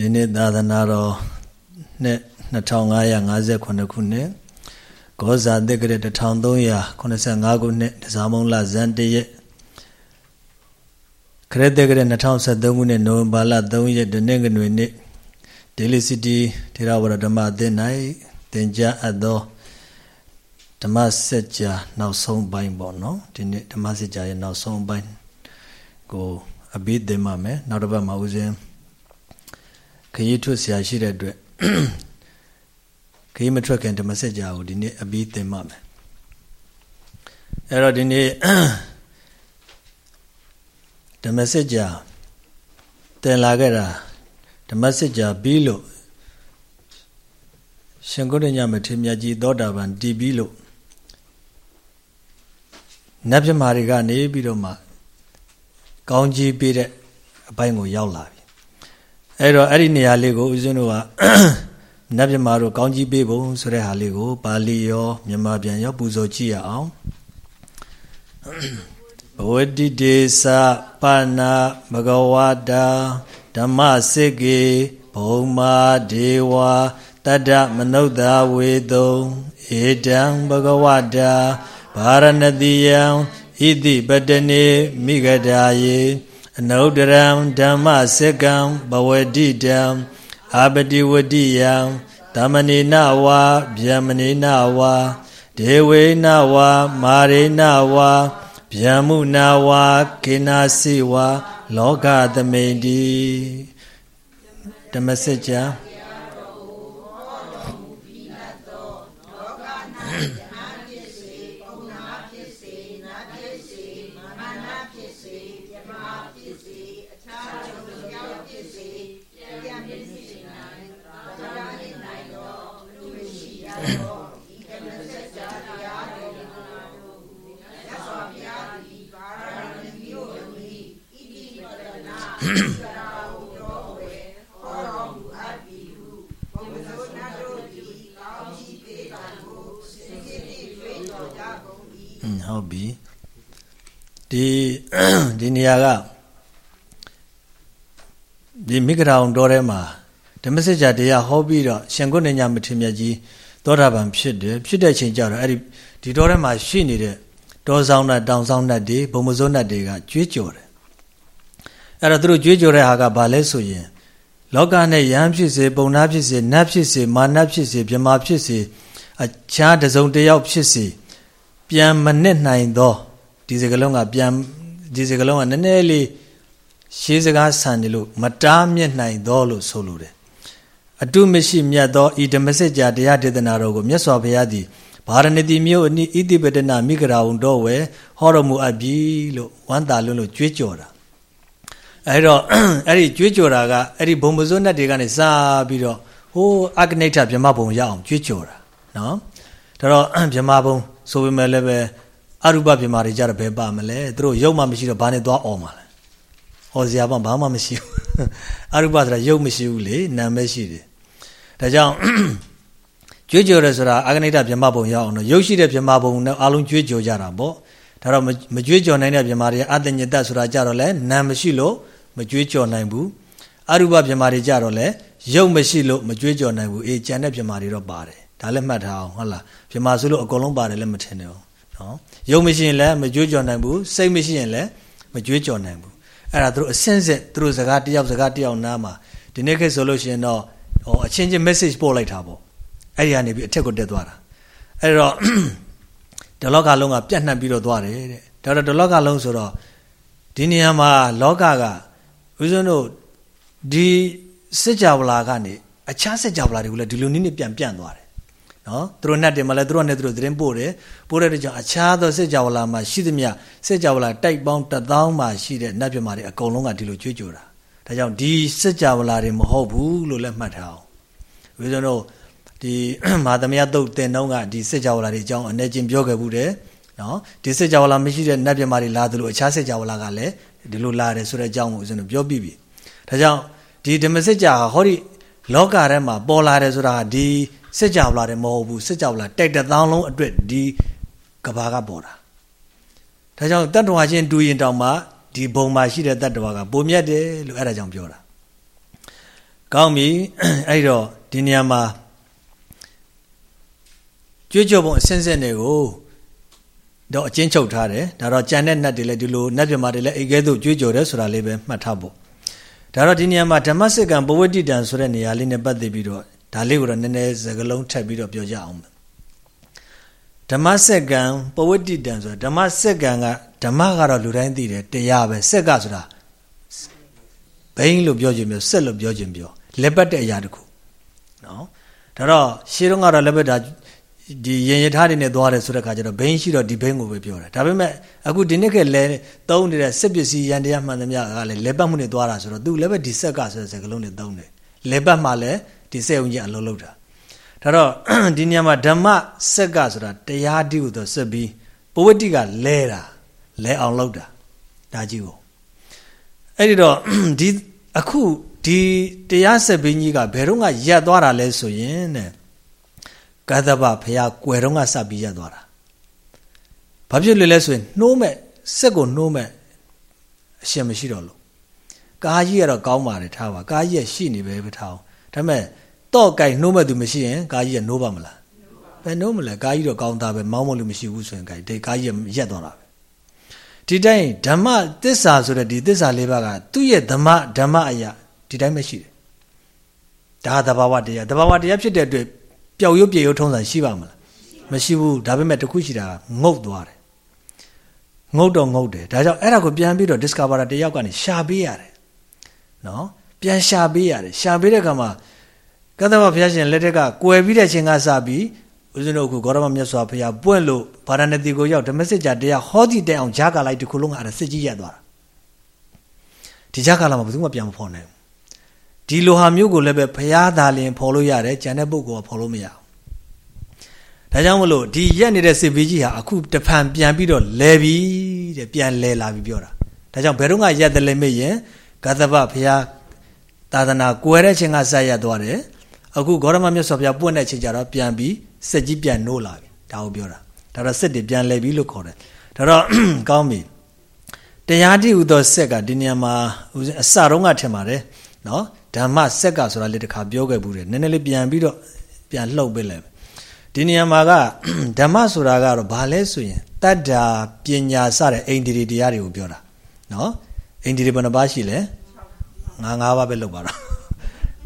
ဒီနေ့သာသနာတော်နှစ်2558ခုနှစ်ဂောဇာတက္ကရာ1385ခုနှစ်တစားမုံလဇန်တရက်ခရစ်တက္ကရာ2023ခုနှစ်နိုဝင်ဘာလ3ရက်တနင်္ဂနွေနေ့ဒေလီစီတီထေရဝါဒဓမ္မအသင်း၌သင်ကြားအပ်သောဓမ္မစကြာနောက်ဆုံးပိုင်းပေါ့နော်ဒီနေ့ဓမ္မစကြာရဲ့နောက်ဆုံးပိုင်းကိုအဘိဓမ္မာမယ်နောက်တစ်ပတ်မှာဦးဇင်း ခရီးထွက်ဆရာရှိတဲ့အတွက်ခရီးမထွက်ခင်ဓမ္မစကြာကိုဒီနေ့အဘိသင်္မာမယ်အဲ့တော့ဒီနေ့ဓမ္မစကြာတင်လာခဲ့တာဓမ္မစကြာပြီးလို့ရှင်ကုဋ္ဌညမထေမြတ်ကြီးသောတာပန်တည်ပြီးလို့နတ်ပြမာတွေကနေပြီးတော့မှကောင်းကြီးပေးတဲ့အပိုင်းကိုရောက်လာပြီ အဲ့တော့အဲ့ဒီနေရာလေးကိုဦးဇင်းတို့ကနတ်ပြမာတို့ကောင်းကြီးပေးဖို့ဆိုတဲ့ဟာလေးကိုပါဠိရောမြန်မာပြန်ရောပူဇော်ကြည့်ရအောင်ဘဝတိတေသပနာဘဂဝတာဓမ္မစိကေဘုံမာဒေဝတတ္တမနုဿဝေတုံဧတံဘဂဝတာဗာရဏတိယံဣတိပတနေမိဂဒာယေ အနုတရံဓမ္မစကံဘဝတိတံအာပတိဝတိယံသမဏေနဝါဗျမဏေနဝါဒေဝေနဝါမာရေနဝါဗျမုနာဝါကေနာစီဝါလောကသမိန်တိဓမ္မစကြာ ဟုတ်ပြီဒီဒီနေရာကဒီမိဂရာုံတော်ထဲမှာဓမ္မစကြာတရားဟောပြီးတော့ရှင်ကုဏ္ဏညမထေရမြတ်ကြီးသောတာပန်ဖြစ်တယ်ဖြစ်တဲ့ချိန်ကျတော့အဲ့ဒီဒီတော်ထဲမှာရှိနေတဲ့တောဆောင်နဲ့တောင်ဆောင်နဲ့တွေဘုံမစိုးနဲ့တွေကကြွေးကြော်တယ် အဲ့တော့သူတို့ကြွေးကြော်တဲ့ဟာကဘာလဲဆိုရင်လောကနဲ့ယမ်းဖြစ်စေပုံနာဖြစ်စေနတ်ဖြစ်စေမာနဖြစ်စေမြမာဖြစ်စေအခြားတစုံတစ်ယောက်ဖြစ်စေပြန်မနစ်နိုင်သောဒီစကလုံးကပြန်ဒီစကလုံးကနည်းနည်းလေးရှေးစကားဆန်တယ်လို့မတားမြစ်နိုင်သောလို့ဆိုလိုတယ်အတုမရှိမြတ်သောဤဓမ္မစစ်ကြာတရားဒေသနာတော်ကိုမြတ်စွာဘုရားသည်ဗာရဏတိမြို့အနိဣတိပတနာမိဂရာဝံတော်ဝဲဟောတော်မူအပ်ပြီလို့ဝမ်းသာလွန်းလို့ကြွေးကြော်တာ အဲ့တော့အဲ့ဒီကြွေးကြော်တာကအဲ့ဒီဘုံပဇွတ်နဲ့တွေကနေစပြီးတော့ဟိုးအကနိဋ္ဌဗြဟ္မဘုံရအောင်ကြွေးကြော်တာနော်ဒါတော့ဗြဟ္မဘုံဆိုပေမဲ့လည်းပဲအရူပဗြဟ္မာတွေကြတော့ဘယ်ပါမလဲသူတို့ရုပ်မှမရှိတော့ဘာနဲ့သွားអော်မှာလဲអော်စရာဘာမှမရှိဘူးအရူပဆိုတာရုပ်မရှိဘူးလေနာမ်ပဲရှိတယ်ဒါကြောင့်ကြွေးကြော်ရဲဆိုတာအာဂနိတဗြဟ္မဘုံရောက်အောင်တော့ရုပ်ရှိတဲ့ဗြဟ္မဘုံနဲ့အလုံးကြွေးကြော်ကြတာပေါ့ဒါတော့မကြွေးကြော်နိုင်တဲ့ဗြဟ္မာတွေအတညတဆိုတာကြတော့လဲနာမ်မရှိလို့ မကြွေးကြော်နိုင်ဘူးအရူပဗြဟ္မာတွေကြတော့လဲရုပ်မရှိလို့မကြွေးကြော်နိုင်ဘူးအေးကြံတဲ့ဗြဟ္မာတွေတော့ပါတယ်ဒါလည်းမှတ်ထားအောင်ဟုတ်လားပြမဆိုလို့အကုန်လုံးပါတယ်လည်းမထင်နဲ့နော်ယုံမရှိရင်လည်းမကြွေးကြော်နိုင်ဘူးစိတ်မရှိရင်လည်းမကြွေးကြော်နိုင်ဘူးအဲ့ဒါသူတို့အစင်းစစ်သူတို့စကားတယောက်စကားတယောက်နားမှာဒီနေ့ခေတ်ဆိုလို့ရှိရင်တော့ဟောအချင်းချင်း message ပို့လိုက်တာပေါ့အဲ့ဒီကနေပြီးအထက်ကိုတက်သွားတာအဲ့တော့ဒီလောကလုံးကပြန့်နှံ့ပြီးတော့သွားတယ်တဲ့ဒါတော့ဒီလောကလုံးဆိုတော့ဒီနေရာမှာလောကက ဦးဇင်းတို့ဒီစစ်ကြဝဠာကနေအခြားစစ်ကြဝဠာတွေကိုလည်းဒီလိုနည်းနဲ့ပြန်ပြန့်သွားတယ်နော်သူတို့နဲ့တင်မလဲသူတို့နဲ့သူတို့သတင်းပို့တယ်ပို့တဲ့ကြောင့်အခြားသောစစ်ကြဝဠာမှာရှိသမျှစစ်ကြဝဠာတိုက်ပေါင်းတသောင်းမှာရှိတဲ့နတ်ပြမာတွေအကုန်လုံးကဒီလိုကြွေးကြော်တာဒါကြောင့်ဒီစစ်ကြဝဠာတွေမဟုတ်ဘူးလို့လည်းမှတ်ထားအောင်ဝိဇ္ဇနတို့ဒီမာသမယတုတ်တင်တော့ကဒီစစ်ကြဝဠာတွေအကြောင်းအနေချင်းပြောခဲ့ဘူးတယ်နော်ဒီစစ်ကြဝဠာမရှိတဲ့နတ်ပြမာတွေလာသလိုအခြားစစ်ကြဝဠာကလည်း ဒီလိုလာတယ်ဆိုတဲ့အကြောင်းကိုဦးဇင်းတို့ပြောပြီးပြီဒါကြောင့်ဒီဓမ္မစစ်ကြဟာဟောဒီလောကထဲမှာပေါ်လာတယ်ဆိုတာဒီစစ်ကြောလာတယ်မဟုတ်ဘူးစစ်ကြောလာတိုက်တသောင်းလုံးအတွက်ဒီကဘာကပေါ်တာဒါကြောင့်တတ္တဝါချင်းတူရင်တောင်မှဒီဘုံမှာရှိတဲ့တတ္တဝါကပုံမြတ်တယ်လို့အဲ့ဒါကြောင့်ပြောတာကောင်းပြီအဲ့တော့ဒီနေရာမှာကြွေးကြော်ပုံအစင်းစင်းတွေကို တော့အချင်းချုပ်ထားတယ်ဒါတော့ကြံတဲ့နတ်တွေလည်းဒီလိုနတ်ပြမာတွေလည်းအိတ်ကဲသို့ကြွေးကြော်တယ်ဆိုတာလေးပဲမှတ်ထားဖို့ဒါတော့ဒီနေရာမှာဓမ္မစစ်ကံပဝတ္တိတံဆိုတဲ့နေရာလေးနဲ့ပတ်သက်ပြီးတော့ဒါလေးကိုတော့နည်းနည်းစကလုံးထပ်ပြီးတော့ပြောကြအောင်ဓမ္မစက်ကံပဝတ္တိတံဆိုတာဓမ္မစက်ကံကဓမ္မကတော့လူတိုင်းသိတယ်တရားပဲစက်ကဆိုတာဘိန်းလို့ပြောခြင်းပြောစက်လို့ပြောခြင်းပြောလက်ပတ်တဲ့အရာတခုနော်ဒါတော့ရှင်းတော့ကတော့လက်ပတ်ဒါ ဒီရင်ရထားတွေနဲ့သွားတယ်ဆိုတဲ့ခါကျတော့ဘိန်းရှိတော့ဒီဘိန်းကိုပဲပြောတယ်ဒါပေမဲ့အခုဒီနေ့ကလဲသုံးနေတဲ့စက်ပစ္စည်းရန်တရားမှန်သမျှကလည်းလက်ပတ်မှုနဲ့သွားတာဆိုတော့သူလည်းပဲဒီစက်ကဆိုတဲ့စကလုံးနဲ့သုံးတယ်လက်ပတ်မှလည်းဒီစက်ုံကြီးအလုံးလုံးတာဒါတော့ဒီညမှာဓမ္မစက်ကဆိုတာတရားတိဟုသောစက်ပြီးပဝတ္တိကလဲတာလဲအောင်လုပ်တာဒါကြီးကိုအဲ့ဒီတော့ဒီအခုဒီတရားစက်ဘင်းကြီးကဘယ်တော့မှရက်သွားတာလဲဆိုရင်တဲ့ ကသဗ္ဗဖရာကွယ်တော့ကစပြီးရက်သွားတာဘာဖြစ်လဲလဲဆိုရင်နှိုးမဲ့စက်ကိုနှိုးမဲ့အရှင်မရှိတော့လို့ကာကြီးကတော့ကောင်းပါတယ်ထားပါကာကြီးကရှိနေပဲပဲထားအောင်ဒါပေမဲ့တော့ကြိုင်နှိုးမဲ့သူမရှိရင်ကာကြီးကနှိုးပါမလားဘယ်နှိုးမလဲကာကြီးတော့ကောင်းတာပဲမောင်းမလို့မရှိဘူးဆိုရင်ကြိုင်ဒီကာကြီးကရက်သွားတာပဲဒီတိုင်းဓမ္မသစ္စာဆိုတဲ့ဒီသစ္စာလေးပါးကသူ့ရဲ့ဓမ္မဓမ္မအရာဒီတိုင်းပဲရှိတယ်ဒါသဘာဝတရားသဘာဝတရားဖြစ်တဲ့အတွက် ပျောက်ရုပ်ပြေရုပ်ထုံးစံရှိပါမလားမရှိဘူးဒါပေမဲ့တခုရှိတာငုတ်သွားတယ်ငုတ်တော့ငုတ်တယ်ဒါကြောင့်အဲ့ဒါကိုပြန်ပြီးတော့ discover တယောက်ကနေရှာပေးရတယ်နော်ပြန်ရှာပေးရတယ်ရှာပေးတဲ့အခါမှာကသဗ္ဗဘုရားရှင်လက်ထက်ကကွယ်ပြီးတဲ့ချိန်ကစပြီးဦးဇင်းတို့အခုဂေါရမမြတ်စွာဘုရားပွင့်လို့ဗာရာဏသီကိုရောက်ဓမ္မစစ်ကြာတရားဟောဒီတဲ့အောင်ဂျာကာလိုက်တခုလုံးကအဲ့ဒါစစ်ကြီးရသွားတာဒီဂျာကာလာမှာဘယ်သူမှပြန်မဖော်နိုင်ဘူး ဒီလိုဟာမျိုးကိုလည်းပဲဘုရားသာလင်ဖော်လို့ရတယ်ကျန်တဲ့ပုဂ္ဂိုလ်ကဖော်လို့မရဘူးဒါကြောင့်မလို့ဒီရက်နေတဲ့စစ်ဘေးကြီးဟာအခုတဖန်ပြန်ပြီးတော့လဲပြီတဲ့ပြန်လဲလာပြီပြောတာဒါကြောင့်ဘယ်တော့မှရက်တယ်လဲမေ့ရင်ကသဗ္ဗဘုရားသာသနာကွယ်တဲ့ချိန်ကစရက်သွားတယ်အခုဂေါရမမြတ်စွာဘုရားပွင့်တဲ့ချိန်ကျတော့ပြန်ပြီးစက်ကြီးပြန်နိုးလာပြီဒါကိုပြောတာဒါတော့စက်တွေပြန်လဲပြီလို့ခေါ်တယ်ဒါတော့ကောင်းပြီတရားတိဟူသောစက်ကဒီနေရာမှာအစတုန်းကထင်ပါတယ်နော် ဓမ္မစက်ကဆိုတာလေးတစ်ခါပြောခဲ့ဘူးတယ်နည်းနည်းလေးပြန်ပြီးတော့ပြန်လှုပ်ပေးလိုက်ဒီနေရာမှာကဓမ္မဆိုတာကတော့ဘာလဲဆိုရင်တတ္တာပညာစတဲ့အိန္ဒြေတရားတွေကိုပြောတာနော်အိန္ဒြေဘယ်နှပါရှိလဲငါးငါးပါးပဲလုပ်ပါတော့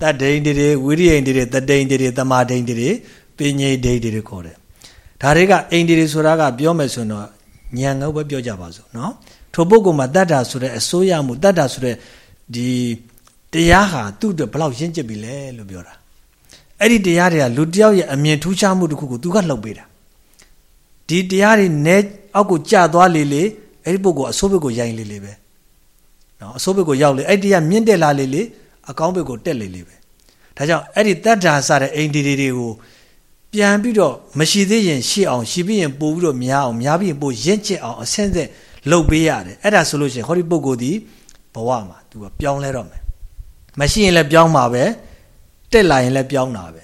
တတ္တိန္ဒြေဝိရိယန္ဒြေတတိန္ဒြေတမာဒိန္ဒြေပညိဒိန္ဒြေခေါ်တယ်ဒါတွေကအိန္ဒြေဆိုတာကပြောမယ်ဆိုတော့ဉာဏ်ငုတ်ပဲပြောကြပါစို့နော်ထိုပုဂ္ဂိုလ်မှာတတ္တာဆိုတဲ့အစိုးရမှုတတ္တာဆိုတဲ့ဒီ တရားဟာသူ့အတွက်ဘလောက်ရင့်ကျက်ပြီလဲလို့ပြောတာအဲ့ဒီတရားတွေကလူတယောက်ရဲ့အမြင်ထူးခြားမှုတစ်ခုကိုသူကလှုပ်ပေးတာဒီတရားတွေနဲအောက်ကိုကျသွားလေလေအဲ့ဒီပုဂ္ဂိုလ်အဆိုးဘက်ကိုရိုင်လေလေပဲနော်အဆိုးဘက်ကိုရောက်လေအဲ့ဒီတရားမြင့်တက်လာလေလေအကောင်းဘက်ကိုတက်လေလေပဲဒါကြောင့်အဲ့ဒီတတ္တာစတဲ့အိန္ဒိတွေတွေကိုပြန်ပြီးတော့မရှိသေးရင်ရှေ့အောင်ရှိပြီးရင်ပို့ပြီးတော့များအောင်များပြီးရင်ပို့ရင့်ကျက်အောင်အဆင့်ဆက်လှုပ်ပေးရတယ်အဲ့ဒါဆိုလို့ရှိရင်ဟောဒီပုဂ္ဂိုလ်ဒီဘဝမှာ तू ကပြောင်းလဲတော့မယ် မရှိရင်လည်းပြောင်းမှာပဲတက်လာရင်လည်းပြောင်းတာပဲ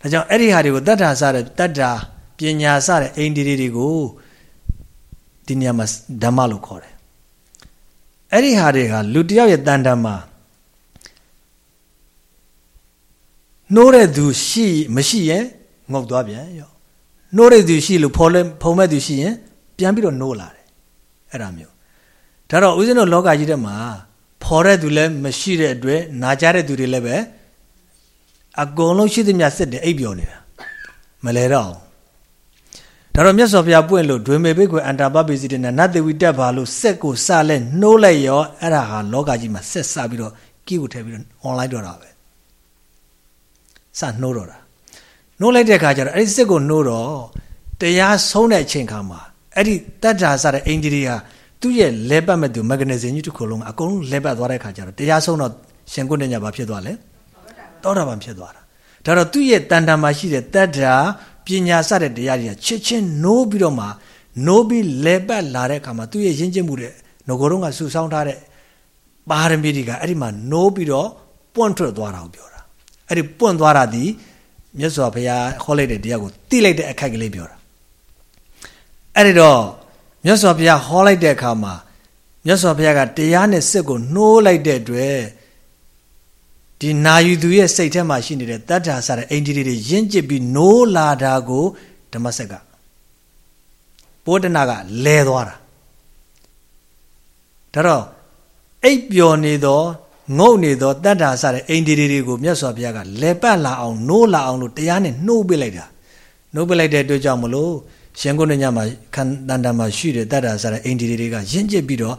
ဒါကြောင့်အဲ့ဒီဟာတွေကိုတတ္ထာစတဲ့တတ္ထာပညာစတဲ့အိန္ဒိတွေကိုဒီနေရာမှာဓမ္မလို့ခေါ်တယ်အဲ့ဒီဟာတွေကလူတယောက်ရဲ့တန်တမ်းမှာနှိုးတဲ့သူရှိမရှိရင်ငုတ်သွားပြန်ရောနှိုးတဲ့သူရှိလို့ဖော်လဲဖုံမဲ့သူရှိရင်ပြန်ပြီးတော့နှိုးလာတယ်အဲ့ဒါမျိုးဒါတော့ဦးဇင်းတို့လောကကြီးထဲမှာ ဖော်တဲ့သူလည်းမရှိတဲ့အတွက်နာကြတဲ့သူတွေလည်းပဲအကုန်လုံးရှိသမျှစစ်တယ်အိပ်ပျော်နေတာမလဲတော့ဒါတော့မြတ်စွာဘုရားပွင့်လို့ဒွေမေဘိကွယ်အန္တာပပိစီတဲ့နတ်တေဝိတက်ပါလို့စက်ကိုစလဲနှိုးလိုက်ရောအဲ့ဒါဟာလောကကြီးမှာဆက်စပြီးတော့ကိကိုထည့်ပြီးတော့ online တော့တာပဲစနှိုးတော့တာနှိုးလိုက်တဲ့အခါကျတော့အဲ့ဒီစက်ကိုနှိုးတော့တရားဆုံးတဲ့အချိန်ခါမှာအဲ့ဒီတတ္တာစတဲ့အင်ဂျီနီယာ သူ့ရဲ့လဲပတ်မဲ့သူမက်ဂနီဇင်ကြီးတစ်ခုလုံးအကုန်လုံးလဲပတ်သွားတဲ့ခါကျတော့တရားဆုံးတော့ရှင်ကုဏ္ဏညာဘာဖြစ်သွားလဲတောတာပန်ဖြစ်သွားတာဒါတော့သူ့ရဲ့တန်တန်မှာရှိတဲ့တတ္တာပညာစတဲ့တရားတွေကချစ်ချင်းနိုးပြီးတော့မှနိုးပြီးလဲပတ်လာတဲ့အခါမှာသူ့ရဲ့ရင့်ကျက်မှုတဲ့ငကိုတော့ကဆူဆောင်းထားတဲ့ပါရမီတွေကအဲ့ဒီမှာနိုးပြီးတော့ပွန့်ထွက်သွားတာကိုပြောတာအဲ့ဒီပွန့်သွားတာဒီမြတ်စွာဘုရားဟောလိုက်တဲ့တရားကိုသိလိုက်တဲ့အခိုက်ကလေးပြောတာအဲ့ဒီတော့ မြတ်စွာဘုရားဟောလိုက်တဲ့အခါမှာမြတ်စွာဘုရားကတရားနဲ့စစ်ကိုနှိုးလိုက်တဲ့အတွက်ဒီနာယူသူရဲ့စိတ်ထဲမှာရှိနေတဲ့တတ္ထာစတဲ့အိန္ဒိတွေရင့်ကျစ်ပြီးနိုးလာတာကိုဓမ္မစက်ကပိုးတနာကလဲသွားတာဒါတော့အိပ်ပျော်နေသောငုတ်နေသောတတ္ထာစတဲ့အိန္ဒိတွေကိုမြတ်စွာဘုရားကလဲပတ်လာအောင်နိုးလာအောင်လို့တရားနဲ့နှိုးပစ်လိုက်တာနှိုးပစ်လိုက်တဲ့အတွက်ကြောင့်မလို့ ရှင်ကုဏညမှာခန္တန်တမှာရှိတဲ့တတ္ထာစတဲ့အိန္ဒိတွေကရင့်ကျစ်ပြီးတော့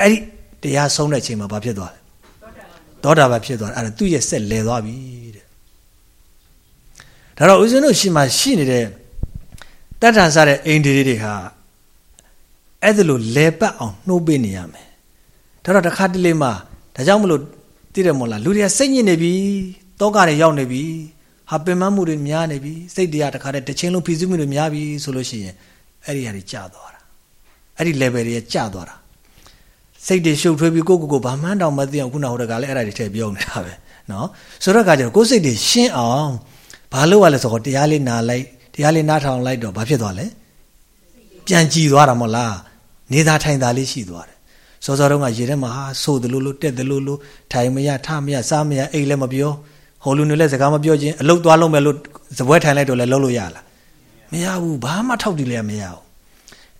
အဲ့ဒီတရားဆုံးတဲ့ချိန်မှာဘာဖြစ်သွားလဲသောတာပန်ဖြစ်သွားတယ်အဲ့ဒါသူ့ရဲ့ဆက်လဲသွားပြီတဲ့ဒါတော့ဦးဇင်းတို့ရှိမှရှိနေတဲ့တတ္ထာစတဲ့အိန္ဒိတွေဟာအဲ့ဒါလိုလဲပတ်အောင်နှိုးပေးနေရမယ်ဒါတော့တစ်ခါတလေမှဒါကြောင့်မလို့သိတယ်မို့လားလူတွေကစိတ်ညစ်နေပြီတောကတွေရောက်နေပြီ ဟာပင်မမှုတွေများနေပြီစိတ်တရားတစ်ခါတည်းတစ်ချိန်လုံးဖြည့်စုမှုတွေများပြီဆိုလို့ရှိရင်အဲ့ဒီဟာတွေကျသွားတာအဲ့ဒီ level တွေကျသွားတာစိတ်တွေရှုပ်ထွေးပြီးကိုကိုကိုဘာမှန်းတောင်မသိအောင်ခုနဟိုတကလည်းအဲ့ဒါတွေထည့်ပြောနေတာပဲနော်ဆိုတော့ကကြတော့ကိုယ်စိတ်တွေရှင်းအောင်ဘာလို့ ਆ လဲဆိုတော့တရားလေးနာလိုက်တရားလေးနားထောင်လိုက်တော့ဘာဖြစ်သွားလဲပြန်ကြည်သွားတာမဟုတ်လားနေသာထိုင်သာလေးရှိသွားတယ်စောစောတုန်းကရေထဲမှာဟာဆိုသလိုလိုတက်သလိုလိုထိုင်မရထမရစားမရအိတ်လည်းမပြော ဟိုလူတွေလည်းစကားမပြောချင်းအလုတ်သွားလုံးမယ်လို့စပွဲထိုင်လိုက်တော့လည်းလုံးလို့ရလားမရဘူးဘာမှထောက်တည်လည်းမရဘူး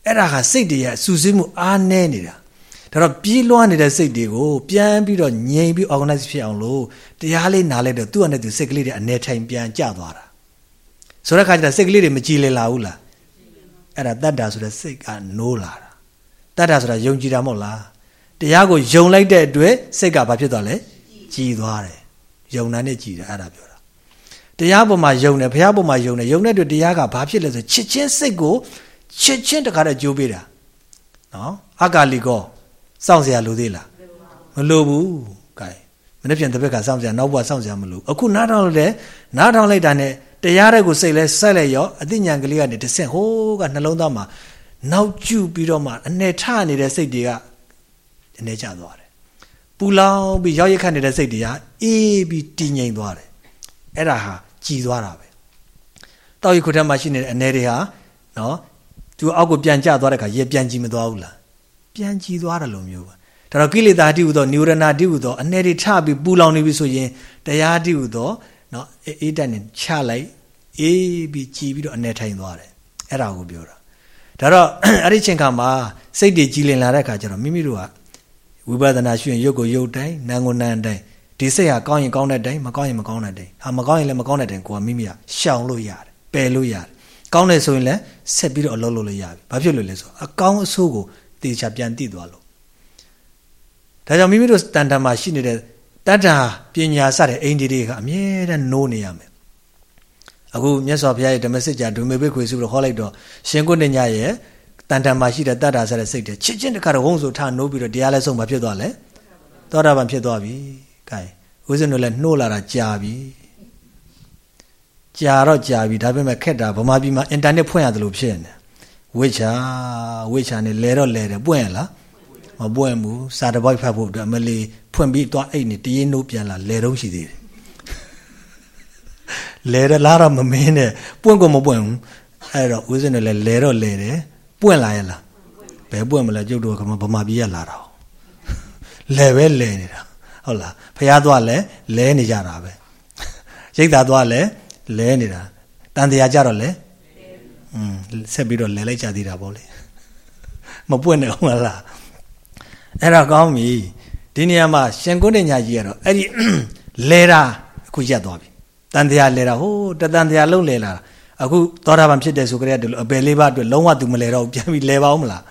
အဲ့ဒါကစိတ်တွေရဲ့စူးစိမှုအားနည်းနေတာဒါတော့ပြေးလွှားနေတဲ့စိတ်တွေကိုပြန်ပြီးတော့ငြိမ်ပြီး organize ဖြစ်အောင်လို့တရားလေးနားလိုက်တော့သူ့အနေနဲ့သူစိတ်ကလေးတွေအနေထိုင်ပြန်ကြသွားတာဆိုတဲ့အခါကျတော့စိတ်ကလေးတွေမကြည်လည်လာဘူးလားအဲ့ဒါတတ္တာဆိုတဲ့စိတ်ကနိုးလာတာတတ္တာဆိုတာယုံကြည်တာမဟုတ်လားတရားကိုယုံလိုက်တဲ့အတွက်စိတ်ကဘာဖြစ်သွားလဲကြည်သွားတယ် ယုံနာနဲ့ကြည်တယ်အဲ့ဒါပြောတာတရားပေါ်မှာယုံတယ်ဘုရားပေါ်မှာယုံတယ်ယုံတဲ့အတွက်တရားကဘာဖြစ်လဲဆိုချစ်ချင်းစိတ်ကိုချစ်ချင်းတခါတည်းကြိုးပေးတာနော်အကာလီကောစောင့်เสียလိုသေးလားမလိုဘူးကဲမနေ့ပြန်တစ်ဘက်ကစောင့်เสียနောက်ဘက်စောင့်เสียမလိုအခုနားထောင်လို့လည်းနားထောင်လိုက်တာနဲ့တရားတဲ့ကိုစိတ်လဲဆက်လိုက်ရောအသိဉာဏ်ကလေးကနေတဆင့်ဟိုးကနှလုံးသားမှာနောက်ကျပြီးတော့မှအနေထနေတဲ့စိတ်တွေကအနေကျသွားတယ် ယ် ပူလောင်ပြီးရောက်ရခတ်နေတဲ့စိတ်တွေကအေးပြီးတည်ငြိမ်သွားတယ်အဲ့ဒါဟာကြည်သွားတာပဲတောက်ရီခုထက်မှာရှိနေတဲ့အနေတွေဟာနော်သူအောက်ကိုပြန်ကျသွားတဲ့ခါရေပြန်ကြည်မသွားဘူးလားပြန်ကြည်သွားတယ်လို့မျိုးပါဒါတော့ကိလေသာတိဟုသောနိဝရဏတိဟုသောအနေတွေထပြီးပူလောင်နေပြီဆိုရင်တရားတိဟုသောနော်အေးတက်နေချလိုက်အေးပြီးကြည်ပြီးတော့အနေထိုင်သွားတယ်အဲ့ဒါကိုပြောတာဒါတော့အဲ့ဒီချိန်ခါမှာစိတ်တွေကြည်လင်လာတဲ့ခါကျတော့မိမိတို့က ဝိပဿနာရှုရင်ရုပ်ကိုရုပ်တိုင်းနာမ်ကိုနာမ်တိုင်းဒီစိတ်ဟာကောင်းရင်ကောင်းတဲ့တိုင်းမကောင်းရင်မကောင်းတဲ့တိုင်းဟာမကောင်းရင်လည်းမကောင်းတဲ့တိုင်းကိုကမိမိကရှောင်လို့ရတယ်ပယ်လို့ရတယ်ကောင်းတယ်ဆိုရင်လည်းဆက်ပြီးတော့အလုပ်လုပ်လို့ရပြီဘာဖြစ်လို့လဲဆိုအကောင်းအဆိုးကိုတေချာပြန်သိသွားလို့ဒါကြောင့်မိမိတို့တန်တန်မှာရှိနေတဲ့တတ္တာပညာစတဲ့အိန္ဒိတွေကအမြဲတမ်းနိုးနေရမယ်အခုမြတ်စွာဘုရားရဲ့ဓမ္မစစ်ကြာဒုမေဘိခွေစုလို့ဟောလိုက်တော့ရှင်ကုဏ္ဏညရဲ့ တန်တန်မှာရှိတဲ့တတ္တာစတဲ့စိတ်တွေချစ်ချင်းတခါတော့ဝုန်းဆိုထနိုးပြီးတော့တရားလဲဆုံးမှာဖြစ်သွားလဲသောတာပန်ဖြစ်သွားပြီကဲဦးဇင်းတို့လည်းနှိုးလာတာကြာပြီကြာတော့ကြာပြီဒါပေမဲ့ခက်တာဗမာပြည်မှာအင်တာနက်ဖွင့်ရတယ်လို့ဖြစ်နေဝိချာဝိချာနေလဲတော့လဲတယ်ပွင့်ရလားမပွင့်ဘူးစာတပိုက်ဖတ်ဖို့အတွက်မလီဖွင့်ပြီးသွားအိတ်နေတရင်နိုးပြန်လာလဲတော့ရှိသေးတယ်လဲတယ်လားတော့မမင်းနဲ့ပွင့်ကိုမပွင့်ဘူးအဲ့တော့ဦးဇင်းနဲ့လဲလဲတော့လဲတယ် ပွင့်လာရလားဘယ်ပွင့်မလဲကျုပ်တို့ကဗမာပြည်ရလာတာလဲပဲလဲနေတာဟုတ်လားဖះသွားလဲလဲနေကြတာပဲရိတ်သာသွားလဲလဲနေတာတန်တရားကြတော့လဲอืมဆက်ပြီးတော့လဲလိုက်ကြသေးတာပေါ့လေမပွင့်နေအောင်လားအဲ့တော့ကောင်းပြီဒီနေရာမှာရှင်ကုဏ္ဏညာကြီးကတော့အဲ့ဒီလဲတာအခုရက်သွားပြီတန်တရားလဲတာဟိုးတတန်တရားလုံးလဲလာ အခုသောတာပန်ဖြစ်တယ်ဆိုကြတဲ့အပယ်လေးပါအတွက်လုံးဝသူမလဲတော့ပြန်ပြီးလဲပါအောင်မလား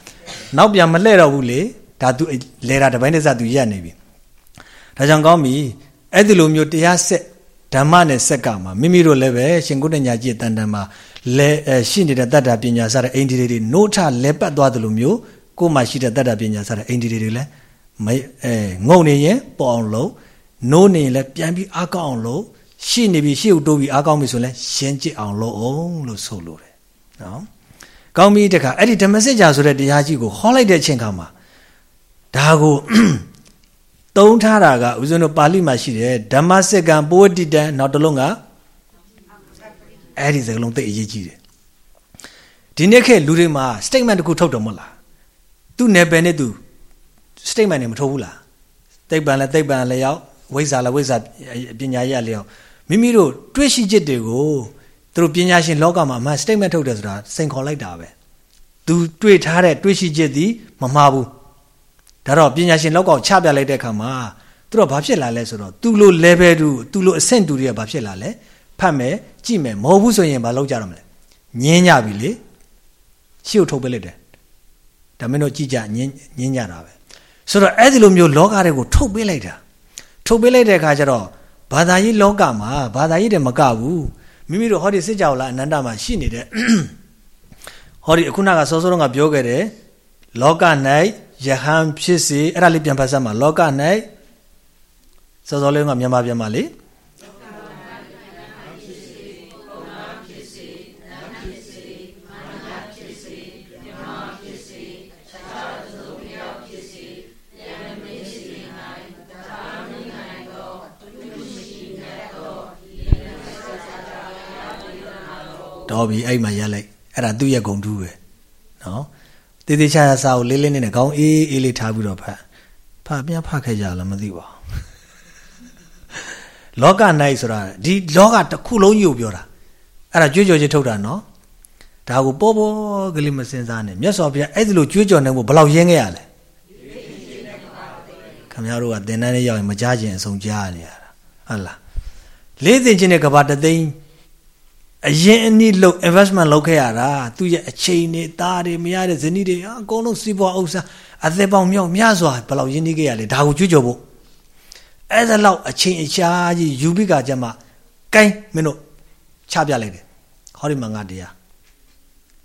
နောက်ပြန်မလဲတော့ဘူးလေဒါသူလဲတာတပိုင်းတစသူရက်နေပြီဒါကြောင့်ကောင်းပြီအဲ့ဒီလိုမျိုးတရားဆက်ဓမ္မနဲ့ဆက်ကမှာမိမိတို့လည်းပဲရှင်ကုဏ္ဏညာကြီးတန်တန်မှာလဲရှိနေတဲ့တတ္တာပညာစတဲ့အိန္ဒိတွေနိုးထလဲပတ်သွားတယ်လို့မျိုးကိုယ်မှာရှိတဲ့တတ္တာပညာစတဲ့အိန္ဒိတွေလည်းမအဲငုံနေရင်ပေါ်အောင်လုပ်နိုးနေရင်လည်းပြန်ပြီးအားကောင်းအောင်လုပ် ရှိနေပြီရှေ့ကိုတိုးပြီးအားကောင်းပြီဆိုရင်ရှင်းကြည့်အောင်လုပ်အောင်လို့ဆိုလိုတယ်နော်ကောင်းပြီတခါအဲ့ဒီဓမ္မစစ်ကြာဆိုတဲ့တရားကြီးကိုဟောလိုက်တဲ့အချိန်ခါမှာဒါကိုသုံးထားတာကဦးဇင်းတို့ပါဠိမှာရှိတယ်ဓမ္မစက္ကံပဝတိတံနောက်တစ်လုံးကအဲ့ဒီစကားလုံးသိအရေးကြီးတယ်ဒီနေ့ခေတ်လူတွေမှာ statement တခုထုတ်တယ်မဟုတ်လားသူနယ်ပယ်နဲ့သူ statement တွေမထုတ်ဘူးလားသိပ္ပံလည်းသိပ္ပံလည်းရောက်ဝိဇ္ဇာလားဝိဇ္ဇာပညာရလျောက် မိမိတို့တွေးရှိချက်တွေကိုသူတို့ပညာရှင်လောကမှာအမှန် statement ထုတ်တယ်ဆိုတာစိန်ခေါ်လိုက်တာပဲသူတွေးထားတဲ့တွေးရှိချက်သည်မမှားဘူးဒါတော့ပညာရှင်လောကောင်ချပြလိုက်တဲ့အခါမှာသူတို့ဘာဖြစ်လာလဲဆိုတော့သူ့လို level တူသူ့လိုအဆင့်တူတွေကဘာဖြစ်လာလဲဖတ်မယ်ကြည့်မယ်မဟုတ်ဘူးဆိုရင်ဘာလုပ်ကြတော့မလဲညင်းကြပြီလေရှေ့ကိုထုတ်ပေးလိုက်တယ်ဒါမင်းတို့ကြည့်ကြညင်းညင်းကြတာပဲဆိုတော့အဲ့ဒီလိုမျိုးလောကတွေကိုထုတ်ပေးလိုက်တာထုတ်ပေးလိုက်တဲ့အခါကျတော့ ဘာသာရေးလောကမှာဘာသာရေးတွေမကဘူးမိမိတို့ဟောဒီစစ်ကြောလာအနန္တမှာရှိနေတဲ့ဟောဒီအခုနကစောစောကပြောခဲ့တယ်လောက၌ယဟန်ဖြစ်စေအဲ့ဒါလေးပြန်ဖတ်စမ်းမှာလောက၌စောစောလေးကမြန်မာပြန်ပါလေ တော်ပြီအဲ့မှာရက်လိုက်အဲ့ဒါသူ့ရဲ့ဂုံတူးပဲနော်တေးသေးချာချာစာကိုလေးလေးနဲ့ခေါင်းအေးအေးလေးထားပြီးတော့ဖတ်ဖတ်ပြန်ဖတ်ခဲ့ကြလားမသိပါဘူးလောက၌ဆိုတာဒီလောကတစ်ခုလုံးကြီးကိုပြောတာအဲ့ဒါကြွေးကြော်ချင်းထုတ်တာနော်ဒါကိုပေါ်ပေါ်ကလေးမစင်စားနဲ့မြတ်စွာဘုရားအဲ့ဒီလိုကြွေးကြော်နေဖို့ဘယ်လောက်ရင်းခဲ့ရလဲခင်ဗျားတို့ကသင်တန်းလေးရောက်ရင်မကြားခြင်းအဆုံးကြားနေရတာဟုတ်လားလေးသိချင်းတဲ့ကဘာတသိန်း အရင်အနည်းလုပ် investment လုပ်ခဲ့ရတာသူရဲ့အချိန်တွေသားတွေမရတဲ့ဇနီးတွေအကုန်လုံးစီးပွားဥစ္စာအသက်ပေါင်းမြောက်များစွာဘယ်လောက်ရင်းနှီးခဲ့ရလဲဒါကိုကြွကြော်ဖို့အဲ့ဒါလောက်အချိန်အရှားကြီးယူပြီးကကြမှာကိုင်းမင်းတို့ချပြလိုက်တယ်ဟောဒီမှာငါတရား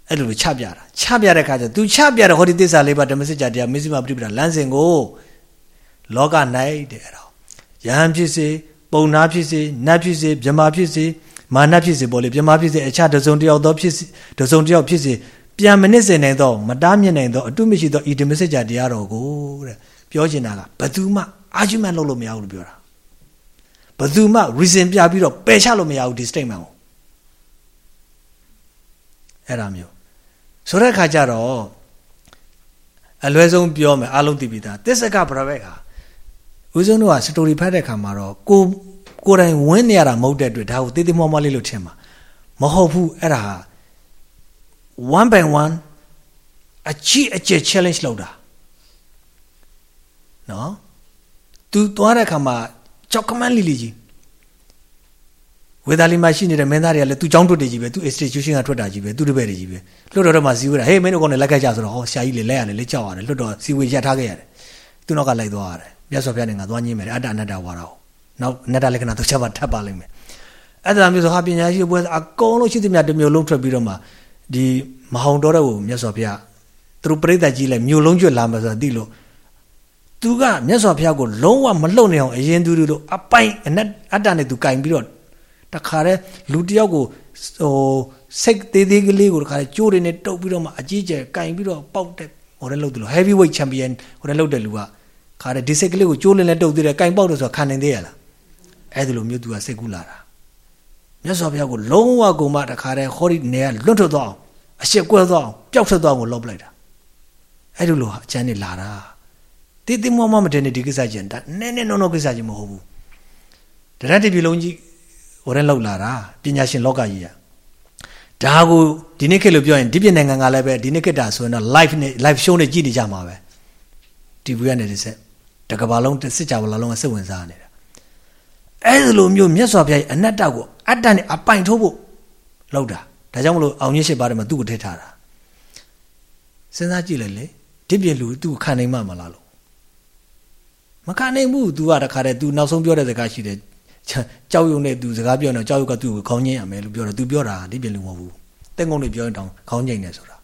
အဲ့လိုချပြတာချပြတဲ့ခါကျသူချပြတဲ့ဟောဒီသစ္စာလေးပါဓမ္မစစ်ကြတရားမစ္စည်းမပရိပဒလမ်းစဉ်ကိုလောက၌တဲ့အဲ့တော့ယဟန်ဖြစ်စေပုံနာဖြစ်စေနတ်ဖြစ်စေမြမဖြစ်စေ မာနဖြစ်စေပေါ်လေပြမဖြစ်စေအခြားတစုံတယောက်သောဖြစ်စေတစုံတယောက်ဖြစ်စေပြန်မနစ်စင်နိုင်သောမတားမြင်နိုင်သောအတုမရှိသောဤဓမ္မစကြာတရားတော်ကိုတဲ့ပြောချင်တာကဘသူမှ argument လုပ်လို့မရဘူးလို့ပြောတာဘသူမှ reason ပြပြီးတော့ပယ်ချလို့မရဘူးဒီ statement ကိုအဲ့ဒါမျိုးဆိုတဲ့အခါကျတော့အလွယ်ဆုံးပြောမယ်အလုံးသိပြီသားသစ္စကဗရဘက်ကဦးဇုံတို့ကစတိုရီဖတ်တဲ့ခါမှာတော့ကို ကိုယ်တိုင်ဝင်းနေရတာမဟုတ်တဲ့အတွက်ဒါကိုသေးသေးမွားမွားလေးလို့ထင်မှာမဟုတ်ဘူးအဲ့ဒါ1 by 1အချီအကျ challenge လုပ်တာနော် तू သွားတဲ့ခါမှာကြောက်ကမန်းလီလီကြီးဝေဒါလီမှာရှိနေတဲ့မင်းသားတွေကလည်း तू ចောင်းတွတ်တွေကြီးပဲ तू institution ကထွက်တာကြီးပဲ तू တပည့်တွေကြီးပဲလွတ်တော်တော့မှစီဝေးတာဟေးမင်းတို့ကောင်လည်းလက်ခတ်ကြဆိုတော့ဟောဆရာကြီးလည်းလက်ရတယ်လက်ကြောက်ရတယ်လွတ်တော်စီဝေးရက်ထားခဲ့ရတယ်သူနောက်ကလိုက်သွားရတယ်မြတ်စွာဘုရားနဲ့ငါသွားညင်းမယ်အတ္တအနတ္တဝါရော နောက်နတ္တလက္ခဏာတစ်ချက်ပါထပ်ပါလိမ့်မယ်အဲ့ဒါမျိုးဆိုဟာပညာရှိပွဲအကုန်လုံးရှိသမျှတစ်မျိုးလုံးထွက်ပြီးတော့မှဒီမဟောင်တော်တဲ့ကိုမြတ်စွာဘုရားသူတို့ပြိဿကြီးလဲမျိုးလုံးကျွတ်လာမှာဆိုတာသိလို့သူကမြတ်စွာဘုရားကိုလုံးဝမလှုပ်နေအောင်အရင်သူတို့အပိုင်အနတ်အတ္တနဲ့သူကင်ပြီးတော့တခါတည်းလူတယောက်ကိုဟိုစိတ်သေးသေးကလေးကိုတခါတည်းကြိုးတွေနဲ့တုပ်ပြီးတော့မှအကြီးကျယ်ကင်ပြီးတော့ပေါက်တဲ့ဟိုလည်းလှုပ်တယ်လို့ heavy weight champion ဟိုလည်းလှုပ်တဲ့လူကခါတည်းဒီစိတ်ကလေးကိုကြိုးလင်းနဲ့တုပ်သေးတယ်ကင်ပေါက်တယ်ဆိုတာခံနိုင်သေးရလား အဲ့ဒီလိုမျိုးသူကစိတ်ကူးလာတာမြတ်စွာဘုရားကိုလုံးဝကုန်မတခါတည်းဟောဒီနေကလွတ်ထွက်သွားအောင်အရှက်ကွဲသွားအောင်ပျောက်ထွက်သွားအောင်လုပ်ပလိုက်တာအဲ့ဒီလိုအချမ်းနေလာတာတိတိမမမတဲ့ဒီကိစ္စချင်းဒါနည်းနည်းနောနောကိစ္စချင်းမဟုတ်ဘူးတရတပြီလုံးကြီးဟိုရဲလောက်လာတာပညာရှင်လောကကြီးอ่ะဒါကိုဒီနေ့ခေတ်လို့ပြောရင်ဒီပြည်နိုင်ငံကလည်းပဲဒီနေ့ခေတ်တာဆိုရင်တော့ live နဲ့ live show နဲ့ကြည့်နေကြမှာပဲ TV ကနေတစ်ဆက်တကဘာလုံးစစ်ကြပါလားလုံးကစိတ်ဝင်စားနေတာ အဲ့ဒီလိုမျိုးမြတ်စွာဘုရားရဲ့အနတ္တကိုအတ္တနဲ့အပိုင်ထိုးဖို့လောက်တာဒါကြောင့်မလို့အောင်ကြီးရှိပါတယ်မှာသူ့ကိုထည့်ထားတာစဉ်းစားကြည့်လိုက်လေဒီပြည့်လူသူ့ကိုခံနိုင်မှမလားလို့မခံနိုင်ဘူး तू ကတခါတည်း तू နောက်ဆုံးပြောတဲ့စကားရှိတယ်ကြောက်ရွံ့နဲ့ तू စကားပြောနေကြောက်ရွံ့ကသူ့ကိုခေါင်းငိမ့်ရမယ်လို့ပြောတယ် तू ပြောတာဒီပြည့်လူမဟုတ်ဘူးတဲ့ငုံတွေပြောရင်တောင်ခေါင်းငိမ့်နေဆိုတာ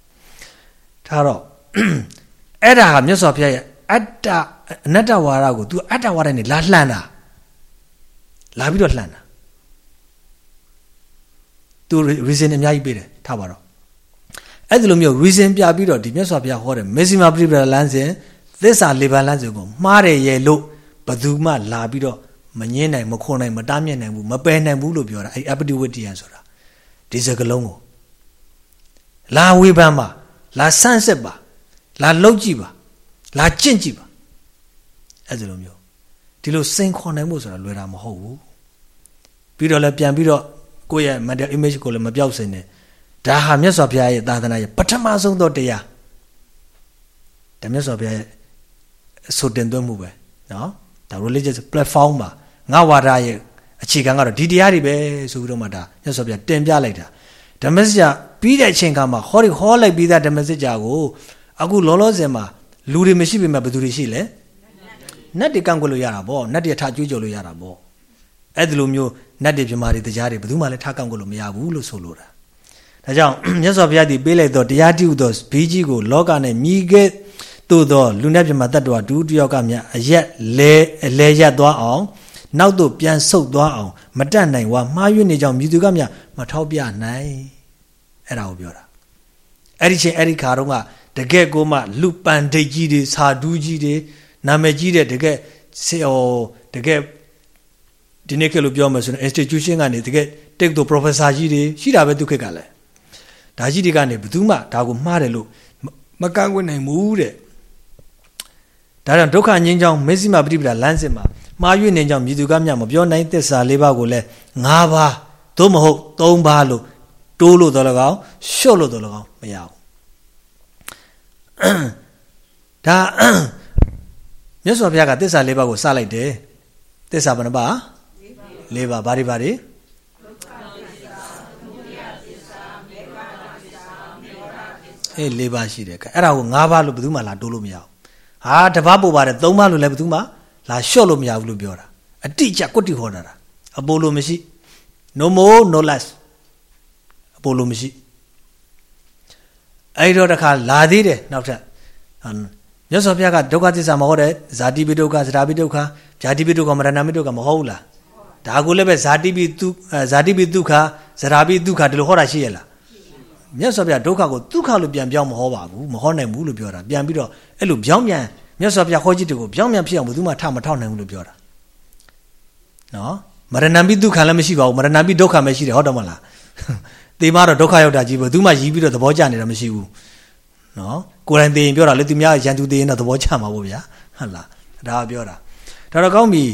ဒါတော့အဲ့ဒါကမြတ်စွာဘုရားရဲ့အတ္တအနတ္တဝါဒကို तू အတ္တဝါဒနဲ့လာလှန်တာ လာပြီးတော့လှန်တာသူ reason အများကြီးပေးတယ်ထားပါတော့အဲ့ဒီလိုမျိုး reason ပြပြီးတော့ဒီမြတ်စွာဘုရားဟောတယ်မေစီမာပရိပဒလမ်းစဉ်သစ္စာလေးပါးလမ်းစဉ်ကိုမှားတယ်ရဲ့လို့ဘသူမှလာပြီးတော့မငင်းနိုင်မခွန်နိုင်မတားမြစ်နိုင်ဘူးမပယ်နိုင်ဘူးလို့ပြောတာအဲ့အပတိဝတ္တိယဆိုတာဒီစကလုံးကိုလာဝေဖန်ပါလာဆန့်စစ်ပါလာလှုပ်ကြည့်ပါလာကြင့်ကြည့်ပါအဲ့ဒီလိုမျိုး ဒီလိုစိန်ခေါ်နိုင်မှုဆိုတာလွယ်တာမဟုတ်ဘူးပြီးတော့လည်းပြန်ပြီးတော့ကိုယ့်ရဲ့ mental image ကိုလည်းမပြောက်စင်နဲ့ဒါဟာမြတ်စွာဘုရားရဲ့သာသနာရဲ့ပထမဆုံးသောတရားဒါမြတ်စွာဘုရားရဲ့အဆိုတင်သွင်းမှုပဲနော်ဒါ religious platform မှာငါဝါဒရဲ့အခြေခံကတော့ဒီတရားတွေပဲဆိုပြီးတော့မှဒါမြတ်စွာဘုရားတင်ပြလိုက်တာဓမ္မစကြာပြီးတဲ့အချိန်ကမှဟောဒီဟောလိုက်ပြီးသားဓမ္မစကြာကိုအခုလောလောဆယ်မှာလူတွေမရှိပေမဲ့ဘယ်သူတွေရှိလဲ နတ်တွေကန့်ကွက်လို့ရတာပေါ့နတ်တွေထကြွေးကြော်လို့ရတာပေါ့အဲ့ဒီလိုမျိုးနတ်တွေပြမာတွေတရားတွေဘယ်သူမှလည်းထကန့်ကွက်လို့မရဘူးလို့ဆိုလိုတာဒါကြောင့်မြတ်စွာဘုရားဒီပေးလိုက်တော့တရားတိဟုသောဘေးကြီးကိုလောကနဲ့မြည်ခဲ့သို့သောလူနဲ့ပြမတ္တဝဒူတယောက်ကမြအရက်လဲလဲရက်သွားအောင်နောက်သို့ပြန်ဆုတ်သွားအောင်မတတ်နိုင်ဝါမှားယွင်းနေကြောင်းမြည်သူကမြမထောက်ပြနိုင်အဲ့ဒါကိုပြောတာအဲ့ဒီချင်းအဲ့ဒီခါတော့ကတကယ်ကိုမှလူပန်ဒိတ်ကြီးတွေစာဒူးကြီးတွေ နာမည်ကြီးတဲ့တကယ်စေဟောတကယ်ဒီနေ့ကလို့ပြောမယ်ဆိုရင် institution ကနေတကယ်တက်တော့ professor ကြီးတွေရှိတာပဲသူခေတ်ကလည်းဒါကြီးတွေကနေဘယ်သူမှဒါကိုမှားတယ်လို့မကန့်ကွက်နိုင်ဘူးတဲ့ဒါကြောင့်ဒုက္ခငြိမ်းချောင်းမေဇိမပฏิပဒါလမ်းစဉ်မှာမှားယွင်းနေကြောင်းမြည်သူကမြမပြောနိုင်သစ္စာ၄ပါးကိုလည်း၅ပါးသို့မဟုတ်၃ပါးလို့တိုးလို့တော့၎င်းရှော့လို့တော့၎င်းမရဘူးဒါ မြတ်စွာဘုရားကသစ္စာ၄ပါးကိုစလိုက်တယ်သစ္စာဘယ်နှပါး၄ပါးဘာတွေဘာတွေအေး၄ပါးရှိတယ်အဲ့ဒါကို၅ပါးလို့ဘယ်သူမှလာတိုးလို့မရဘူးဟာတပတ်ပို့ပါတယ်၃ပါးလို့လည်းဘယ်သူမှလာလျှော့လို့မရဘူးလို့ပြောတာအတိအကျကွတိဟောတာအပိုလိုမရှိ no more no less အပိုလိုမရှိအဲ့တော့တခါလာသေးတယ်နောက်ထပ် မြတ်စွာဘုရားကဒုက္ခသစ္စာမဟုတ်တဲ့ဇာတိပိဒုက္ခဇရာပိဒုက္ခဇာတိပိဒုက္ခမရဏပိဒုက္ခမဟုတ်ဘူးလားဒါကိုလည်းပဲဇာတိပိဒုဇာတိပိဒုက္ခဇရာပိဒုက္ခဒီလိုဟောတာရှိရလားမြတ်စွာဘုရားဒုက္ခကိုဒုက္ခလို့ပြန်ပြောင်းမဟောပါဘူးမဟောနိုင်ဘူးလို့ပြောတာပြန်ပြီးတော့အဲ့လိုပြောင်းပြန်မြတ်စွာဘုရားဟောကြည့်တယ်ကိုပြောင်းပြန်ဖြစ်အောင်ဘယ်သူမှထမထောက်နိုင်ဘူးလို့ပြောတာနော်မရဏပိဒုက္ခလည်းမရှိပါဘူးမရဏပိဒုက္ခပဲရှိတယ်ဟုတ်တယ်မလားသေမတော့ဒုက္ခရောက်တာကြီးဘယ်သူမှရီးပြီးတော့သဘောကျနေတာမရှိဘူး နော်ကိုယ်တိုင်သိရင်ပြောတာလေသူများရန်သူသိရင်တော့သဘောကျမှာပေါ့ဗျာဟုတ်လားဒါကပြောတာဒါတော့ကောင်းပြီ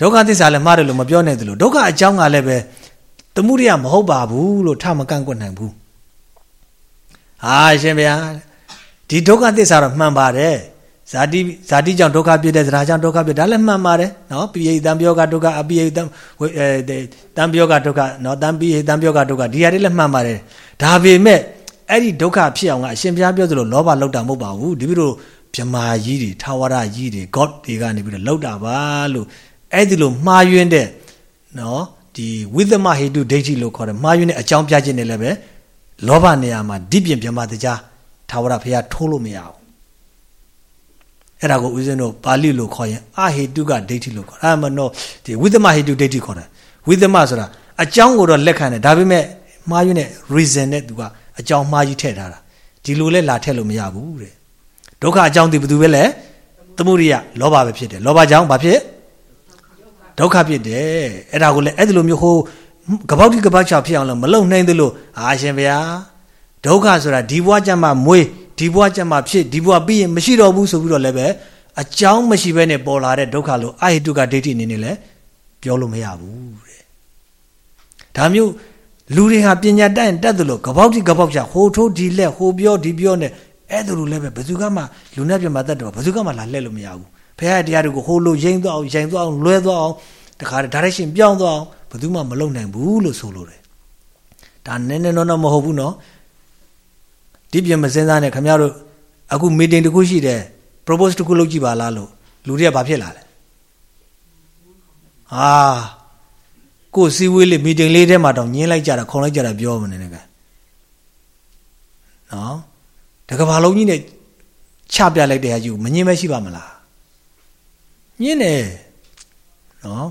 ဒုက္ခသစ္စာလည်းမှားတယ်လို့မပြောနိုင်သလိုဒုက္ခအကြောင်းကလည်းပဲတမှုရိယမဟုတ်ပါဘူးလို့ထမကန့်ကွက်နိုင်ဘူးဟာရှင်ဗျာဒီဒုက္ခသစ္စာတော့မှန်ပါတယ်ဇာတိဇာတိကြောင့်ဒုက္ခဖြစ်တဲ့ဇရာကြောင့်ဒုက္ခဖြစ်ဒါလည်းမှန်ပါတယ်နော်ပိယိတံပြောကဒုက္ခအပိယိတံအဲတံပြောကဒုက္ခနော်တံပိယိတံပြောကဒုက္ခဒီဟာတွေလည်းမှန်ပါတယ်ဒါပေမဲ့ အဲ့ဒီဒုက္ခဖြစ်အောင်ကအရှင်ဘုရားပြောသလိုလောဘလောက်တာမဟုတ်ပါဘူးဒီပြီးတော့ဗြမာကြီးတွေထာဝရကြီးတွေ god တွေကနေပြီးတော့လောက်တာပါလို့အဲ့ဒီလိုမှားယွင်းတဲ့နော်ဒီဝိသမဟေတုဒိဋ္ဌိလို့ခေါ်တယ်မှားယွင်းတဲ့အကြောင်းပြခြင်းနဲ့လည်းပဲလောဘနေရာမှာဒီပြင်ဗြမာတရားထာဝရဘုရားထိုးလို့မရဘူးအဲ့ဒါကိုဦးဇင်းတို့ပါဠိလိုခေါ်ရင်အဟေတုကဒိဋ္ဌိလို့ခေါ်အဲ့မနော်ဒီဝိသမဟေတုဒိဋ္ဌိခေါ်တယ်ဝိသမဆိုတာအကြောင်းကိုတော့လက်ခံတယ်ဒါပေမဲ့မှားယွင်းတဲ့ reason နဲ့သူက အကြောင်းမှားကြီးထည့်ထားတာဒီလိုလဲလာထည့်လို့မရဘူးတဲ့ဒုက္ခအကြောင်းဒီဘယ်သူပဲလဲသမုဒိယလောဘပဲဖြစ်တယ်လောဘကြောင့်ဘာဖြစ်ဒုက္ခဖြစ်တယ်အဲ့ဒါကိုလည်းအဲ့ဒီလိုမျိုးဟိုကပောက်တိကပောက်ချဖြစ်အောင်လို့မလုံနိုင်သလိုအာရှင်ဗျာဒုက္ခဆိုတာဒီဘဝကြမှာမွေးဒီဘဝကြမှာဖြစ်ဒီဘဝပြီးရင်မရှိတော့ဘူးဆိုပြီးတော့လည်းပဲအကြောင်းမရှိဘဲနဲ့ပေါ်လာတဲ့ဒုက္ခလို့အာဟိတုကဒိဋ္ဌိအနေနဲ့လည်းပြောလို့မရဘူးတဲ့ဒါမျိုး လူတွေဟာပညာတတ်ရင်တတ်တယ်လို့ကပောက်တိကပောက်ချဟိုထိုးဒီလက်ဟိုပြောဒီပြောနဲ့အဲ့ဒါလိုလည်းပဲဘယ်သူကမှလူနဲ့ပြမတတ်တော့ဘယ်သူကမှလာလှည့်လို့မရဘူးဖခင်တရားတွေကိုဟိုလိုရင်သွားအောင်ရင်သွားအောင်လွဲသွားအောင်တခါတည်း direction ပြောင်းသွားအောင်ဘယ်သူမှမလုပ်နိုင်ဘူးလို့ဆိုလိုတယ်ဒါနည်းနည်းတော့မဟုတ်ဘူးနော်ဒီပြင်မစင်းစားနဲ့ခင်ဗျားတို့အခု meeting တခုရှိတယ် propose တခုလုပ်ကြည့်ပါလားလို့လူတွေကဘာဖြစ်လာလဲဟာ ကိုစီဝေးလေး meeting လေးထဲမှာတော့ညင်းလိုက်ကြတာခုံလိုက်ကြတာပြောမနေနဲ့ကနော်တကဘာလုံးကြီးနဲ့ချပြလိုက်တဲ့ဟာကြီးကိုမညင်းမရှိပါမလားညင်းတယ်နော်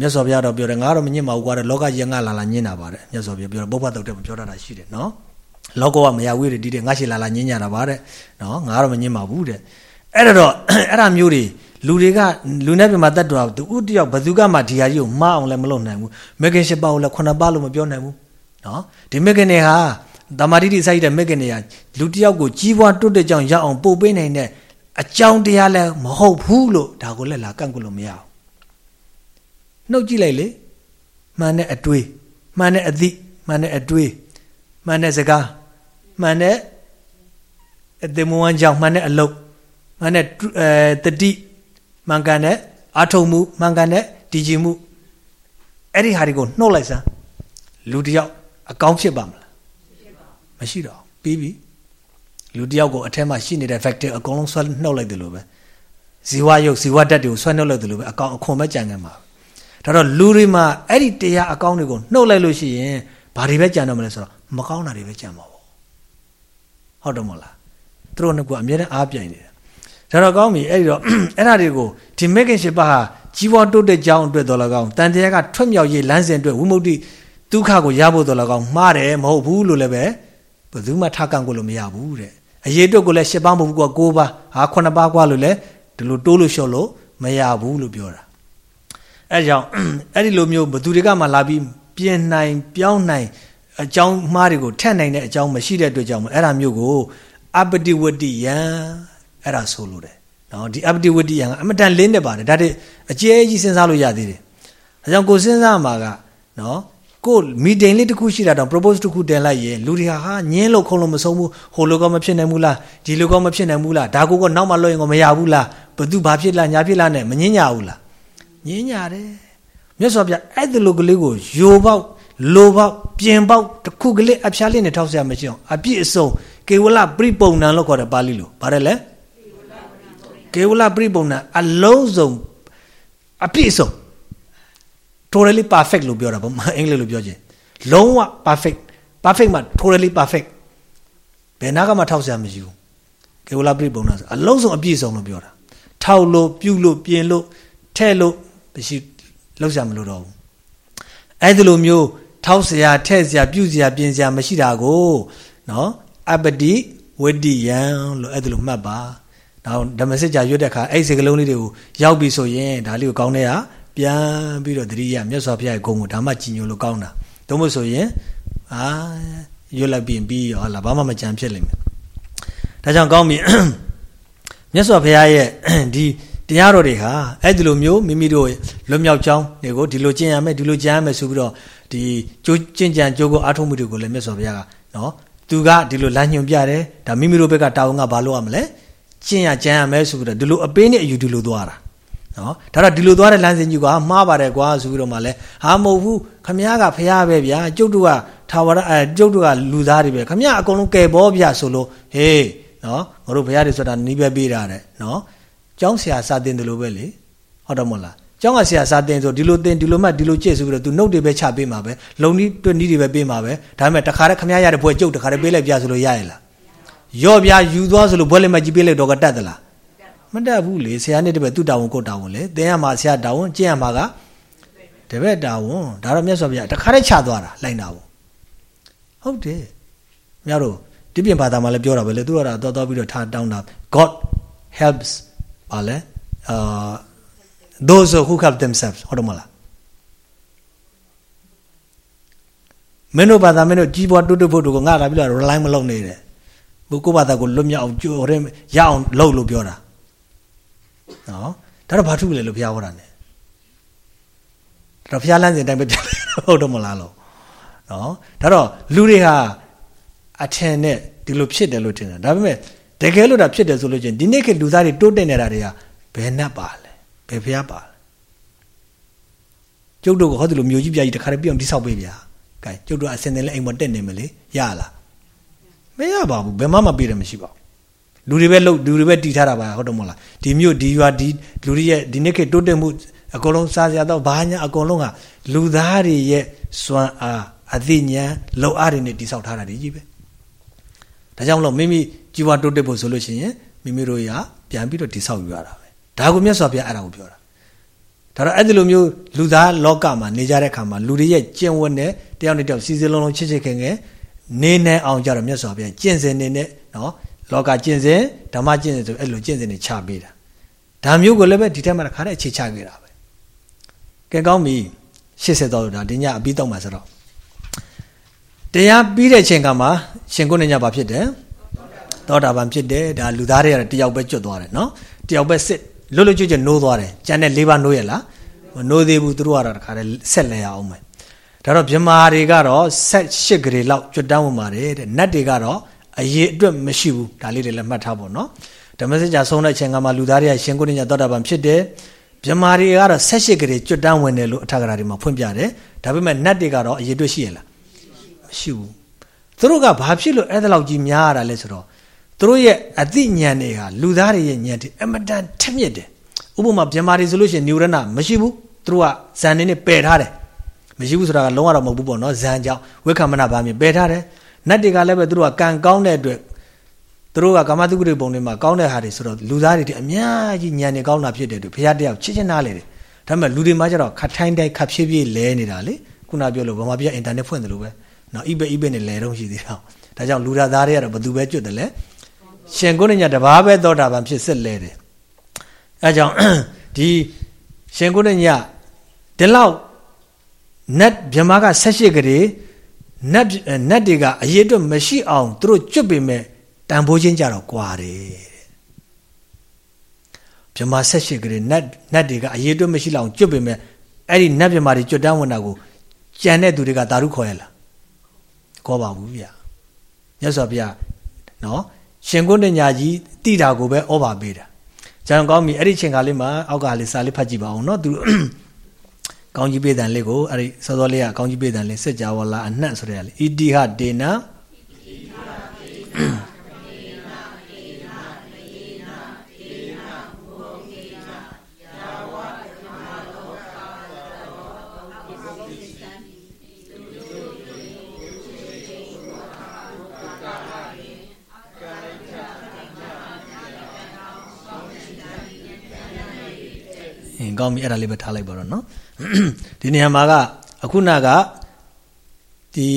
မြတ်စွာဘုရားတော့ပြောတယ်ငါတော့မညင့်ပါဘူးကွာတဲ့လောကကြီးငါလာလာညင့်တာပါတဲ့မြတ်စွာဘုရားပြောတယ်ပုပ္ပတုတ်တဲ့မပြောတတ်တာရှိတယ်နော်လောကကမရဝေးတွေဒီတဲ့ငါရှိလာလာညင့်ကြတာပါတဲ့နော်ငါတော့မညင့်ပါဘူးတဲ့အဲ့တော့အဲ့ဒါမျိုးတွေ လူတွေကလူနဲ့ပြမတတ်တော်သူဥတယောက်ဘသူကမှဒီဟာကြီးကိုမှားအောင်လည်းမလုပ်နိုင်ဘူးမေခင်ရှစ်ပါးကိုလည်းခုနှစ်ပါးလို့မပြောနိုင်ဘူးနော်ဒီမေခင်တွေဟာတမာတိတိစိုက်တဲ့မေခင်တွေကလူတယောက်ကိုကြီးပွားတွတ်တဲ့ကြောင့်ရအောင်ပို့ပေးနိုင်တဲ့အကြောင်းတရားလည်းမဟုတ်ဘူးလို့ဒါကိုလည်းလာကန့်ကွက်လို့မရဘူးနှုတ်ကြည့်လိုက်လေမှန်တဲ့အတွေးမှန်တဲ့အသည့်မှန်တဲ့အတွေးမှန်တဲ့စကားမှန်တဲ့အသင်မဝမ်းကြောင့်မှန်တဲ့အလုပ်မှန်တဲ့အဲတတိ မှန်ကန်တဲ့အာထုံမှုမှန်ကန်တဲ့တည်ကြည်မှုအဲ့ဒီဟာတွေကိုနှုတ်လိုက်စမ်းလူတယောက်အကောင်းဖြစ်ပါမလားမရှိတော့ပြီးပြီလူတယောက်ကိုအထက်မှာရှိနေတဲ့ factor အကုန်လုံးဆွဲနှုတ်လိုက်တယ်လို့ပဲဇီဝယုတ်ဇီဝဓာတ်တွေကိုဆွဲနှုတ်လိုက်တယ်လို့ပဲအကောင်အခွန်ပဲကြံခဲ့မှာဒါတော့လူတွေမှာအဲ့ဒီတရားအကောင်းတွေကိုနှုတ်လိုက်လို့ရှိရင်ဘာတွေပဲကြံတော့မလဲဆိုတော့မကောင်းတာတွေပဲကြံမှာပေါ့ဟုတ်တယ်မဟုတ်လားသူတို့နှစ်ခုအမြဲတမ်းအားပြိုင်နေတယ် ဒါတော့ကောင်းပြီအဲ့ဒီတော့အဲ့ဒါတွေကိုဒီ making ship ဟာကြီးပွားတိုးတက်ကြောင်းအတွက်တော်လကောင်းတန်တရားကထွက်မြောက်ရေးလမ်းစဉ်အတွက်ဝိမု ക്തി ဒုက္ခကိုရဖို့တော်လကောင်းမှားတယ်မဟုတ်ဘူးလို့လည်းပဲဘယ်သူမှထကန့်ကိုလို့မရဘူးတဲ့အရေးအတွက်ကိုလည်း၈ပါးမဟုတ်ဘူးကွာ၉ပါးဟာ9ပါးကွာလို့လည်းဒီလိုတိုးလို့လျှော့လို့မရဘူးလို့ပြောတာအဲကြောင့်အဲ့ဒီလိုမျိုးဘသူတွေကမှလာပြီးပြင်နိုင်ပြောင်းနိုင်အကြောင်းမှားတွေကိုထက်နိုင်တဲ့အကြောင်းမရှိတဲ့အတွက်ကြောင့်အဲ့ဒါမျိုးကိုအပတိဝတ္တိယံ အဲ့ဒါဆိုလို့တယ်နော်ဒီအပတိဝတ္တိယံကအမတန်လင်းနေပါတယ်ဒါတည်းအကျဲကြီးစဉ်းစားလို့ရသေးတယ်ဒါကြောင့်ကိုစဉ်းစားမှာကနော်ကိုမီတိန်လေးတစ်ခုရှိတာတော့ propose တစ်ခုတင်လိုက်ရင်လူတွေဟာဟာညင်းလို့ခုံလို့မဆုံးဘူးဟိုလိုကောမဖြစ်နိုင်ဘူးလားဒီလိုကောမဖြစ်နိုင်ဘူးလားဒါကိုကနောက်မှလွှတ်ရင်ကောမရဘူးလားဘသူဘာဖြစ်လားညာဖြစ်လားနဲ့မငင်းညာဘူးလားငင်းညာတယ်မြတ်စွာဘုရားအဲ့ဒီလိုကလေးကိုယိုပေါက်လိုပေါက်ပြင်ပေါက်တစ်ခုကလေးအဖျားလေးနဲ့ထောက်ဆရာမရှိအောင်အပြည့်အစုံကေဝလပရိပုံဏံလို့ခေါ်တယ်ပါဠိလိုဗါတယ်လေ ကေဝလပရိပုံဏံအလုံးစုံအပြည့်အစုံ totally perfect လို့ပြောတာပေါ့အင်္ဂလိပ်လိုပြောခြင်းလုံးဝ perfect perfect မှာ totally perfect ဘယ်နာကမှထောက်ဆရာမရှိဘူးကေဝလပရိပုံနာဆိုအလုံးစုံအပြည့်စုံလို့ပြောတာထောက်လို့ပြုလို့ပြင်လို့ထဲ့လို့မရှိလောက်ဆရာမလို့တော့ဘူးအဲ့ဒီလိုမျိုးထောက်ဆရာထဲ့ဆရာပြုဆရာပြင်ဆရာမရှိတာကိုနော်အပတိဝိတ္တိယံလို့အဲ့ဒီလိုမှတ်ပါ နောက်ဓမ္မစစ်ကြာရွတ်တဲ့အခါအဲ့ဒီစကလုံးလေးတွေကိုရောက်ပြီဆိုရင်ဒါလေးကိုကောင်းတဲ့ဟာပြန်ပြီးတော့တတိယမြတ်စွာဘုရားရဲ့ဂုဏ်ကိုဒါမှကြည်ညိုလို့ကောင်းတာတို့မို့ဆိုရင်အာရွတ်လိုက်ပြီးပြီးရောလာဘာမှမကြံဖြစ်လိမ့်မယ်ဒါကြောင့်ကောင်းပြီမြတ်စွာဘုရားရဲ့ဒီတရားတော်တွေဟာအဲ့ဒီလိုမျိုးမိမိတို့လွတ်မြောက်ကြောင်းတွေကိုဒီလိုကျင့်ရမယ်ဒီလိုကြံရမယ်ဆိုပြီးတော့ဒီကျိုးကျင့်ကြံကြိုးကိုအားထုတ်မှုတွေကိုလည်းမြတ်စွာဘုရားကနော်သူကဒီလိုလမ်းညွှန်ပြတယ်ဒါမိမိတို့ဘက်ကတာဝန်ကဘာလို့ရမလဲ ကျင့်ရကြံရမယ်ဆိုပြီးတော့ဒီလိုအပေးနဲ့အယူဒီလိုသွားတာနော်ဒါတော့ဒီလိုသွားတဲ့လမ်းစဉ်ကြီးကမှားပါတယ်ကွာဆိုပြီးတော့မှလဲဟာမဟုတ်ဘူးခမည်းကဖရားပဲဗျာကျုပ်တို့ကထာဝရအဲကျုပ်တို့ကလူသားတွေပဲခမည်းအကုန်လုံးကယ်ဘောဗျာဆိုလို့ဟေးနော်ငါတို့ဘုရားတွေဆိုတာနီးပဲပေးတာတဲ့နော်ကျောင်းဆရာစာတင်တယ်လို့ပဲလေဟုတ်တော့မဟုတ်လားကျောင်းကဆရာစာတင်ဆိုဒီလိုတင်ဒီလိုမှဒီလိုကြည့်ဆိုပြီးတော့သူနှုတ်တွေပဲချပေးမှာပဲလုံနီးတွနီးတွေပဲပေးမှာပဲဒါပေမဲ့တခါတည်းခမည်းရတဲ့ဘွဲကျုပ်တခါတည်းပေးလိုက်ပြဆိုလို့ရရလား ရော့ပြယူသွားဆိုလို့ဘွဲလက်မကြီးပေးလိုက်တော့ကတတ်သလားမတတ်ဘူးလေဆရာနဲ့တပည့်သူ့တာဝန်ကိုတာဝန်လေသင်ရမှာဆရာတာဝန်ကျင့်ရမှာကတပည့်တာဝန်ဒါတော့မြတ်စွာဘုရားတခါတည်းချသွားတာလိုက်တာဝန်ဟုတ်တယ်မြတ်တို့ဒီပြင်ဘာသာမှာလည်းပြောတာပဲလေသူကတော့တော်တော်ပြီးတော့ထားတောင်းတာ God helps ပါလေအာ those who help themselves ဟုတ်တယ်မလားမင်းတို့ဘာသာမင်းတို့ကြီးပွားတိုးတက်ဖို့တို့ကငါကပြီးတော့ rely မလုပ်နေတယ် ဘုကိုဘာသာကိုလွတ်မြောက်အောင်ကြိုးရအောင်လုပ်လို့ပြောတာနော်ဒါတော့ဘာထုလဲလို့ဘုရားဟောတာ ਨੇ ဒါတော့ဘုရားလမ်းစဉ်တိုင်းပဲပြဟုတ်တော့မလားလို့နော်ဒါတော့လူတွေဟာအထင်နဲ့ဒီလိုဖြစ်တယ်လို့ထင်တာဒါပေမဲ့တကယ်လို့ဒါဖြစ်တယ်ဆိုလို့ချင်းဒီနေ့ခေတ်လူသားတွေတိုးတက်နေတာတွေကဘယ်နဲ့ပါလဲဘယ်ဘုရားပါလဲကျုပ်တို့ကဟောဒီလိုမျိုးကြီးပြကြီးတခါတည်းပြောင်းတိဆောက်ပေးဗျာကဲကျုပ်တို့အစင်တယ်လဲအိမ်မတက်နေမလေရလား မရပါဘူးဘယ်မှမပေးတယ်မရှိပါဘူးလူတွေပဲလှုပ်လူတွေပဲတီထားတာပါဟုတ်တော့မဟုတ်လားဒီမြို့ဒီရွာဒီလူတွေရဲ့ဒီနေ့ခေတ်တိုးတက်မှုအကုန်လုံးစားစရာတော့ဘာညာအကုန်လုံးကလူသားတွေရဲ့စွမ်းအားအသိဉာဏ်လုံအားတွေနဲ့တိဆောက်ထားတာဒီကြီးပဲဒါကြောင့်မလို့မိမိကြီးပွားတိုးတက်ဖို့ဆိုလို့ရှိရင်မိမိတို့ရပြန်ပြီးတော့တိဆောက်ယူရတာပဲဒါကိုမြတ်စွာဘုရားအဲ့ဒါကိုပြောတာဒါတော့အဲ့ဒီလိုမျိုးလူသားလောကမှာနေကြတဲ့ခါမှာလူတွေရဲ့ကျင့်ဝတ်နဲ့တယောက်နဲ့တယောက်စီစီလုံးလုံးချစ်ချစ်ခင်ခင် နေနေအောင်ကြတော့မြတ်စွာဘုရားကျင့်စဉ်နေနဲ့နော်လောကကျင့်စဉ်ဓမ္မကျင့်စဉ်ဆိုအဲ့လိုကျင့်စဉ်တွေချပေးတာဒါမျိုးကိုလည်းပဲဒီထက်မှတစ်ခါတည်းအခြေချခဲ့တာပဲကဲကောင်းပြီ80တော့ဒါဒီညအပြီးတော့မှာဆိုတော့တရားပြီးတဲ့ချိန်ကမှရှင်ကိုနေညဘာဖြစ်တယ်သောတာပန်ဖြစ်တယ်ဒါလူသားတွေကတော့တယောက်ပဲကျွတ်သွားတယ်နော်တယောက်ပဲစစ်လွတ်လွတ်ကျွတ်ကျွတ်နိုးသွားတယ်ကျန်တဲ့၄ပါးနိုးရလားမနိုးသေးဘူးသူတို့ကတော့တခါတည်းဆက်လဲရအောင်မယ် ဒါတော့မြမာတွေကတော့ဆက်ရှစ်ဂရေလောက်ကျွတ်တန်းဝင်ပါတယ်တဲ့နတ်တွေကတော့အရေးအတွက်မရှိဘူးဒါလေးတွေလည်းမှတ်ထားဖို့နော်ဓမ္မစကြာဆုံးတဲ့အချိန်ကမှလူသားတွေကရှင်ကိုရညသောတာပန်ဖြစ်တယ်မြမာတွေကတော့ဆက်ရှစ်ဂရေကျွတ်တန်းဝင်တယ်လို့အထက်ကရာတွေမှာဖွင့်ပြတယ်ဒါပေမဲ့နတ်တွေကတော့အရေးအတွက်ရှိရလားမရှိဘူးသူတို့ကဘာဖြစ်လို့အဲ့ဒါလောက်ကြီးများရတာလဲဆိုတော့သူတို့ရဲ့အသိဉာဏ်တွေဟာလူသားတွေရဲ့ဉာဏ်တွေအမတန်ထက်မြက်တယ်ဥပမာမြန်မာတွေဆိုလို့ရှိရင်နိဝရဏမရှိဘူးသူတို့ကဇန်နေနဲ့ပယ်ထားတယ် မရှိဘူးဆိုတာကလုံးဝတော့မဟုတ်ဘူးပေါ့နော်ဇန်ကြောင့်ဝိက္ခမနာဘာမြင်ပယ်ထားတယ်နတ်တွေကလည်းပဲသူတို့ကကံကောင်းတဲ့အတွက်သူတို့ကကာမတုဂရိပုံတွေမှာကောင်းတဲ့ဟာတွေဆိုတော့လူသားတွေအများကြီးဉာဏ်တွေကောင်းတာဖြစ်တဲ့အတွက်ဘုရားတရားချစ်ချင်းနားလေတယ်ဒါပေမဲ့လူတွေမှာကျတော့ခတ်ထိုင်းတိုင်းခတ်ဖြည်းဖြည်းလဲနေတာလေခုနပြောလို့ဗမာပြည်အင်တာနက်ဖွင့်တယ်လို့ပဲနော်အိပဲအိပဲနဲ့လဲတော့ရှိသေးတာဒါကြောင့်လူသားသားတွေကတော့ဘသူပဲကျွတ်တယ်လေရှင်ကိုညတဘာပဲသောတာပန်ဖြစ်စစ်လဲတယ်အဲကြောင့်ဒီရှင်ကိုညဒီလောက် နတ်မြမက78ကလေးနတ်နတ်တွေကအရေးအတွက်မရှိအောင်သူတို့ကျွတ်ပေမဲ့တန်ဖိုးချင်းကြတော့ကွာတယ်မြမ78ကလေးနတ်နတ်တွေကအရေးအတွက်မရှိလောက်ကျွတ်ပေမဲ့အဲ့ဒီနတ်မြမတွေကျွတ်တန်းဝင်တာကိုကြံတဲ့သူတွေကတာရုခေါ်ရလားခေါ်ပါဘူးဗျမြတ်စွာဘုရားနော်ရှင်ကုဏ္ဏညာကြီးတိတာကိုပဲဩဘာပေးတာကျန်ကောင်းပြီအဲ့ဒီချိန်ကလေးမှာအောက်ကလေးစာလေးဖတ်ကြည့်ပါအောင်နော်သူ ကောင်းကြီးပေးတယ်လေးကိုအဲ့ဒီစောစောလေးကကောင်းကြီးပေးတယ်လေးစัจ java လာအနှံ့ဆိုတဲ့လေဣတိဟဒေနာအင်းကောင်းပြီအဲ့ဒါလေးပဲထားလိုက်ပါတော့နော် ဒီနေရာမှာကအခုနကဒီ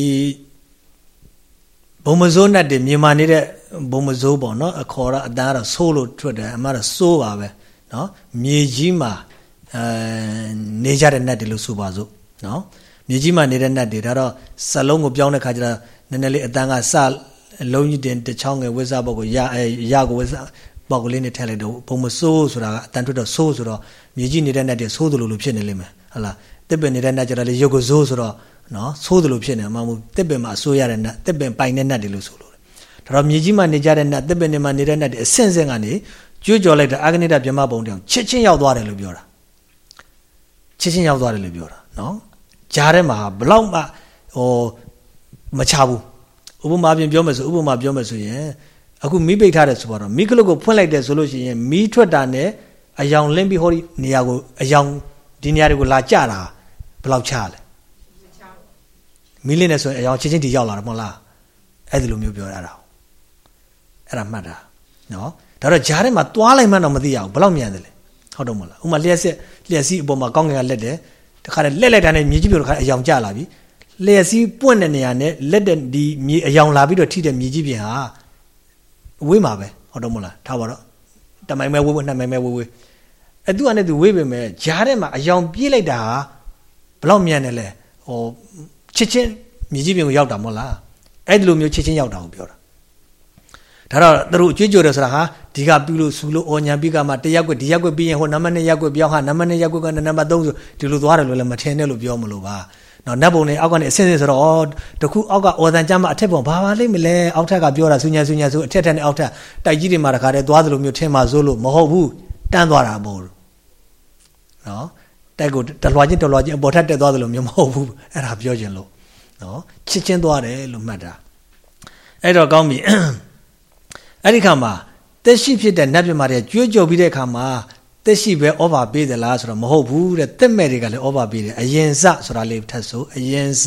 ဘုံမစိုးနဲ့တည်းမြန်မာနေတဲ့ဘုံမစိုးပေါ့နော်အခေါ်ရအသားတော့ဆိုးလို့ထွက်တယ်အမှတော့စိုးပါပဲနော်မြေကြီးမှာအဲနေကြတဲ့နတ်တွေလို့ဆိုပါစို့နော်မြေကြီးမှာနေတဲ့နတ်တွေဒါတော့စလုံးကိုပြောင်းတဲ့ခါကျတော့နည်းနည်းလေးအတန်းကစလုံးကြီးတင်တစ်ချောင်းငယ်ဝိဇ္ဇဘောက်ကိုရအဲရကိုဝိဇ္ဇဘောက်ကလေးနဲ့ထည့်လိုက်တော့ဘုံမစိုးဆိုတာကအတန်ထွက်တော့စိုးဆိုတော့မြေကြီးနေတဲ့နတ်တွေဆိုးသလိုလိုဖြစ်နေလိမ့်မယ် ဟုတ်လားတစ်ပင်နေတဲ့နတ်ကြတော့လေရုပ်ကိုစိုးဆိုတော့နော်ဆိုးသလိုဖြစ်နေမှာမဟုတ်တစ်ပင်မှာအစိုးရတဲ့နတ်တစ်ပင်ပိုင်တဲ့နတ်တွေလို့ဆိုလို့ဒါတော့မြေကြီးမှာနေကြတဲ့နတ်တစ်ပင်တွေမှာနေတဲ့နတ်တွေအဆင့်ဆင့်ကနေကျွကြော်လိုက်တဲ့အာဂနိတဗြဟ္မဘုံတောင်ချစ်ချင်းရောက်သွားတယ်လို့ပြောတာချစ်ချင်းရောက်သွားတယ်လို့ပြောတာနော်ဂျားထဲမှာဘလောက်မှဟိုမချဘူးဥပမာပြင်ပြောမယ်ဆိုဥပမာပြောမယ်ဆိုရင်အခုမီးပိတ်ထားတယ်ဆိုတော့မီးကလုတ်ကိုဖွင့်လိုက်တယ်ဆိုလို့ရှိရင်မီးထွက်တာနဲ့အယောင်လင်းပြီးဟောဒီနေရာကိုအယောင် ဒီနေရာတွေကိုလာကြတာဘယ်လောက်ချလဲမီးလင်းနေဆိုရင်အယောင်ချင်းချင်းဒီရောက်လာတယ်မဟုတ်လားအဲ့ဒီလိုမျိုးပြောရတာအဲ့ဒါမှတ်တာနော်ဒါတော့ဂျားထဲမှာသွားလိုက်မှတော့မသိရဘူးဘယ်လောက်မြန်တယ်လဲဟုတ်တော့မဟုတ်လားဥမာလျှက်စစ်လျှက်စီးအပေါ်မှာကောင်းကင်ကလက်တယ်တခါတည်းလက်လိုက်တာနဲ့မြေကြီးပြိုတခါအယောင်ကျလာပြီလျှက်စီးပွင့်တဲ့နေရာနဲ့လက်တဲ့ဒီမြေအယောင်လာပြီးတော့ထိတဲ့မြေကြီးပြင်ဟာဝေးမှာပဲဟုတ်တော့မဟုတ်လားထားပါတော့တမိုင်မဲဝေးဝေးနှစ်မိုင်မဲဝေးဝေး အဲ့သူကလည်းသူဝေးပေမဲ့ဂျားထဲမှာအယောင်ပြေးလိုက်တာဘလောက်မြန်တယ်လဲဟိုချစ်ချင်းမြေကြီးပြင်ကိုရောက်တာမဟုတ်လားအဲ့ဒီလိုမျိုးချစ်ချင်းရောက်တာကိုပြောတာဒါတော့သူတို့အကျွေးကြော်တယ်ဆိုတာဟာဒီကပြုလို့ဆူလို့အော်ညာပြီးကမှတရက်ကွက်ဒီရက်ကွက်ပြီးရင်ဟိုနံပါတ်2ရက်ကွက်ပြောင်းဟာနံပါတ်2ရက်ကွက်ကနံပါတ်3ဆိုဒီလိုသွားတယ်လို့လည်းမထင်နဲ့လို့ပြောမလို့ပါနော်နတ်ဘုံနေအောက်ကနေအဆင်းဆင်းဆိုတော့အော်တခုအောက်ကအော်တန်ကြမ်းမှာအထက်ဘုံဘာပါလိမ့်မလဲအောက်ထက်ကပြောတာဆူညာဆူညာဆိုအထက်ထက်နဲ့အောက်ထက်တိုက်ကြီးတွေမှာတခါတည်းသွားသလိုမျိုးထင်မှာစိုးလို့မဟုတ်ဘူးတန်းသွားတာမဟုတ်ဘူး နော်တိုက်ကိုတလွားချင်းတလွားချင်းအပေါ်ထက်တက်သွားသလိုမျိုးမဟုတ်ဘူးအဲ့ဒါပြောခြင်းလို့နော်ချစ်ချင်းသွားတယ်လို့မှတ်တာအဲ့တော့ကောင်းပြီအဲ့ဒီခါမှာတက်ရှိဖြစ်တဲ့နတ်ပြမာတွေကြွေးကြော်ပြီးတဲ့ခါမှာတက်ရှိပဲဩဘာပေးသလားဆိုတော့မဟုတ်ဘူးတဲ့တက်မဲ့တွေကလည်းဩဘာပေးတယ်အရင်စဆိုတာလေးထပ်ဆိုအရင်စ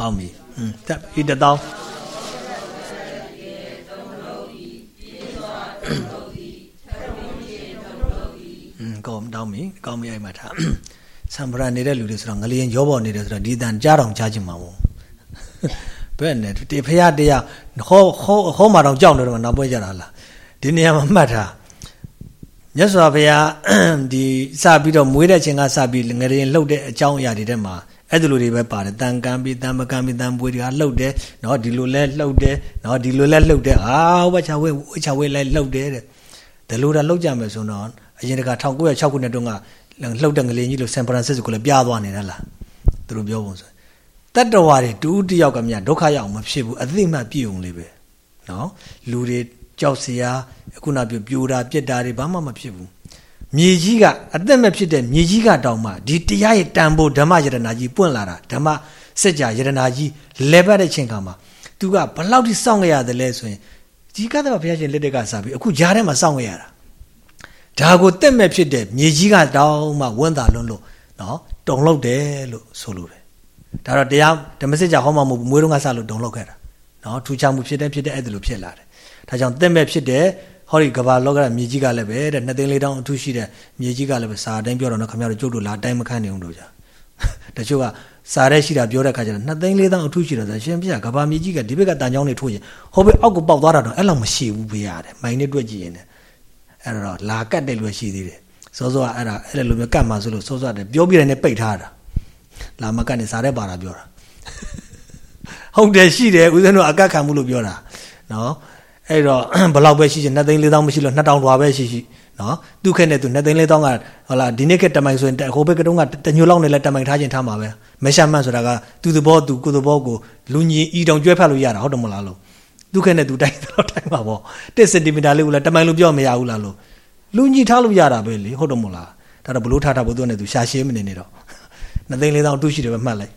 ကောင်းပြီဟွန်းတက်ဤတသောอืม ကောင်းတောင်းပြီကောင်းပြီအဲ့မှာထားဆံပရာနေတဲ့လူတွေဆိုတော့ငလျင်ရောပေါ်နေတယ်ဆိုတော့ဒီတန်ကြားတော်ကြားချင်မှာမို့ဘယ်နဲ့တေဖရတရားဟောဟောဟောမှာတော့ကြောက်နေတော့နောက်ပွဲကြတာလားဒီနေရာမှာမှတ်ထားမြတ်စွာဘုရားဒီစပြီးတော့မွေးတဲ့ချိန်ကစပြီးငရင်လှုပ်တဲ့အကြောင်းအရာတွေထဲမှာ အဲ့ဒီလိုတွေပဲပါတယ်တန်ကံပြီးတန်မကံပြီးတန်ပွေတွေကလှုပ်တယ်နော်ဒီလိုလဲလှုပ်တယ်နော်ဒီလိုလဲလှုပ်တယ်အာဝချဝဲဝချဝဲလဲလှုပ်တယ်တဲ့ဒီလိုတာလှုပ်ကြမယ်ဆိုတော့အရင်တက1906ခုနှစ်တုန်းကလှုပ်တဲ့ငလင်ကြီးလို့ဆန်ဖရန်စစ္စကိုလည်းပြားသွားနေတာလားသူတို့ပြောပုံဆိုတတ္တဝါတွေတူတယောက်ကမြဒုက္ခရောက်မဖြစ်ဘူးအသိမှပြည့်ုံလေးပဲနော်လူတွေကြောက်စရာအခုနပြပြိုတာပြက်တာတွေဘာမှမဖြစ်ဘူး မြေကြီးကအသက်မဲ့ဖြစ်တဲ့မြေကြီးကတောင်မှဒီတရားရဲ့တန်ဖို့ဓမ္မယတနာကြီးပွင့်လာတာဓမ္မစัจ जा ယတနာကြီးလဲပတ်တဲ့ချိန်ခါမှာသူကဘလောက်ထိစောင့်ရရတယ်လဲဆိုရင်ဒီကသဗ္ဗဘုရားရှင်လက်တက်ကစပြီးအခုကြားထဲမှာစောင့်ရရတာဒါကိုတက်မဲ့ဖြစ်တဲ့မြေကြီးကတောင်မှဝန်းတာလွန်းလို့နော်တုံလောက်တယ်လို့ဆိုလိုတယ်ဒါတော့တရားဓမ္မစကြာဟောမှာမဟုတ်ဘူးမွေးတော့ကစလို့တုံလောက်ခဲ့တာနော်ထူးခြားမှုဖြစ်တဲ့ဖြစ်တဲ့အဲ့ဒါလိုဖြစ်လာတယ်ဒါကြောင့်တက်မဲ့ဖြစ်တဲ့ ဟောဒီကဘာလောကရမြေကြီးကလည်းပဲတဲ့နှစ်သိန်းလေးတောင်းအထူးရှိတဲ့မြေကြီးကလည်းပဲစာတိုင်းပြောတော့နော်ခင်ဗျားတို့ကျုပ်တို့လာတိုင်းမခန့်နေအောင်တို့ကြာတချို့ကစာရဲရှိတာပြောတဲ့ခါကျတော့နှစ်သိန်းလေးတောင်းအထူးရှိတော့ရှင်ပြကဘာမြေကြီးကဒီဘက်ကတန်ချောင်းနေထိုးရင်ဟောဘက်အောက်ကိုပေါက်သွားတာတော့အဲ့လောက်မရှိဘူးပြရတယ်မိုင်းနဲ့တွက်ကြည့်ရင်လည်းအဲ့တော့လာကတ်တယ်လို့ရှိသေးတယ်စောစောကအဲ့ဒါအဲ့လိုမျိုးကတ်မှဆိုလို့စောစောတယ်ပြောပြတယ်နဲ့ပိတ်ထားတာလာမကတ်နေစားတဲ့ပါတာပြောတာဟုတ်တယ်ရှိတယ်ဦးဇင်းတို့အကတ်ခံမှုလို့ပြောတာနော် အဲ့တော့ဘလောက်ပဲရှိချင်2သိန်း4တောင်းမရှိလို့2000တွာပဲရှိရှိနော်သူခက်နဲ့သူ2သိန်း4တောင်းကဟလာဒီနေ့ကတမိုင်ဆိုရင်ဟိုဘက်ကတုန်းကတညိုလောက်နဲ့လည်းတမိုင်ထားခြင်းထားမှာပဲမရှာမှန်ဆိုတာကသူသဘောသူကိုသဘောကိုလူညီဤတောင်ကျွဲဖတ်လို့ရတာဟုတ်တယ်မလားလို့သူခက်နဲ့သူတိုင်းတော့တိုင်းပါပေါ့1စင်တီမီတာလေးကိုလည်းတမိုင်လို့ပြောမရဘူးလားလို့လူညီထားလို့ရတာပဲလေဟုတ်တယ်မလားဒါတော့ဘလို့ထားတာဘုသူနဲ့သူရှာရှင်းမနေနဲ့တော့2သိန်း4တောင်းတူးရှိတယ်ပဲမှတ်လိုက်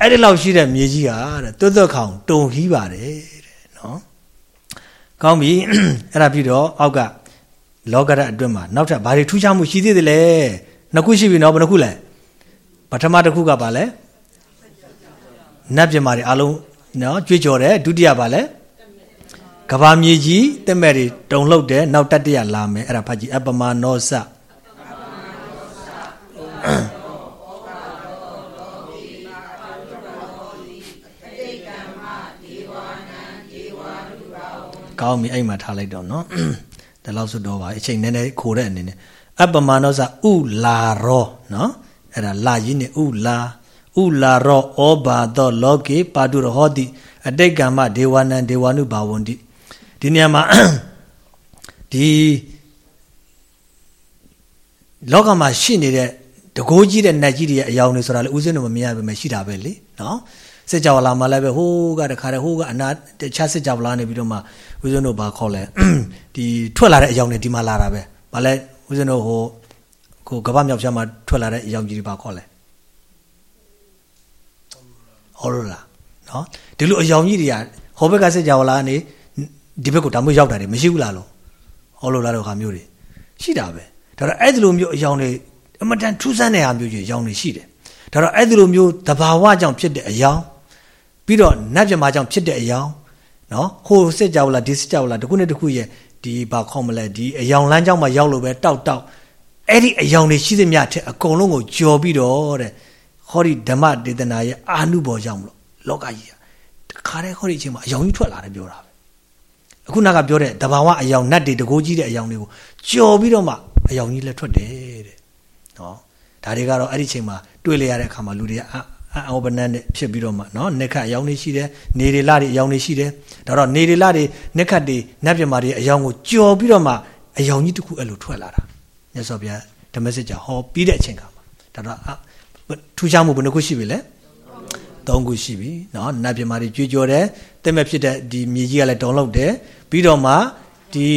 အဲ့ဒီလောက်ရှိတဲ့မြေကြီးကတဲ့တွတ်တွတ်ခေါင်တုံဟီးပါတယ်တဲ့နော် ကောင်းပြီအဲ့ဒါပြီးတော့အောက်ကလောကရအတွင်းမှာနောက်ထပ်ဘာတွေထူးခြားမှုရှိသေးသလဲနှစ်ခုရှိပြီနော်ဘယ်နှခုလဲပထမတစ်ခုကဘာလဲနတ်ပြမာတွေအလုံးနော်ကြွေးကြော်တယ်ဒုတိယဘာလဲကဘာမြေကြီးတက်မဲ့တွေတုံလှုပ်တယ်နောက်တတိယလာမယ်အဲ့ဒါဖတ်ကြည့်အပမနောစ ကောင်းပြီအဲ့မှာထားလိုက်တော့နော်ဒါလောက်ဆိုတော့ပါအချိန်နည်းနည်းခိုတဲ့အနေနဲ့အပမနောစဥလာရောနော်အဲ့ဒါလာရင်းနဲ့ဥလာဥလာရောဩဘာသောလောကေပါတုရဟောတိအတိတ်ကမ္မဒေဝနံဒေဝနုဘာဝန္တိဒီနေရာမှာဒီလောကမှာရှိနေတဲ့တကိုးကြီးတဲ့နတ်ကြီးတွေရဲ့အယောင်တွေဆိုတာလေဥစဉ်တော့မမြင်ရပါမယ်ရှိတာပဲလေနော် စစ်ကြောလာမှလည်းပဲဟိုးကတခါတည်းဟိုးကအနာတခြားစစ်ကြောလာနေပြီးတော့မှဦးဇင်းတို့ဘာခေါ်လဲဒီထွက်လာတဲ့အယောင်တွေဒီမှာလာတာပဲဘာလဲဦးဇင်းတို့ဟိုကိုကပ္ပမြောက်ချမ်းမှာထွက်လာတဲ့အယောင်ကြီးတွေဘာခေါ်လဲဟောလို့လားနော်ဒီလိုအယောင်ကြီးတွေကဟောဘက်ကစစ်ကြောလာနေဒီဘက်ကိုဒါမျိုးရောက်တာတွေမရှိဘူးလားလို့ဟောလို့လားတော့ခါမျိုးတွေရှိတာပဲဒါတော့အဲ့ဒီလိုမျိုးအယောင်တွေအမတန်ထူးဆန်းတဲ့ဟာမျိုးကြီးအယောင်တွေရှိတယ်ဒါတော့အဲ့ဒီလိုမျိုးတဘာဝကြောင့်ဖြစ်တဲ့အယောင် ပြီးတော့နတ်ပြမာကြောင့်ဖြစ်တဲ့အယောင်နော်ဟိုစစ်ကြောက်လားဒီစစ်ကြောက်လားတခုနဲ့တခုရဲ့ဒီဘာခေါ်မလဲဒီအယောင်လမ်းကြောင်းမှာရောက်လို့ပဲတောက်တောက်အဲ့ဒီအယောင်တွေရှိသမျှထက်အကုန်လုံးကိုကြော်ပြီးတော့တဲ့ဟောဒီဓမ္မဒေသနာရဲ့အာနုဘောကြောင့်မလို့လောကကြီးကတခါတည်းဟောဒီအချိန်မှာအယောင်ကြီးထွက်လာတယ်ပြောတာပဲအခုနကပြောတဲ့တဘာဝအယောင်နတ်တွေတကိုးကြီးတဲ့အယောင်တွေကိုကြော်ပြီးတော့မှအယောင်ကြီးလည်းထွက်တယ်တဲ့နော်ဒါတွေကတော့အဲ့ဒီအချိန်မှာတွေ့လေရတဲ့အခါမှာလူတွေ အောဘနန်ဖြစ်ပြီးတော့မှနော်နိခတ်အယောင်လေးရှိတယ်နေရီလာတွေအယောင်လေးရှိတယ်ဒါတော့နေရီလာတွေနိခတ်တွေနတ်ပြမာတွေအယောင်ကိုကြော်ပြီးတော့မှအယောင်ကြီးတစ်ခုအဲ့လိုထွက်လာတာမြတ်စွာဘုရားဓမ္မစစ်ကြောဟောပြီးတဲ့အချိန်ကမှဒါတော့ထူးခြားမှုဘယ်နှခုရှိပြီလဲ၃ခုရှိပြီနော်နတ်ပြမာတွေကြွေးကြော်တယ်တဲ့မဲ့ဖြစ်တဲ့ဒီမြေကြီးကလည်းတုံလောက်တယ်ပြီးတော့မှဒီ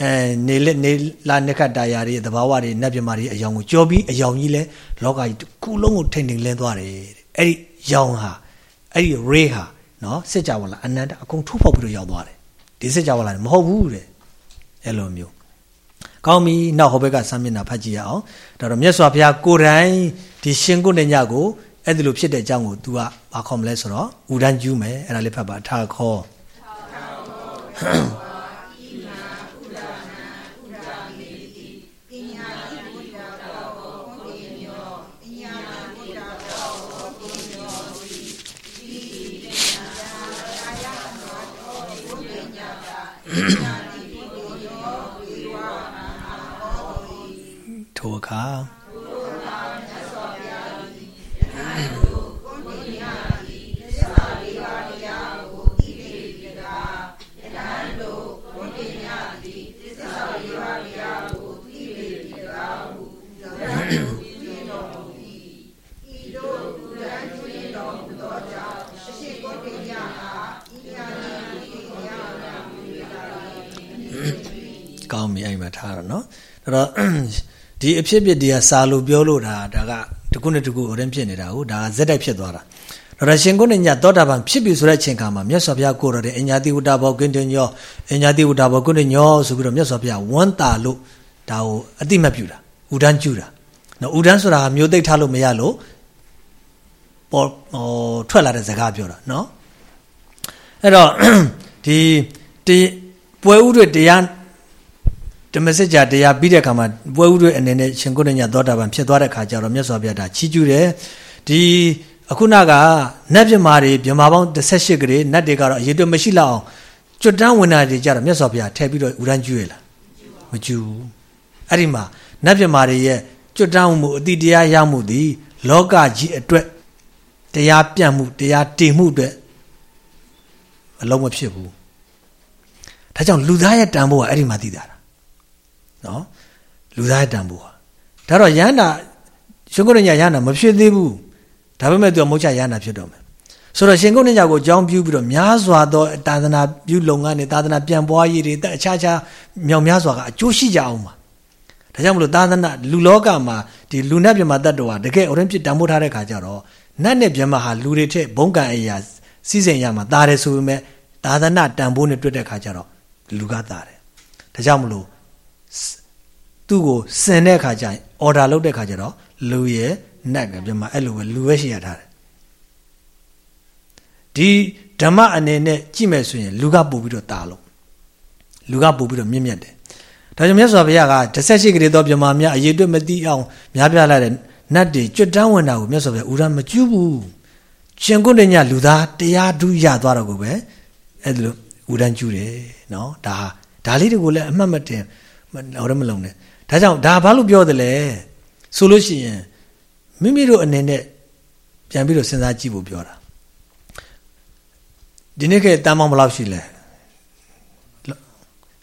အဲနေလက်နေလာနခတ်တာယာတွေသဘာဝတွေနတ်ပြမာတွေအယောင်ကိုကြောပြီးအယောင်ကြီးလဲလောကကြီးတစ်ခုလုံးကိုထိန်ထိန်လင်းသွားတယ် အဲ့ဒီရောင်ဟာအဲ့ဒီ ray ဟာနော်စစ်ကြဝဠာအနန္တအကုန်ထူဖောက်ပြီးတော့ရောက်သွားတယ်ဒီစစ်ကြဝဠာမဟုတ်ဘူးတဲ့အဲ့လိုမျိုးကောင်းပြီနောက်ဟောဘက်ကဆမ်းမျက်နှာဖတ်ကြည့်ရအောင်ဒါတော့မြတ်စွာဘုရားကိုယ်တိုင်ဒီရှင်ကုဏ္ဏညကိုအဲ့ဒီလိုဖြစ်တဲ့အကြောင်းကို तू ကဘာခေါ်မလဲဆိုတော့ဥဒန်းကျူးမယ်အဲ့ဒါလေးဖတ်ပါထာခောကောင်း 嗯 托卡。 မှာထားတော့เนาะအဲ့တော့ဒီအဖြစ်ဖြစ်တရားစာလို့ပြောလို့ဒါဒါကတခုနဲ့တခုအရင်ဖြစ်နေတာဟုတ်ဒါကဇက်တိုက်ဖြစ်သွားတာတော့ရရှင်ကုဏညသောတာပန်ဖြစ်ပြီဆိုတဲ့အချိန်ခါမှာမြတ်စွာဘုရားကိုတော်တဲ့အညာတိဝတ္တဘောကွင်းတင်ညောအညာတိဝတ္တဘောကွင်းတင်ညောဆိုပြီးတော့မြတ်စွာဘုရားဝမ်းတာလို့ဒါကိုအတိမတ်ပြုတာဥဒန်းကျူတာနော်ဥဒန်းဆိုတာမျိုးသိပ်ထားလို့မရလို့ပေါ်ဟိုထွက်လာတဲ့ဇာတ်ပြောတာနော်အဲ့တော့ဒီဒီပွဲဥတွေတရား ဓမ္မစကြာတရားပြီးတဲ့အခါမှာပွဲဥတွေအနေနဲ့ရှင်ကုဏညသောတာပန်ဖြစ်သွားတဲ့အခါကျတော့မြတ်စွာဘုရားဒါချီးကျူးတယ်ဒီအခုနကနတ်ပြမာတွေပြမာပေါင်း18ကလေးနတ်တွေကတော့အရေးတွေ့မရှိလောက်အောင်ကျွတ်တန်းဝင်တာတွေကြတော့မြတ်စွာဘုရားထည့်ပြီးတော့ဥရန်ကျူးရလားမကျူးအဲ့ဒီမှာနတ်ပြမာတွေရဲ့ကျွတ်တန်းမှုအတိတရားရမှုသည်လောကကြီးအတွက်တရားပြတ်မှုတရားတည်မှုအတွက်အလုံးမဖြစ်ဘူးဒါကြောင့်လူသားရဲ့တန်ဖိုးကအဲ့ဒီမှာသိတာ နော်လူသားရဲ့တန်ဖိုးဟာဒါတော့ရဟန္တာရှင်ကုဏ္ဏညာရဟန္တာမဖြစ်သေးဘူးဒါပေမဲ့သူကမုတ်ချရဟန္တာဖြစ်တော့မယ်ဆိုတော့ရှင်ကုဏ္ဏညာကိုအကြောင်းပြုပြီးတော့များစွာသောတာသနာပြုလုပ်ငန်းတွေတာသနာပြန်ပွားရေးတွေအခြားခြားမြောင်များစွာကအကျိုးရှိကြအောင်ပါဒါကြောင့်မလို့သာသနာလူလောကမှာဒီလူနဲ့ပြမတတ်တော်ဟာတကယ်အရင်ဖြစ်တန်ဖိုးထားတဲ့ခါကျတော့နတ်နဲ့ပြမဟာလူတွေထက်ဘုံကံအရာစီစဉ်ရမှာတာတယ်ဆိုပေမဲ့သာသနာတန်ဖိုးနဲ့တွေ့တဲ့ခါကျတော့လူကတာတယ်ဒါကြောင့်မလို့ သူ့ကိုစင်တဲ့အခါကျရင် order လုပ်တဲ့အခါကျတော့လူရဲ့နတ်ကပြမအဲ့လိုပဲလူပဲရှိရထားတယ်ဒီဓမ္မအနေနဲ့ကြည့်မယ်ဆိုရင် လူကပို့ပြီးတော့တာလို့လူကပို့ပြီးတော့မြင့်မြတ်တယ်ဒါကြောင့်မြတ်စွာဘုရားက18ကလေးသောပြမများအရေးအတွက်မသိအောင်များပြားလာတဲ့နတ်တွေကြွတန်းဝင်တာကိုမြတ်စွာဘုရားဥရမကျူးဘူးရှင်ကုဏ္ဏညလူသားတရားဓုရသွားတော့ကိုပဲအဲ့ဒါလို့ဥဒန်းကျူးတယ်နော်ဒါဒါလေးတွေကိုလည်းအမှတ်မတင် ဟောရမလုံးနဲ့ဒါကြောင့်ဒါဘာလို့ပြောတယ်လဲဆိုလို့ရှိရင်မိမိတို့အနေနဲ့ပြန်ပြီးတော့စဉ်းစားကြည့်ဖို့ပြောတာဒီနေ့ကတန်ပေါင်းဘယ်လောက်ရှိလဲ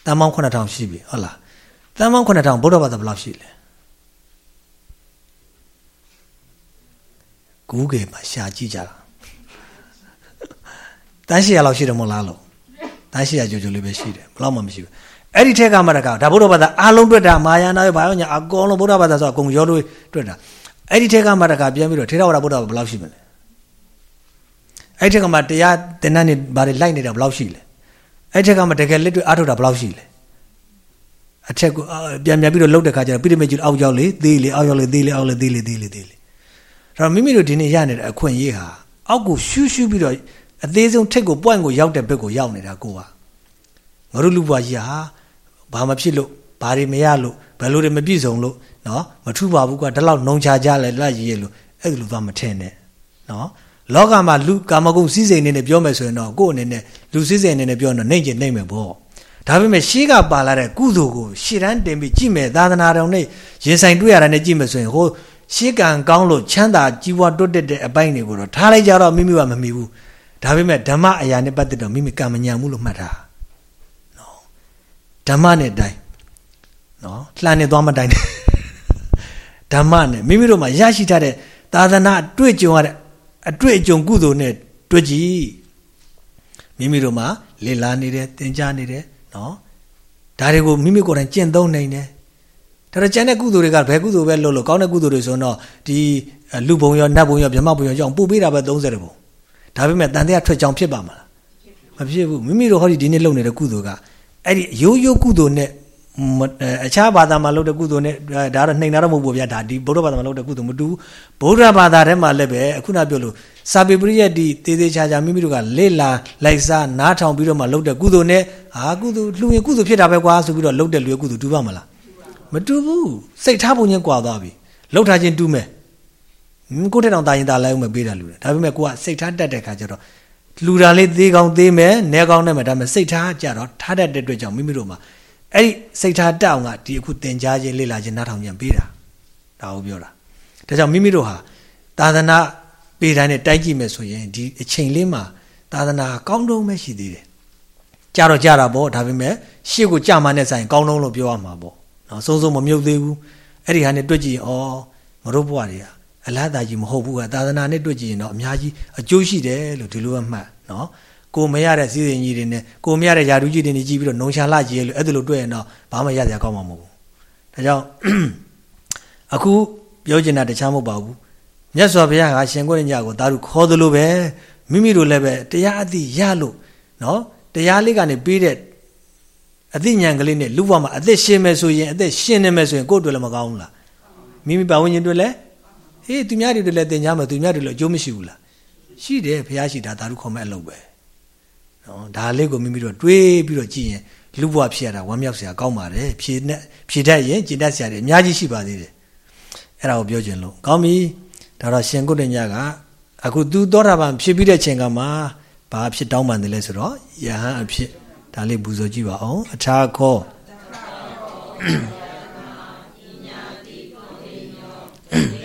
တန်ပေါင်း9000ရှိပြီဟုတ်လားတန်ပေါင်း9000ဗုဒ္ဓဘာသာဘယ်လောက်ရှိလဲကူးကေမှာရှာကြည့်ကြတာတန်းရှိရလောက်ရှိတယ်မဟုတ်လားလို့တန်းရှိရကြိုကြိုလေးပဲရှိတယ်ဘယ်လောက်မှမရှိဘူး အဲ့ဒီထက်ကမှတကောင်ဒါဗုဒ္ဓဘာသာအလုံးတွေ့တာမာယာနာရောဘာရောညာအကုန်လုံးဗုဒ္ဓဘာသာဆိုအကုန်ရောလို့တွေ့တာအဲ့ဒီထက်ကမှတကောင်ပြန်ပြီးတော့ထေရဝါဒဗုဒ္ဓဘာသာဘယ်လောက်ရှိမလဲအဲ့ထက်ကမှတရားတင်တဲ့နေဘာတွေလိုက်နေတာဘယ်လောက်ရှိလဲအဲ့ထက်ကမှတကယ်လက်တွေ့အားထုတ်တာဘယ်လောက်ရှိလဲအထက်ကပြန်ပြန်ပြီးတော့လှုပ်တဲ့ခါကျတော့ပိရမစ်ကျူအောက်ရောက်လေသေးလေအောက်ရောက်လေသေးလေအောက်လေသေးလေသေးလေသေးလေဒါတော့မိမိတို့ဒီနေ့ရနေတဲ့အခွင့်အရေးဟာအောက်ကိုရှူးရှူးပြီးတော့အသေးဆုံးထက်ကို point ကိုရောက်တဲ့ဘက်ကိုရောက်နေတာကိုကငရုလူဘွားကြီးဟာ ဘာမဖြစ်လို့ဘာတွေမရလို့ဘယ်လိုတွေမပြည့်စုံလို့နော်မထူပါဘူးကွာဒီလောက်နှုံချကြလဲလက်ရည်ရလို့အဲ့လိုသွားမထင်နဲ့နော်လောကမှာလူကာမဂုဏ်စည်းစိမ်နေနဲ့ပြောမယ်ဆိုရင်တော့ကိုယ့်အနေနဲ့လူစည်းစိမ်နေနဲ့ပြောရင်တော့နှိမ့်ကျင်နှိမ့်မယ်ပေါ့ဒါပေမဲ့ရှေးကပါလာတဲ့ကုသိုလ်ကိုရှေ့တန်းတင်ပြီးကြည့်မယ်သာသနာတော်နဲ့ရင်ဆိုင်တွေ့ရတာနဲ့ကြည့်မယ်ဆိုရင်ဟိုရှေးကံကောင်းလို့ချမ်းသာကြီးပွားတိုးတက်တဲ့အပိုင်းတွေကိုတော့ထားလိုက်ကြတော့မိမိကမမီဘူးဒါပေမဲ့ဓမ္မအရာနဲ့ပတ်သက်တော့မိမိကံမညာဘူးလို့မှတ်တာနော် ဓမ္မနဲ့တိုင်းနော်လှန်နေသွားမတိုင်းဓမ္မနဲ့မိမိတို့မှာရရှိထားတဲ့သာသနာအတွေ့အကြုံရတဲ့အတွေ့အကြုံကုသိုလ်နဲ့တွေ့ကြည့်မိမိတို့မှာလေ့လာနေတယ်သင်ကြားနေတယ်နော်ဒါတွေကိုမိမိကိုယ်တိုင်ကျင့်သုံးနိုင်တယ်ဒါတော့ကျန်တဲ့ကုသိုလ်တွေကဘယ်ကုသိုလ်ပဲလုပ်လို့ကောင်းတဲ့ကုသိုလ်တွေဆိုတော့ဒီလူဘုံရောနတ်ဘုံရောဗြဟ္မဘုံရောကြောင့်ပို့ပေးတာပဲ30ဘုံဒါပေမဲ့တန်တရားထွက်ကြောင်ဖြစ်ပါမလားမဖြစ်ဘူးမိမိတို့ဟောဒီဒီနေ့လုပ်နေတဲ့ကုသိုလ်က အဲ့ဒီရိုးရိုးကုသိုလ်နဲ့အခြားဘာသာမှာလုပ်တဲ့ကုသိုလ်နဲ့ဒါတော့နှိမ်တာတော့မဟုတ်ဘူးဗျာဒါဒီဗုဒ္ဓဘာသာမှာလုပ်တဲ့ကုသိုလ်မတူဗုဒ္ဓဘာသာထဲမှာလည်းပဲအခုနပြောလို့စာပေပရိယတ်ဒီသေးသေးချာချာမိမိတို့ကလေ့လာလိုက်စားနားထောင်ပြီးတော့မှလုပ်တဲ့ကုသိုလ်နဲ့ဟာကုသိုလ်လှူရင်ကုသိုလ်ဖြစ်တာပဲကွာဆိုပြီးတော့လုပ်တဲ့လူရဲ့ကုသိုလ်တူပါမလားမတူဘူးစိတ်ထားပုံချင်းကွာသွားပြီလှုပ်ထားခြင်းတူးမယ်ကိုတဲ့တောင်တာရင်တာလိုက်အောင်မပေးတာလူတယ်ဒါပေမဲ့ကိုကစိတ်ထားတက်တဲ့ခါကျတော့ လူတာလေးသေးကောင်းသေးမယ်နဲကောင်းနဲ့မယ်ဒါပေမဲ့စိတ်ထားကြတော့ထားတတ်တဲ့အတွက်ကြောင့်မိမိတို့မှာအဲ့ဒီစိတ်ထားတက်အောင်ကဒီအခုတင်ကြားခြင်းလေ့လာခြင်းနားထောင်ခြင်းပေးတာဒါကိုပြောတာဒါကြောင့်မိမိတို့ဟာသာသနာပေးတိုင်းနဲ့တိုက်ကြည့်မယ်ဆိုရင်ဒီအချိန်လေးမှာသာသနာကောင်းတုံးပဲရှိသေးတယ်ကြာတော့ကြာတာပေါ့ဒါပေမဲ့ရှေ့ကိုကြာမှနဲ့ဆိုင်ကောင်းလုံးလို့ပြောရမှာပေါ့နော်စုံစုံမမြုပ်သေးဘူးအဲ့ဒီဟာနဲ့တွေ့ကြည့်ရင်ဩမတို့ဘဝတွေက အလားတာကြီးမဟုတ်ဘူးကသာသနာနဲ့တွေ့ကြည့်ရင်တော့အများကြီးအကျိုးရှိတယ်လို့ဒီလိုအမှတ်နော်ကိုမရတဲ့စည်းစိမ်ကြီးတွေနဲ့ကိုမရတဲ့ယာတူကြီးတွေနဲ့ကြည့်ပြီးတော့နှုံရှာလာကြီးလို့အဲ့ဒါလိုတွေ့ရင်တော့ဘာမှရစရာကောင်းမှာမဟုတ်ဘူးဒါကြောင့်အခုပြောချင်တာတခြားမဟုတ်ပါဘူးမြတ်စွာဘုရားကရှင်ကိုရညကိုသာဓုခေါ်သလိုပဲမိမိတို့လည်းပဲတရားအသိရလို့နော်တရားလေးကနေပြီးတဲ့အသိဉာဏ်ကလေးနဲ့လူဘဝမှာအသက်ရှင်မယ်ဆိုရင်အသက်ရှင်နေမယ်ဆိုရင်ကိုယ့်အတွက်လည်းမကောင်းဘူးလားမိမိပတ်ဝန်းကျင်အတွက်လည်း ဟေးသူများတွေအတွက်လည်းသင်ကြားမယ်သူများတွေလည်းအကျိုးမရှိဘူးလားရှိတယ်ဘုရားရှိတာသာဓုခေါ်မဲ့အလုပ်ပဲနော်ဒါလေးကိုမိမိတို့တွေးပြီးတော့ကြည့်ရင်လူဘဝဖြစ်ရတာဝမ်းမြောက်စရာကောင်းပါတယ်ဖြည့်နဲ့ဖြည့်တတ်ရင်ကျင့်တတ်စရာတွေအများကြီးရှိပါသေးတယ်အဲ့ဒါကိုပြောခြင်းလို့ကောင်းပြီဒါတော့ရှင်ကုတ္တညကအခုသူသောတာပန်ဖြစ်ပြီးတဲ့ချိန်ကမှဘာဖြစ်တောင်းပန်တယ်လဲဆိုတော့ယဟန်အဖြစ်ဒါလေးပူဇော်ကြည့်ပါအောင်အထာခောထို့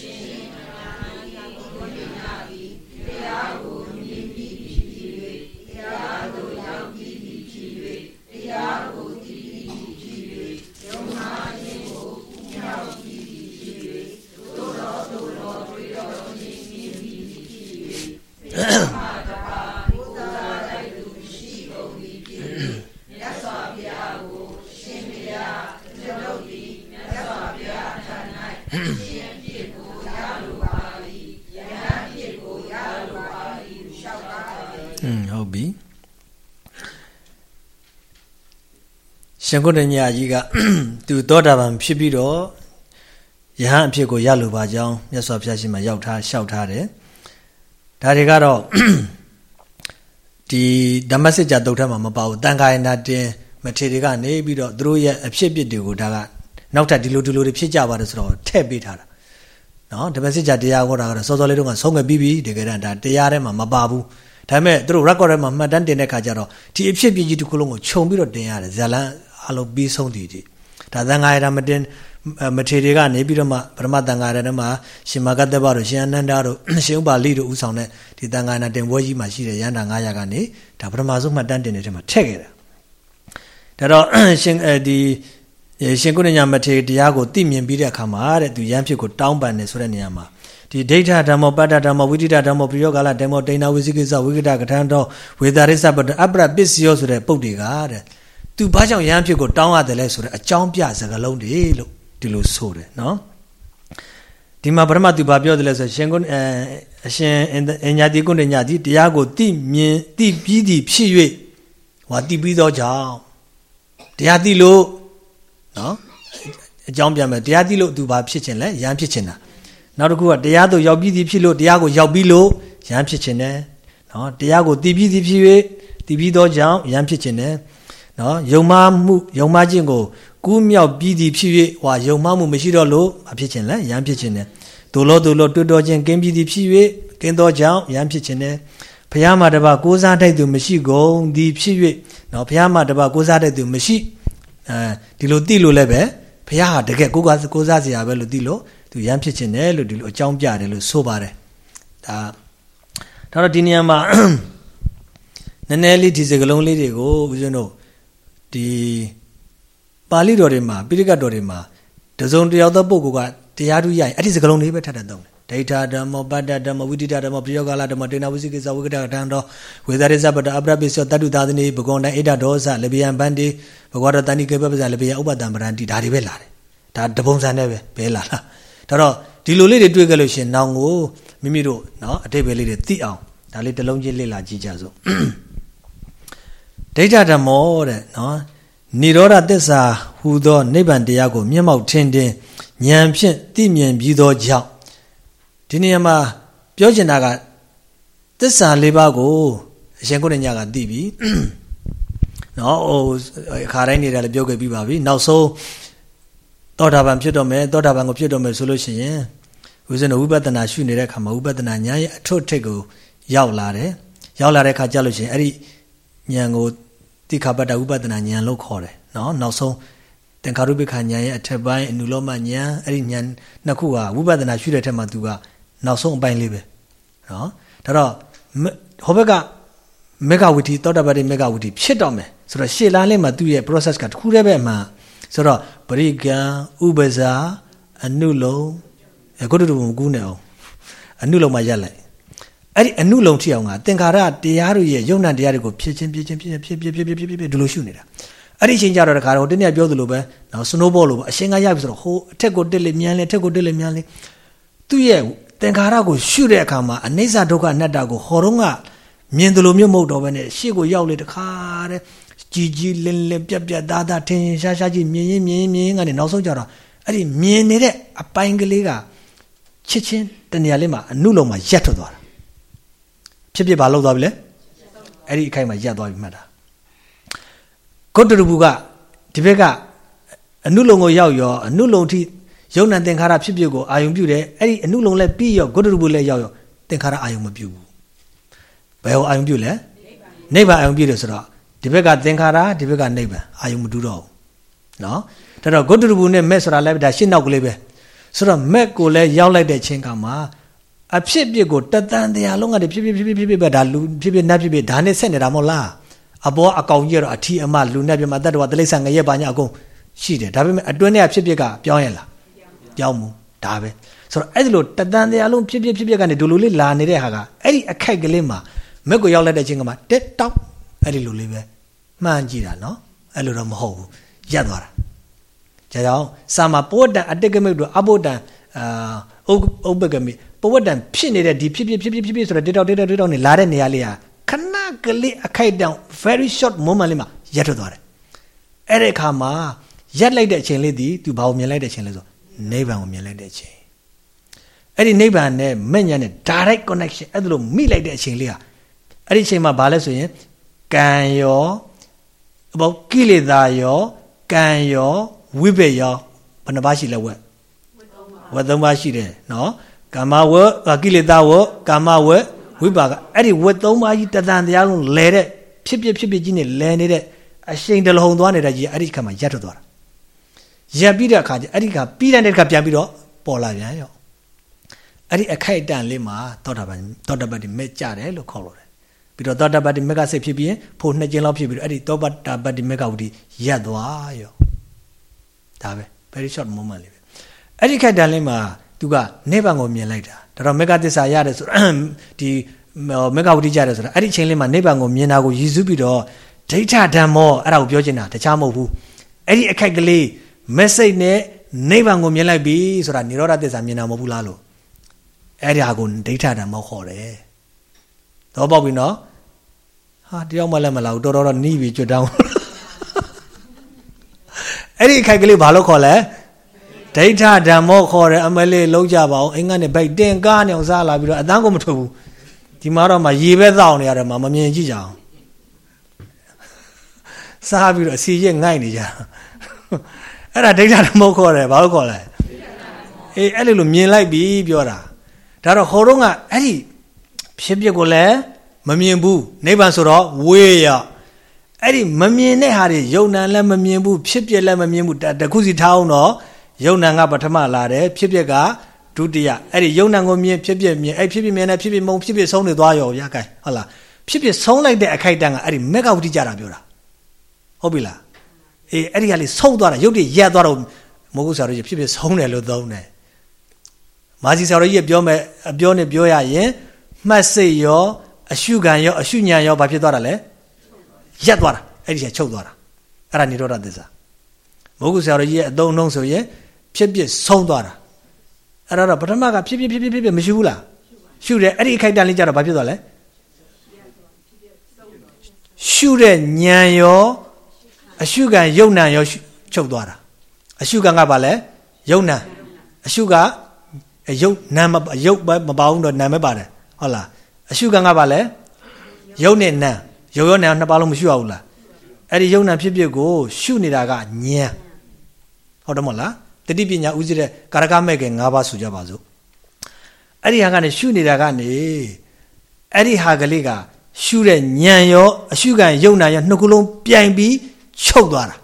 ရှင်ကုတ္တညကြီးကသူသောတာပန်ဖြစ်ပြီးတော့ယဟန်အဖြစ်ကိုရလိုပါကြောင်းမြတ်စွာဘုရားရှင်မှာရောက်ထားလျှောက်ထားတယ်ဒါတွေကတော့ဒီဓမ္မစစ်ကြတုတ်ထက်မှာမပါဘူးတန်ခါယနာတင်မထေတွေကနေပြီးတော့သူတို့ရဲ့အဖြစ်အပျက်တွေကိုဒါကနောက်ထပ်ဒီလိုဒီလိုတွေဖြစ်ကြပါတယ်ဆိုတော့ထည့်ပေးထားတာနော်ဓမ္မစစ်ကြတရားဟောတာကတော့စောစောလေးတုန်းကဆုံးခဲ့ပြီးပြီတကယ်တမ်းဒါတရားထဲမှာမပါဘူးဒါပေမဲ့သူတို့ record ထဲမှာမှတ်တမ်းတင်တဲ့ခါကျတော့ဒီအဖြစ်အပျက်ကြီးတစ်ခုလုံးကိုခြုံပြီးတော့တင်ရတယ်ဇာလန် အလုံးပြီးဆုံးတည်တည်ဒါသံဃာရမတင်မထေတွေကနေပြီးတော့မှပရမသံဃာရထဲမှာရှင်မဂတဘတို့ရှင်အနန္ဒတို့ရှင်ဥပါလိတို့ဥဆောင်တဲ့ဒီသံဃာနာတင်ပွဲကြီးမှာရှိတဲ့ရန်တာ900ကနေဒါပထမဆုံးမှတန်းတင်တဲ့ထဲမှာထည့်ခဲ့တာဒါတော့ရှင်ဒီရှင်ကုဏညာမထေတရားကိုသိမြင်ပြီးတဲ့အခါမှာတဲ့သူရန်ဖြစ်ကိုတောင်းပန်တယ်ဆိုတဲ့နေရာမှာဒီဒိဋ္ဌဓမ္မပတ္တဓမ္မဝိတိတဓမ္မပရိယောဂါလဓမ္မဒိဏဝိသိကိစ္စဝိကတကထံတော်ဝေဒရိစ္ဆပတ္တအပရပစ္စယောဆိုတဲ့ပုတ်တွေကတဲ့ သူဘာကြောင့်ရဟန်းဖြစ်ကိုတောင်းရတယ်လဲဆိုတော့အကြောင်းပြစကားလုံးတွေလို့ဒီလိုဆိုတယ်နော်ဒီမှာပရမတ်သူဘာပြောတယ်လဲဆိုရှင်ကုအဲအရှင်အညာတိကုဏ္ဏညာတိတရားကိုတိမြင်တိပြီးသည်ဖြစ်၍ဟောတိပြီးသောကြောင့်တရားတိလို့နော်အကြောင်းပြန်မယ်တရားတိလို့သူဘာဖြစ်ခြင်းလဲရဟန်းဖြစ်ခြင်းတာနောက်တစ်ခုကတရားသို့ရောက်ပြီးသည်ဖြစ်လို့တရားကိုရောက်ပြီးလို့ရဟန်းဖြစ်ခြင်းတယ်နော်တရားကိုတိပြီးသည်ဖြစ်၍တိပြီးသောကြောင့်ရဟန်းဖြစ်ခြင်းတယ် နော်ယုံမမှုယုံမခြင်းကိုကူးမြောက်ပြီးသည်ဖြစ်၍ဟွာယုံမမှုမရှိတော့လို့မဖြစ်ခြင်းလဲရမ်းဖြစ်ခြင်းနဲ့ဒို့လို့ဒို့လို့တွေ့တော်ခြင်းကင်းပြီးသည်ဖြစ်၍ကင်းသောကြောင့်ရမ်းဖြစ်ခြင်းနဲ့ဘုရားမှာတပါကိုးစားတတ်သူမရှိကုန်သည်ဖြစ်၍နော်ဘုရားမှာတပါကိုးစားတတ်သူမရှိအဲဒီလိုသိလို့လည်းပဲဘုရားဟာတကယ်ကိုးကားကိုးစားစရာပဲလို့သိလို့သူရမ်းဖြစ်ခြင်းနဲ့လို့ဒီလိုအကြောင်းပြတယ်လို့ဆိုပါတယ်ဒါဒါတော့ဒီနေရာမှာနည်းနည်းလေးဒီစကလုံးလေးတွေကိုဦးဇင်းတို့ ဒီပါဠိတော်တွေမှာပိဋကတ်တော်တွေမှာတစုံတယောက်သောပုဂ္ဂိုလ်ကတရားထူးရရင်အဲ့ဒီစကားလုံးလေးပဲထပ်ထပ်သုံးတယ်ဒိဋ္ဌဓမ္မပတ္တဓမ္မဝိတိတဓမ္မပရိယောဂလာဓမ္မတေနဝိသိကိစ္စဝိကတကံတော်ဝေဒရိဇပတအပရပိစ္ဆတတုသာသနေဘဂဝန္တဣဒဒောဇလေဘယံဗန္တိဘဂဝရတဏိကေပပဇလေဘယံဥပတံပရန္တိဒါတွေပဲလာတယ်ဒါတပုံစံနဲ့ပဲဘဲလာလားဒါတော့ဒီလိုလေးတွေတွေ့ကြလို့ရှင်နောင်ကိုမိမိတို့နော်အတိတ်ပဲလေးတွေသိအောင်ဒါလေးတစ်လုံးချင်းလေ့လာကြည့်ကြစို့ ဒိဋ္ဌဓမ္မောတဲ့နော်និရောဓသစ္စာဟူသောနိဗ္ဗာန်တရားကိုမျက်မှောက်ထင်ထင်ဉာဏ်ဖြင့်သိမြင်ပြီးသောကြောင့်ဒီနေရာမှာပြောချင်တာကသစ္စာလေးပါးကိုအရှင်ကိုရညကသိပြီနော်ဟိုအခါတိုင်းနေတာလည်းပြောခဲ့ပြီးပါပြီနောက်ဆုံးသောတာပန်ဖြစ်တော့မယ်သောတာပန်ကိုဖြစ်တော့မယ်ဆိုလို့ရှိရင်ဦးဇင်းတို့ဝိပဿနာရှုနေတဲ့အခါမှာဝိပဿနာဉာဏ်ရဲ့အထွတ်ထိပ်ကိုရောက်လာတယ်ရောက်လာတဲ့အခါကျလို့ရှိရင်အဲ့ဒီ ဉာဏ်ကိုတိခါပတ္တဝိပဿနာဉာဏ်လို့ခေါ်တယ်နော်နောက်ဆုံးသင်္ခါရုပ္ပခဉာဏ်ရဲ့အထက်ပိုင်းအနုလောမဉာဏ်အဲ့ဒီဉာဏ်နှစ်ခုဟာဝိပဿနာရှုတဲ့ထက်မှာသူကနောက်ဆုံးအပိုင်းလေးပဲနော်ဒါတော့ဟောဘက်ကမေဂဝီတီသောတာပတိမေဂဝီတီဖြစ်တော့မယ်ဆိုတော့ရှေ့လားလေးမှာသူ့ရဲ့ process ကတခုတည်းပဲအမှန်ဆိုတော့ပရိကံဥပဇာအနုလုံအခုတို့မကူးနေအောင်အနုလုံမှာရက်လိုက် အဲ့ဒီအနုလုံထိအောင်ကသင်္ခါရတရားတို့ရဲ့ယုံနာတရားတွေကိုဖြစ်ချင်းဖြစ်ချင်းဖြစ်ချင်းဖြစ်ဖြစ်ဖြစ်ဖြစ်ဖြစ်ဖြစ်ဒီလိုရှုနေတာအဲ့ဒီအချိန်ကျတော့တခါတော့တနေ့ပြောသလိုပဲနော်စနိုးဘောလိုပဲအရှင်ကရပြီဆိုတော့ဟိုအထက်ကိုတက်လေမြန်လေအထက်ကိုတက်လေမြန်လေသူ့ရဲ့သင်္ခါရကိုရှုတဲ့အခါမှာအနိစ္စဒုက္ခအနတ္တကိုဟောတော့ကမြင်တယ်လို့မျိုးမဟုတ်တော့ဘဲနဲ့ရှေ့ကိုရောက်လေတခါတဲ့ကြည်ကြည်လင်းလင်းပြက်ပြက်သားသားထင်ရှားရှားကြီးမြင်ရင်မြင်ရင်မြင်ရင်ကနေနောက်ဆုံးကြတော့အဲ့ဒီမြင်နေတဲ့အပိုင်းကလေးကချစ်ချင်းတနေရာလေးမှာအနုလုံးမှာရက်ထွက်သွားတာ ဖြစ်ဖြစ်ဘာလုပ်သွားပြီလဲအဲ့ဒီအခိုက်မှာရက်သွားပြီမှတ်တာဂုတ္တရဘူးကဒီဘက်ကအနုလုံးကိုရောက်ရောအနုလုံးထိယုံ nant သင်္ခါရဖြစ်ဖြစ်ကိုအာယုံပြုတယ်အဲ့ဒီအနုလုံးလည်းပြီးရောဂုတ္တရဘူးလည်းရောက်ရောသင်္ခါရအာယုံမပြုဘူးဘယ်ဟောအာယုံပြုလဲနိဗ္ဗာန်အာယုံပြုတယ်ဆိုတော့ဒီဘက်ကသင်္ခါရဒီဘက်ကနိဗ္ဗာန်အာယုံမတူတော့ဘူးနော်ဒါတော့ဂုတ္တရဘူးနဲ့မက်ဆိုတာလည်းဒါရှင်းနောက်ကလေးပဲဆိုတော့မက်ကိုလည်းရောက်လိုက်တဲ့ချင်းကမှာ အဖြစ်ပြစ်ကိုတတန်တရားလုံးကတည်းဖြစ်ဖြစ်ဖြစ်ဖြစ်ဖြစ်ပဲဒါလူဖြစ်ဖြစ်နတ်ဖြစ်ဖြစ်ဒါနဲ့ဆက်နေတာမဟုတ်လားအပေါ်အကောင်ကြီးတော့အထီအမလူနဲ့ပြမတတ်တော်တလိษံငရဲပါညာအကုန်ရှိတယ်ဒါပေမဲ့အတွင်းထဲကဖြစ်ဖြစ်ကပြောင်းရလားပြောင်းမှုဒါပဲဆိုတော့အဲ့ဒီလိုတတန်တရားလုံးဖြစ်ဖြစ်ဖြစ်ဖြစ်ကနေဒူလိုလေးလာနေတဲ့ဟာကအဲ့ဒီအခိုက်ကလေးမှာမက်ကိုရောက်လိုက်တဲ့ချင်းကမှာတက်တောက်အဲ့ဒီလိုလေးပဲမှန်းကြည့်တာနော်အဲ့လိုတော့မဟုတ်ဘူးရက်သွားတာဒါကြောင့်စာမပဝတ္တအတ္တကမိတ်တို့အဘုဒ္ဒံအာဥပ္ပကမိ ပဝတ္တံဖြစ်နေတဲ့ဒီဖြစ်ဖြစ်ဖြစ်ဖြစ်ဖြစ်ဖြစ်ဆိုတော့တေတောက်တေတောက်တေတောက်နေလာတဲ့နေရာလေးဟာခဏကလေးအခိုက်တောင် very short moment လေးမှာရက်ထွက်သွားတယ်အဲ့ဒီအခါမှာရက်လိုက်တဲ့အချိန်လေးဒီသူဘာကိုမြင်လိုက်တဲ့အချိန်လဲဆိုနိဗ္ဗာန်ကိုမြင်လိုက်တဲ့အချိန်အဲ့ဒီနိဗ္ဗာန်နဲ့မဲ့ညာနဲ့ direct connection အဲ့ဒါလိုမိလိုက်တဲ့အချိန်လေးဟာအဲ့ဒီအချိန်မှာဘာလဲဆိုရင်ကံရောဘောကိလေသာရောကံရောဝိဘက်ရောဘယ်နှပါးရှိလဲဝက်ဝက်သုံးပါးရှိတယ်နော် ကာမဝက်ကိလေသာဝက်ကာမဝက်ဝိပါကအဲ့ဒီဝက်သုံးပါးကြီးတသံတရားလုံးလဲတဲ့ဖြစ်ဖြစ်ဖြစ်ဖြစ်ကြီးနဲ့လဲနေတဲ့အရှိန်တလုံးသွားနေတဲ့ကြီးအဲ့ဒီခါမှာရပ်ထွက်သွားတာရပ်ပြီးတဲ့အခါကျအဲ့ဒီခါပြီးတဲ့အခါပြန်ပြီးတော့ပေါ်လာပြန်ရောအဲ့ဒီအခိုက်အတန့်လေးမှာသောတာပန်သောတာပန်ဒီမဲ့ကြတယ်လို့ခေါ်လို့တယ်ပြီးတော့သောတာပတ္တိမေကစိတ်ဖြစ်ပြီးရင်ဖို့နှစ်ကျင်းလောက်ဖြစ်ပြီးတော့အဲ့ဒီသောတာပတ္တိမေကဝတိရပ်သွားရောဒါပဲ very short moment လေးပဲအဲ့ဒီခက်တန်လေးမှာ သူကနေဗံကိုမြင်လိုက်တာဒါတော့မေကသစ္စာရတယ်ဆိုတော့ဒီမေကဝတိကြတယ်ဆိုတော့အဲ့ဒီအချိန်လေးမှာနေဗံကိုမြင်တာကိုရည်စူးပြီးတော့ဒိဋ္ဌဓမ္မောအဲ့ဒါကိုပြောချင်တာတခြားမဟုတ်ဘူးအဲ့ဒီအခက်ကလေး message နဲ့နိဗ္ဗာန်ကိုမြင်လိုက်ပြီဆိုတာនិရောဓသစ္စာမြင်တာမဟုတ်ဘူးလားလို့အဲ့ဒီဟာကိုဒိဋ္ဌဓမ္မောခေါ်တယ်တော့ပေါက်ပြီနော်ဟာတယောက်မှလည်းမလာဘူးတော်တော်တော့နီးပြီကြွတောင်းအဲ့ဒီခိုက်ကလေးဘာလို့ခေါ်လဲ ဒိဋ္ဌဓမ္မောခေါ်တယ်အမလေးလုံးကြပါအောင်အင်္ဂါနဲ့ဗိုက်တင်ကားနေအောင်စားလာပြီးတော့အတန်းကိုမထွက်ဘူးဒီမှာတော့မှရေပဲသောက်နေရတယ်မှမမြင်ကြည့်ကြအောင်စားပြီးတော့အစီရက်ငိုက်နေကြအဲ့ဒါဒိဋ္ဌဓမ္မောခေါ်တယ်ဘာလို့ခေါ်လဲအေးအဲ့လိုလိုမြင်လိုက်ပြီပြောတာဒါတော့ဟောတော့ကအဲ့ဒီဖြစ်ပျက်ကိုလည်းမမြင်ဘူးနိဗ္ဗာန်ဆိုတော့ဝေးရအဲ့ဒီမမြင်တဲ့ဟာတွေယုံ nant လည်းမမြင်ဘူးဖြစ်ပျက်လည်းမမြင်ဘူးတခုစီထားအောင်တော့ ယုံ nant ကပထမလာတယ်ဖြစ်ပျက်ကဒုတိယအဲ့ဒီယုံ nant ကိုမြင်ဖြစ်ပျက်မြင်အဲ့ဖြစ်ပျက်မြင်တဲ့ဖြစ်ပျက်မုံဖြစ်ပျက်ဆုံးနေသွားရောရခိုင်ဟုတ်လားဖြစ်ပျက်ဆုံးလိုက်တဲ့အခိုက်တန်းကအဲ့ဒီမက်ကဝတိကြတာပြောတာဟုတ်ပြီလားအေးအဲ့ဒီကလေးဆုံးသွားတာရုပ်တွေရက်သွားတော့မိုးကုဆရာတို့ဖြစ်ဖြစ်ဆုံးတယ်လို့သုံးတယ်မာစီဆရာတို့ကြီးပြောမယ်အပြောနဲ့ပြောရရင်မှတ်စိတ်ရောအရှုခံရောအရှုညာရောဘာဖြစ်သွားတာလဲရက်သွားတာအဲ့ဒီချက်ချုပ်သွားတာအဲ့ဒါនិရောဓသစ္စာမိုးကုဆရာတော်ကြီးရဲ့အသုံးအနှုံးဆိုရင် ဖြစ်ဖြစ်ဆုံးသွားတာအဲ့တော့ပထမကဖြစ်ဖြစ်ဖြစ်ဖြစ်ဖြစ်မရှိဘူးလားရှုတယ်အဲ့ဒီအခိုက်တန်လေးကြတော့ဘာဖြစ်သွားလဲရှုတဲ့ဉာဏ်ရောအရှုခံယုံနံရောချုပ်သွားတာအရှုခံကဘာလဲယုံနံအရှုကယုတ်နံမယုတ်မပါဘူးတော့နံပဲပါတယ်ဟုတ်လားအရှုခံကဘာလဲယုတ်နဲ့နံရုပ်ရောနံနှစ်ပါးလုံးမရှိရဘူးလားအဲ့ဒီယုံနာဖြစ်ဖြစ်ကို ရှုနေတာကဉာဏ်ဟုတ်တယ်မဟုတ်လား တတိပညာဥစည်းတဲ့ကာရကမဲ့က၅ပါးဆိုကြပါစို့အဲ့ဒီဟာကနေရှုနေတာကနေအဲ့ဒီဟာကလေးကရှုတဲ့ဉာဏ်ရောအရှုခံယုံနာရောနှစ်ခုလုံးပြိုင်ပြီးချုပ်သွားတာ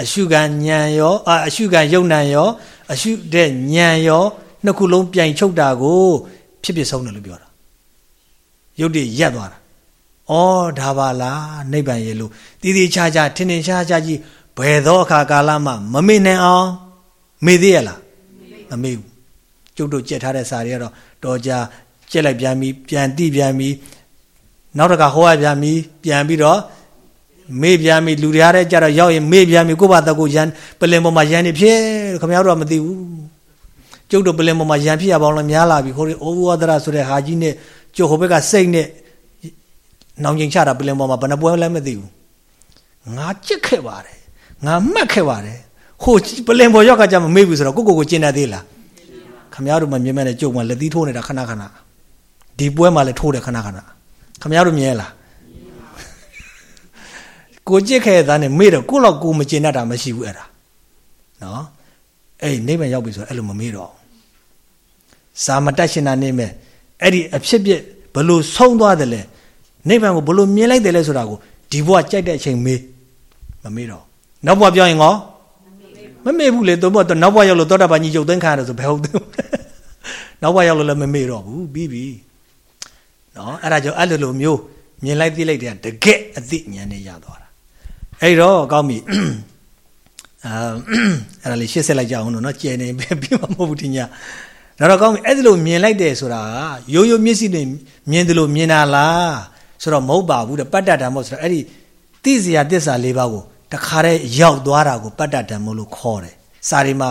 အရှုခံဉာဏ်ရောအရှုခံယုံနာရောအရှုတဲ့ဉာဏ်ရောနှစ်ခုလုံးပြိုင်ချုပ်တာကိုဖြစ်ဖြစ်ဆုံးတယ်လို့ပြောတာယုတ်တိရက်သွားတာဩဒါပါလားနိဗ္ဗာန်ရဲ့လို့တည်တည်ချာချာထင်ထင်ရှားရှားကြီးဘယ်သောအခါကာလမှမမေ့နိုင်အောင် မေ့သေးရလားမမေ့ဘူးကျုပ်တို့ကြက်ထားတဲ့စာတွေကတော့တော်ကြာကြက်လိုက်ပြန်ပြီးပြန်တိပြန်ပြီးနောက်တစ်ခါဟောရပြန်ပြီးပြန်ပြီးတော့မေ့ပြန်ပြီးလူတွေအားတဲ့ကြတော့ရောက်ရင်မေ့ပြန်ပြီးကိုယ့်ဘာတကူရန်ပလင်ပေါ်မှာရန်နေဖြစ်ခင်ဗျားတို့ကမသိဘူးကျုပ်တို့ပလင်ပေါ်မှာရန်ဖြစ်ရပါအောင်လို့များလာပြီခိုးအိုးဝဒရဆိုတဲ့ဟာကြီးနဲ့ကျုပ်ဟိုဘက်ကစိတ်နဲ့နောင်ကျင်ချတာပလင်ပေါ်မှာဘယ်နှပွဲလဲမသိဘူးငါကြစ်ခဲ့ပါတယ်ငါမှတ်ခဲ့ပါတယ် ဟိုပလင်ပေါ်ရောက်ကကြမမေ့ဘူးဆိုတော့ကိုကိုကိုကျင်တတ်သေးလားခမရတို့မမြင်မဲ့နဲ့ကြုံမှာလက်သီးထိုးနေတာခဏခဏဒီပွဲမှာလည်းထိုးတယ်ခဏခဏခမရတို့မြင်လားကိုကြစ်ခဲ့သားနဲ့မေ့တော့ကိုလောက်ကိုမကျင်တတ်တာမရှိဘူးအဲ့ဒါနော်အဲ့နိဗ္ဗာန်ရောက်ပြီဆိုတော့အဲ့လိုမမေ့တော့စာမတတ်ရှင်တာနေမဲ့အဲ့ဒီအဖြစ်ပြက်ဘလို့ဆုံးသွားတယ်လဲနိဗ္ဗာန်ကိုဘလို့မြင်လိုက်တယ်လဲဆိုတာကိုဒီဘဝကြိုက်တဲ့အချိန်မေးမမေးတော့နောက်ဘဝပြောရင်ကော မမေ့ဘူးလေတော့တော့နောက်ဘဝရောက်လို့သောတာပန်ကြီးရုပ်သိမ်းခံရတယ်ဆိုဘယ်ဟုတ်သေးနောက်ဘဝရောက်လို့လည်းမမေ့တော့ဘူးပြီးပြီနော်အဲ့ဒါကြောင့်အဲ့လိုလိုမျိုးမြင်လိုက်သိလိုက်တဲ့တကက်အသိဉာဏ်နဲ့ရသွားတာအဲ့တော့ကောင်းပြီအာအဲ့ဒါလေးရှင်းဆက်လိုက်ကြအောင်လို့နော်ကျယ်နေပြီးမှမဟုတ်ဘူးဒီညဒါတော့ကောင်းပြီအဲ့ဒီလိုမြင်လိုက်တယ်ဆိုတာရိုးရိုးမျက်စိနဲ့မြင်တယ်လို့မြင်တာလားဆိုတော့မဟုတ်ပါဘူးတဲ့ပတ္တဓမ္မဆိုတော့အဲ့ဒီသိစရာတစ္ဆာ၄ပါးကို တခါတည်းရောက်သွားတာကိုပတ္တဓမ္မလို့ခေါ်တယ်စာရီမှာ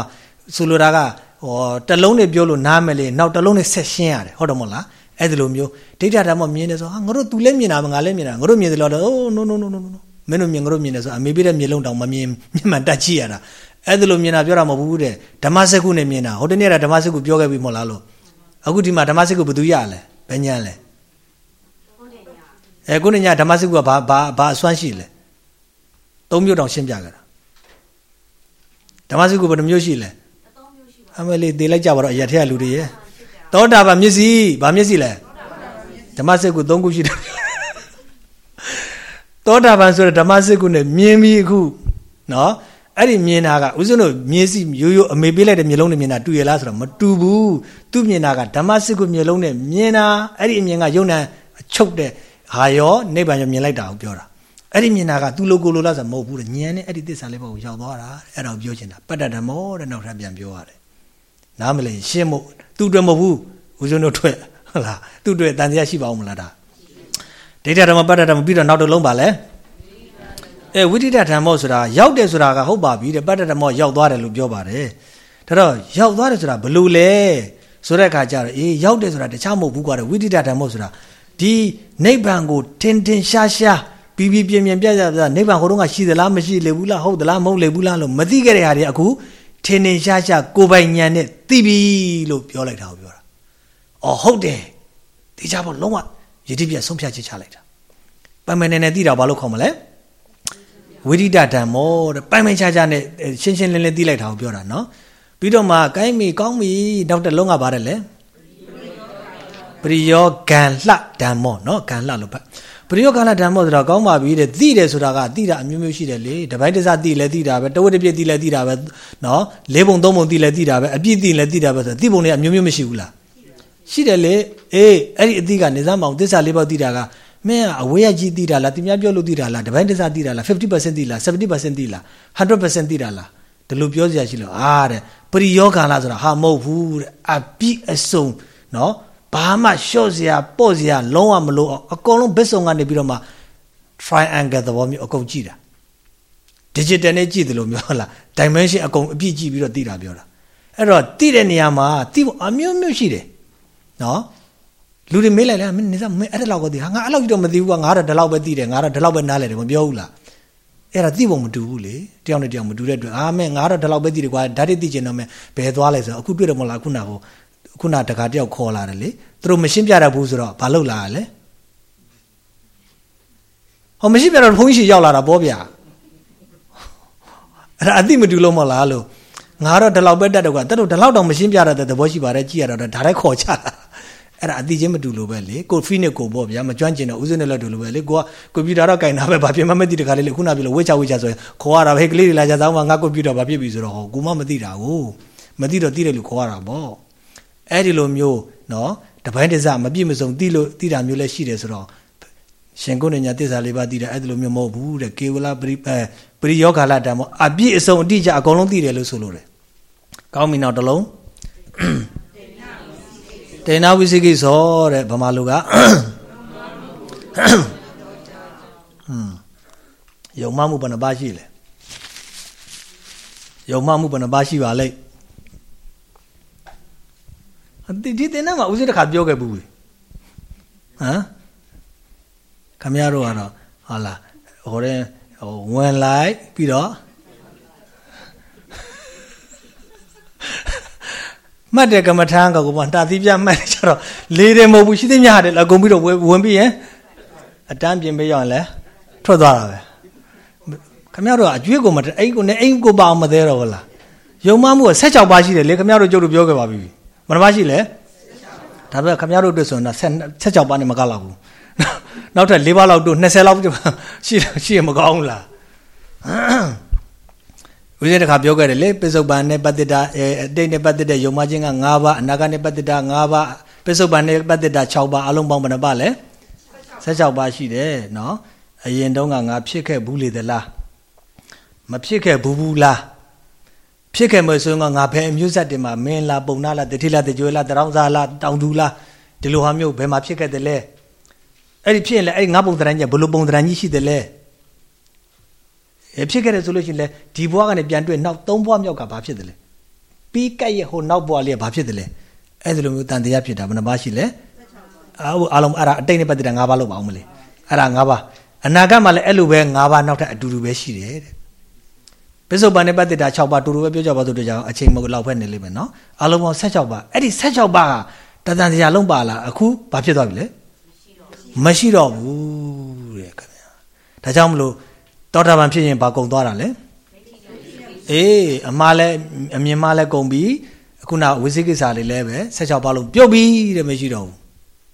ဆိုလိုတာကဟောတလုံးနဲ့ပြောလို့နားမလဲနောက်တလုံးနဲ့ဆက်ရှင်းရတယ်ဟုတ်တယ်မဟုတ်လားအဲ့ဒီလိုမျိုးဒိဋ္ဌဓမ္မမြင်တယ်ဆိုဟာငါတို့ तू လည်းမြင်တာငါလည်းမြင်တာငါတို့မြင်တယ်လို့တော့ no no no no no မင်းတို့မြင်ငါတို့မြင်တယ်ဆိုအမေပြတဲ့မျက်လုံးတောင်မမြင်မျက်မှန်တက်ကြည့်ရတာအဲ့ဒါလိုမြင်တာပြောတာမဟုတ်ဘူးတဲ့ဓမ္မစကုနဲ့မြင်တာဟိုတနေ့ကဓမ္မစကုပြောခဲ့ပြီမဟုတ်လားလို့အခုဒီမှာဓမ္မစကုဘယ်သူရလဲဘယ်ညာလဲအဲခုနေ့ညဓမ္မစကုကဘာဘာဘာအစွမ်းရှိလဲ သုံးမျိုးတောင်ရှင်းပြကြတာဓမ္မစကုဘယ်နှမျိုးရှိလဲအမလေးသေလိုက်ကြပါတော့အရာထက်လူတွေရဲ့သောတာပန်မျက်စိဘာမျက်စိလဲဓမ္မစကုသုံးခုရှိတယ်သောတာပန်ဆိုတဲ့ဓမ္မစကုနဲ့မြင်ပြီးအခုနော်အဲ့ဒီမြင်တာကဦးဇင်းတို့မြင်စီရိုးရိုးအမေပေးလိုက်တဲ့မျိုးလုံးနဲ့မြင်တာတူရလားဆိုတော့မတူဘူးသူမြင်တာကဓမ္မစကုမျိုးလုံးနဲ့မြင်တာအဲ့ဒီအမြင်ကယုံနာအချုပ်တဲ့ဟာရောနိဗ္ဗာန်ရောမြင်လိုက်တာကိုပြောတာ အဲ့ဒီမြင်တာကသူလိုကိုလိုလားဆိုမဟုတ်ဘူးညံနဲ့အဲ့ဒီသစ္စာလေးပေါ့ကိုရောက်သွားတာအဲ့ဒါကိုပြောချင်တာပတ္တဓမ္မောတဲ့နောက်ထပ်ပြန်ပြောရတယ်နားမလည်ရှင်းမို့သူ့အတွက်မဟုတ်ဘူးဦးဇင်းတို့ထွက်ဟုတ်လားသူ့အတွက်တန်တရားရှိပါဦးမလားဒါဒိဋ္ဌဓမ္မပတ္တဓမ္မပြီးတော့နောက်တစ်လုံးပါလဲအဲဝိတိတဓမ္မောဆိုတာရောက်တယ်ဆိုတာကဟုတ်ပါပြီတဲ့ပတ္တဓမ္မောရောက်သွားတယ်လို့ပြောပါတယ်ဒါတော့ရောက်သွားတယ်ဆိုတာဘလို့လဲဆိုတဲ့အခါကျတော့အေးရောက်တယ်ဆိုတာတခြားမဟုတ်ဘူးကွာဝိတိတဓမ္မောဆိုတာဒီနိဗ္ဗာန်ကိုထင်ထင်ရှားရှား ပြီးပြီးပြင်းပြင်းပြပြပြနိဗ္ဗာန်ဟိုတုန်းကရှိသလားမရှိလေဘူးလားဟုတ်သလားမဟုတ်လေဘူးလားလို့မသိခဲ့တဲ့ဟာတွေအခုထင်ထင်ရှားရှားကိုယ်ပိုင်ဉာဏ်နဲ့သိပြီလို့ပြောလိုက်တာကိုပြောတာ။အော်ဟုတ်တယ်။ဒီကြဖို့လုံးဝယတိပြဆုံးဖြတ်ချက်ချလိုက်တာ။ပိုင်ပိုင်နေနေသိတာဘာလို့ခေါ်မလဲ။ဝိရိဒဓမ္မောတဲ့ပိုင်ပိုင်ခြားခြားနဲ့ရှင်းရှင်းလင်းလင်းသိလိုက်တာကိုပြောတာနော်။ပြီးတော့မှကိုင်းမီကောင်းမီနောက်တစ်လုံးကပါတယ်လေ။ပရိယောဂံလှဓမ္မောနော်ဂံလှလို့ဖတ် ပရိယောဂလဓမ္မောဆိုတာကောင်းပါပြီတဲ့သိတယ်ဆိုတာကသိတာအမျိုးမျိုးရှိတယ်လေတပိုင်းတစသိလဲသိတာပဲတဝက်တစ်ပြည့်သိလဲသိတာပဲနော်လေးပုံသုံးပုံသိလဲသိတာပဲအပြည့်သိလဲသိတာပဲဆိုသိပုံတွေအမျိုးမျိုးမရှိဘူးလားရှိတယ်လေအေးအဲ့ဒီအသိကနေစမ်းမအောင်သစ္စာလေးပေါက်သိတာကမင်းကအဝေးရကြီးသိတာလားတင်များပြောလို့သိတာလားတပိုင်းတစသိတာလား50%သိလား70%သိလား100%သိတာလားဒီလိုပြောစရာရှိလို့အာတဲ့ပရိယောဂလာဆိုတာဟာမဟုတ်ဘူးတဲ့အပြည့်အစုံနော် ဘာမှလျှော့စရာပေါ့စရာလုံးဝမလို့အကုန်လုံးဘက်စုံကနေပြီးတော့မှ triangle သဘောမျိုးအကုန်ကြည့်တာ digital နဲ့ကြည့်တယ်လို့ပြောလား dimension အကုန်အပြည့်ကြည့်ပြီးတော့သိတာပြောတာအဲ့တော့သိတဲ့နေရာမှာသိဖို့အမျိုးမျိုးရှိတယ်နော်လူတွေမေးလိုက်လဲမင်းနေစားမင်းအဲ့ဒါလောက်ကိုသိဟာငါအဲ့လောက်ကြီးတော့မသိဘူးကငါတော့ဒီလောက်ပဲသိတယ်ငါတော့ဒီလောက်ပဲနားလဲတယ်မပြောဘူးလားအဲ့ဒါသိဖို့မတူဘူးလေတယောက်နဲ့တယောက်မတူတဲ့အတွက်အာမဲငါတော့ဒီလောက်ပဲသိတယ်ကွာဓာတ်သိကျင်တော့မဲဘယ်သွားလဲဆိုတော့အခုတွေ့တယ်မဟုတ်လားခုနက ခုနတကားတယောက်ခေါ်လာတယ်လေသူတို့မရှင်းပြတတ်ဘူးဆိုတော့ဘာလုပ်လာလဲဟဟောမရှိပြတော့ဘုန်းကြီးရှိရောက်လာတာပေါ့ဗျာအဲ့ဒါအတိမတူလို့မဟုတ်လားလို့ငါတော့ဒီလောက်ပဲတက်တော့ကတက်တော့ဒီလောက်တော့မရှင်းပြရတဲ့သဘောရှိပါတယ်ကြည့်ရတော့ဒါတိုင်းခေါ်ချတာအဲ့ဒါအတိချင်းမတူလို့ပဲလေကိုဖီနဲ့ကိုပေါ့ဗျာမကျွမ်းကျင်တော့ဥစဉ်နဲ့လည်းတူလို့ပဲလေကိုကကွန်ပျူတာတော့ကင်တာပဲဘာဖြစ်မှမသိတခါလေးလေခုနပြောလို့ဝေချဝေချဆိုရင်ခေါ်ရတာပဲကလေးတွေလာကြသောင်းမှာငါကွန်ပျူတာဘာဖြစ်ပြီဆိုတော့ဟောကိုမမသိတာကိုမသိတော့သိတယ်လို့ခေါ်ရတာပေါ့ အဲ့ဒီလိုမျိုးနော်တပိုင်းတစမပြည့်မစုံသိလို့သိတာမျိုးလည်းရှိတယ်ဆိုတော့ရှင်ကုဏ္ဏညာတစ္ဆာလေးပါးသိတယ်အဲ့ဒီလိုမျိုးမဟုတ်ဘူးတဲ့ကေဝလပရိအဲပရိယောဂါလတံမောအပြည့်အစုံအတိအကျအကုန်လုံးသိတယ်လို့ဆိုလို့တယ်ကောင်းပြီနောက်တစ်လုံးတေနာဝိသိကိသောတဲ့ဗမာလူကဟွန်းယုံမှမှုဘယ်နှပါရှိလဲယုံမှမှုဘယ်နှပါရှိပါလိမ့် ဒီဒီတင်နာမှာဦးစင်းတစ်ခါပြောခဲ့ဘူးဟမ်ခမရတို့ကတော့ဟာလာဟိုတဲ့ဟိုဝင်လိုက်ပြီးတော့မှတ်တယ်ကမ္မထမ်းကကိုမတာသီးပြမှတ်ကြတော့လေးတယ်မဟုတ်ဘူးရှိသေးများတယ်အကုန်ပြီးတော့ဝင်ပြီးရင်အတန်းပြင်ပေးရအောင်လဲထွက်သွားတာပဲခမရတို့ကအကျွေးကိုမအိမ်ကိုနဲ့အိမ်ကိုပါအောင်မသေးတော့ဘူးလားယုံမမှုက16ပါးရှိတယ်လေခမရတို့ကျုပ်တို့ပြောခဲ့ပါပြီ မနှပါရှိလဲဒါပေမဲ့ခမရတို့အတွက်ဆိုရင်တော့16ပါးနဲ့မကလောက်ဘူးနောက်ထပ်၄ပါးလောက်တို့20လောက်ရှိရှိမကောင်းဘူးလားဦးဇင်းတခါပြောခဲ့တယ်လေပိစုတ်ပန်နဲ့ပတ္တတာအဲအတိတ်နဲ့ပတ္တတဲ့ယုံမချင်းက9ပါးအနာဂတ်နဲ့ပတ္တတာ9ပါးပိစုတ်ပန်နဲ့ပတ္တတာ6ပါးအလုံးပေါင်းဘယ်နှပါလဲ16ပါးရှိတယ်နော်အရင်တုန်းကငါဖြစ်ခဲ့ဘူးလေသလားမဖြစ်ခဲ့ဘူးဘူးလား ဖြစ်ခဲ့မယ်ဆိုရင်ငါဘယ်အမျိုးဆက်တင်မှာမင်းလားပုံနာလားတတိလားတကြွေလားတရောင်းစားလားတောင်သူလားဒီလိုဟာမျိုးဘယ်မှာဖြစ်ခဲ့တယ်လဲအဲ့ဒီဖြစ်ရင်လည်းအဲ့ဒီငါပုံသဏ္ဍာန်ကြီးဘယ်လိုပုံသဏ္ဍာန်ကြီးရှိတယ်လဲဖြစ်ခဲ့တယ်ဆိုလို့ရှိရင်လည်းဒီဘွားကနေပြန်တွေ့နောက်၃ဘွားမြောက်ကဘာဖြစ်တယ်လဲပြီးကက်ရဲ့ဟိုနောက်ဘွားလေးကဘာဖြစ်တယ်လဲအဲ့ဒီလိုမျိုးတန်တရားဖြစ်တာဘယ်နှပါရှိလဲအားအားလုံးအဲ့ဒါအတိတ်နဲ့ပတ်သက်တာ၅ပါးလောက်ပါအောင်မလဲအဲ့ဒါ၅ပါးအနာဂတ်မှာလည်းအဲ့လိုပဲ၅ပါးနောက်ထပ်အတူတူပဲရှိတယ်တဲ့ ပစ္စုပန်နဲ့ပတ်သက်တာ6ပါးတူတူပဲပြောကြပါစို့တကြအောင်အချိန်မလောက်ဖက်နေလိမ့်မယ်နော်အားလုံးပေါင်း16ပါးအဲ့ဒီ16ပါးကတန်တန်တရားလုံးပါလားအခုဘာဖြစ်သွားပြီလဲမရှိတော့ဘူးတဲ့ခင်ဗျာဒါကြောင့်မလို့တောတာပန်ဖြစ်ရင်ဘာကုံသွားတာလဲအေးအမှားလဲအမြင်မှားလဲကုံပြီးအခုနဝိသိကိစ္စလေးလဲပဲ16ပါးလုံးပြုတ်ပြီးတဲ့မရှိတော့ဘူး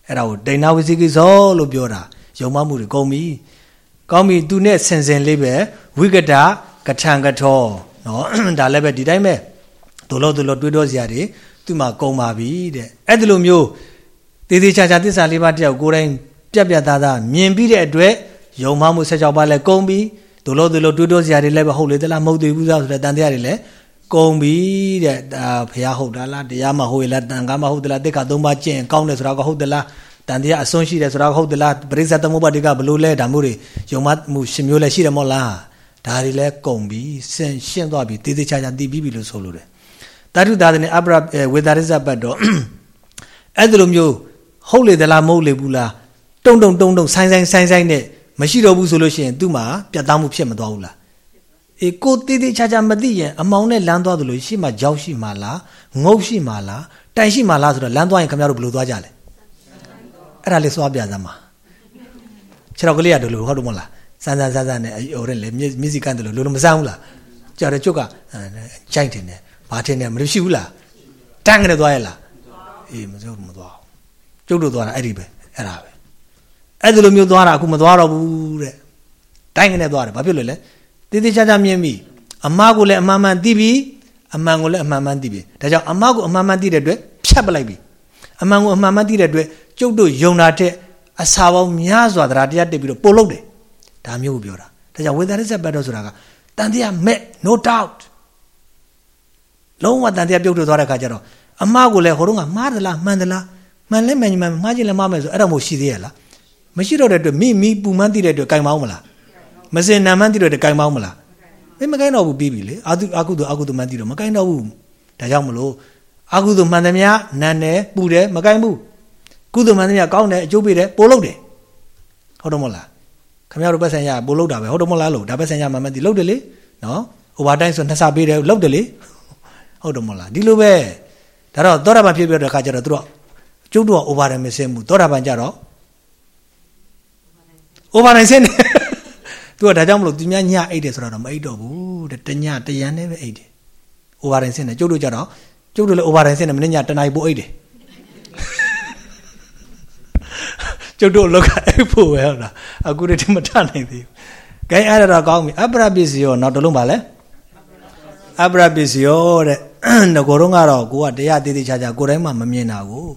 အဲ့ဒါကိုဒိဏဝိသိကိသောလို့ပြောတာယုံမမှုတွေကုံပြီးကောင်းပြီသူနဲ့ဆင်ဆင်လေးပဲဝိကတ ကထံကထောနော်ဒါလည်းပဲဒီတိုင်းပဲဒုလို့ဒုလို့တွေးတော့စရာတွေသူ့မှာကုံပါပြီတဲ့အဲ့ဒီလိုမျိုးသေးသေးချာချာသစ္စာလေးပါးတယောက်ကိုယ်တိုင်ပြက်ပြက်သားသားမြင်ပြီးတဲ့အတွက်ယုံမှမှု16ပါးလဲကုံပြီးဒုလို့ဒုလို့တွေးတော့စရာတွေလည်းပဲဟုတ်လေသလားမဟုတ်သေးဘူးဆိုတဲ့တန်တရားတွေလည်းကုံပြီတဲ့ဒါဘုရားဟုတ်တာလားတရားမဟုတ်ရလားတန်ခါမဟုတ်သလားတိက္ခာသုံးပါးကျင့်ကောင်းတယ်ဆိုတာကဟုတ်သလားတန်တရားအစွန်းရှိတယ်ဆိုတာကဟုတ်သလားပရိစ္ဆေသမုပ္ပါဒိကဘလို့လဲဒါမျိုးတွေယုံမှမှုရှင်မျိုးလည်းရှိတယ်မို့လား ဒါတွေလည်းကုံပြီဆင်ရှင်းသွားပြီတေးသေးချာချာတည်ပြီးပြီလို့ဆိုလို့တယ်တာတုသာသနေအပရဝေဒရိဇဘတ်တော့အဲ့ဒီလိုမျိုးဟုတ်လေသလားမဟုတ်လေဘူးလားတုံတုံတုံတုံဆိုင်းဆိုင်းဆိုင်းဆိုင်းနဲ့မရှိတော့ဘူးဆိုလို့ရှိရင်သူ့မှာပြတ်သားမှုဖြစ်မသွားဘူးလားအေးကိုတေးသေးချာချာမသိရင်အမောင်နဲ့လမ်းသွားသလိုရှိမှကြောက်ရှိမှလားငုတ်ရှိမှလားတိုင်ရှိမှလားဆိုတော့လမ်းသွားရင်ခင်ဗျားတို့ဘယ်လိုသွားကြလဲအဲ့ဒါလေးသွားပြစမ်းပါခြေတော်ကလေးရတယ်လို့ဟုတ်တယ်မဟုတ်လား စမ်းစမ်းစမ်းစမ်းနဲ့ဟိုတဲ့လေမျက်စိကန်းတယ်လို့လုံးမစမ်းဘူးလားကြာတယ်ကျုပ်ကကြိုက်တယ်နဲ့ဘာထင်တယ်မလို့ရှိဘူးလားတန်းကနေသွားရလားအေးမစိုးမသွားဘူးကျုပ်တို့သွားတာအဲ့ဒီပဲအဲ့ဒါပဲအဲ့ဒီလိုမျိုးသွားတာအခုမသွားတော့ဘူးတဲ့တိုင်းကနေသွားတယ်ဘာဖြစ်လို့လဲတေးသေးချာချာမြင်ပြီအမားကိုလည်းအမှန်မှန်သိပြီအမှန်ကိုလည်းအမှန်မှန်သိပြီဒါကြောင့်အမားကိုအမှန်မှန်သိတဲ့အတွက်ဖြတ်ပလိုက်ပြီအမှန်ကိုအမှန်မှန်သိတဲ့အတွက်ကျုပ်တို့ယုံတာတဲ့အစာပေါင်းများစွာတရားတရားတက်ပြီးတော့ပို့လို့တယ် ဒါမျိုးကိုပြောတာဒါကြောင့်ဝေဒနာဆက်ပတ်တော့ဆိုတာကတန်တရားမဲ့ no doubt လုံးဝတန်တရားပြုတ်ထွက်သွားတဲ့ခါကျတော့အမှားကိုလည်းဟိုတုန်းကမှားသလားမှန်သလားမှန်လဲမှန်မှန်မှားခြင်းလည်းမှားမယ်ဆိုအဲ့ဒါမျိုးရှိသေးရလားမရှိတော့တဲ့အတွက်မိမိပူမှန်းသိတဲ့အတွက်ကင်မောင်းမလားမစင်နာမှန်းသိတဲ့အတွက်ကင်မောင်းမလားအေးမကင်တော့ဘူးပြီးပြီလေအာကုအာကုသို့အာကုသို့မှန်းသိတော့မကင်တော့ဘူးဒါကြောင့်မလို့အာကုသို့မှန်သမျှနန်းတယ်ပူတယ်မကင်ဘူးကုသိုလ်မှန်သမျှကောင်းတယ်အကျိုးပေးတယ်ပို့လို့တယ်ဟုတ်တော့မဟုတ်လား ခင်ဗျားတို့ပတ်စံရပို့လို့တာပဲဟုတ်တော့မဟုတ်လားလို့ဒါပတ်စံရမှမသိလို့တယ်လေနော်ဟိုဘာတိုင်းဆိုနှစ်ဆပေးတယ်လို့တယ်လေဟုတ်တော့မဟုတ်လားဒီလိုပဲဒါတော့သောတာပန်ဖြစ်ပြတဲ့ခါကျတော့သူတို့ကျုပ်တို့က over တယ်မစင်းဘူးသောတာပန်ကြတော့ over နိုင်စင်းတယ်သူကဒါကြောင့်မလို့သူများညအိတ်တယ်ဆိုတော့မအိတ်တော့ဘူးတဲ့တညတရန်နဲ့ပဲအိတ်တယ်အိုဗာတိုင်းဆင်းတယ်ကျုပ်တို့ကြတော့ကျုပ်တို့လည်းအိုဗာတိုင်းဆင်းတယ်မနေ့ညတနားပို့အိတ်တယ် ကျုပ်တို့လောက်ကအိတ်ဖို့ပဲဟုတ်လားအခုတည်းမထနိုင်သေးဘူးဂိုင်းအဲ့ဒါတော့ကောင်းပြီအပရပစ္စယောနောက်တစ်လုံးပါလဲအပရပစ္စယောတဲ့ငကိုတော့ကတော့ကိုကတရားသေးသေးချာချာကိုတိုင်းမှမမြင်တာကို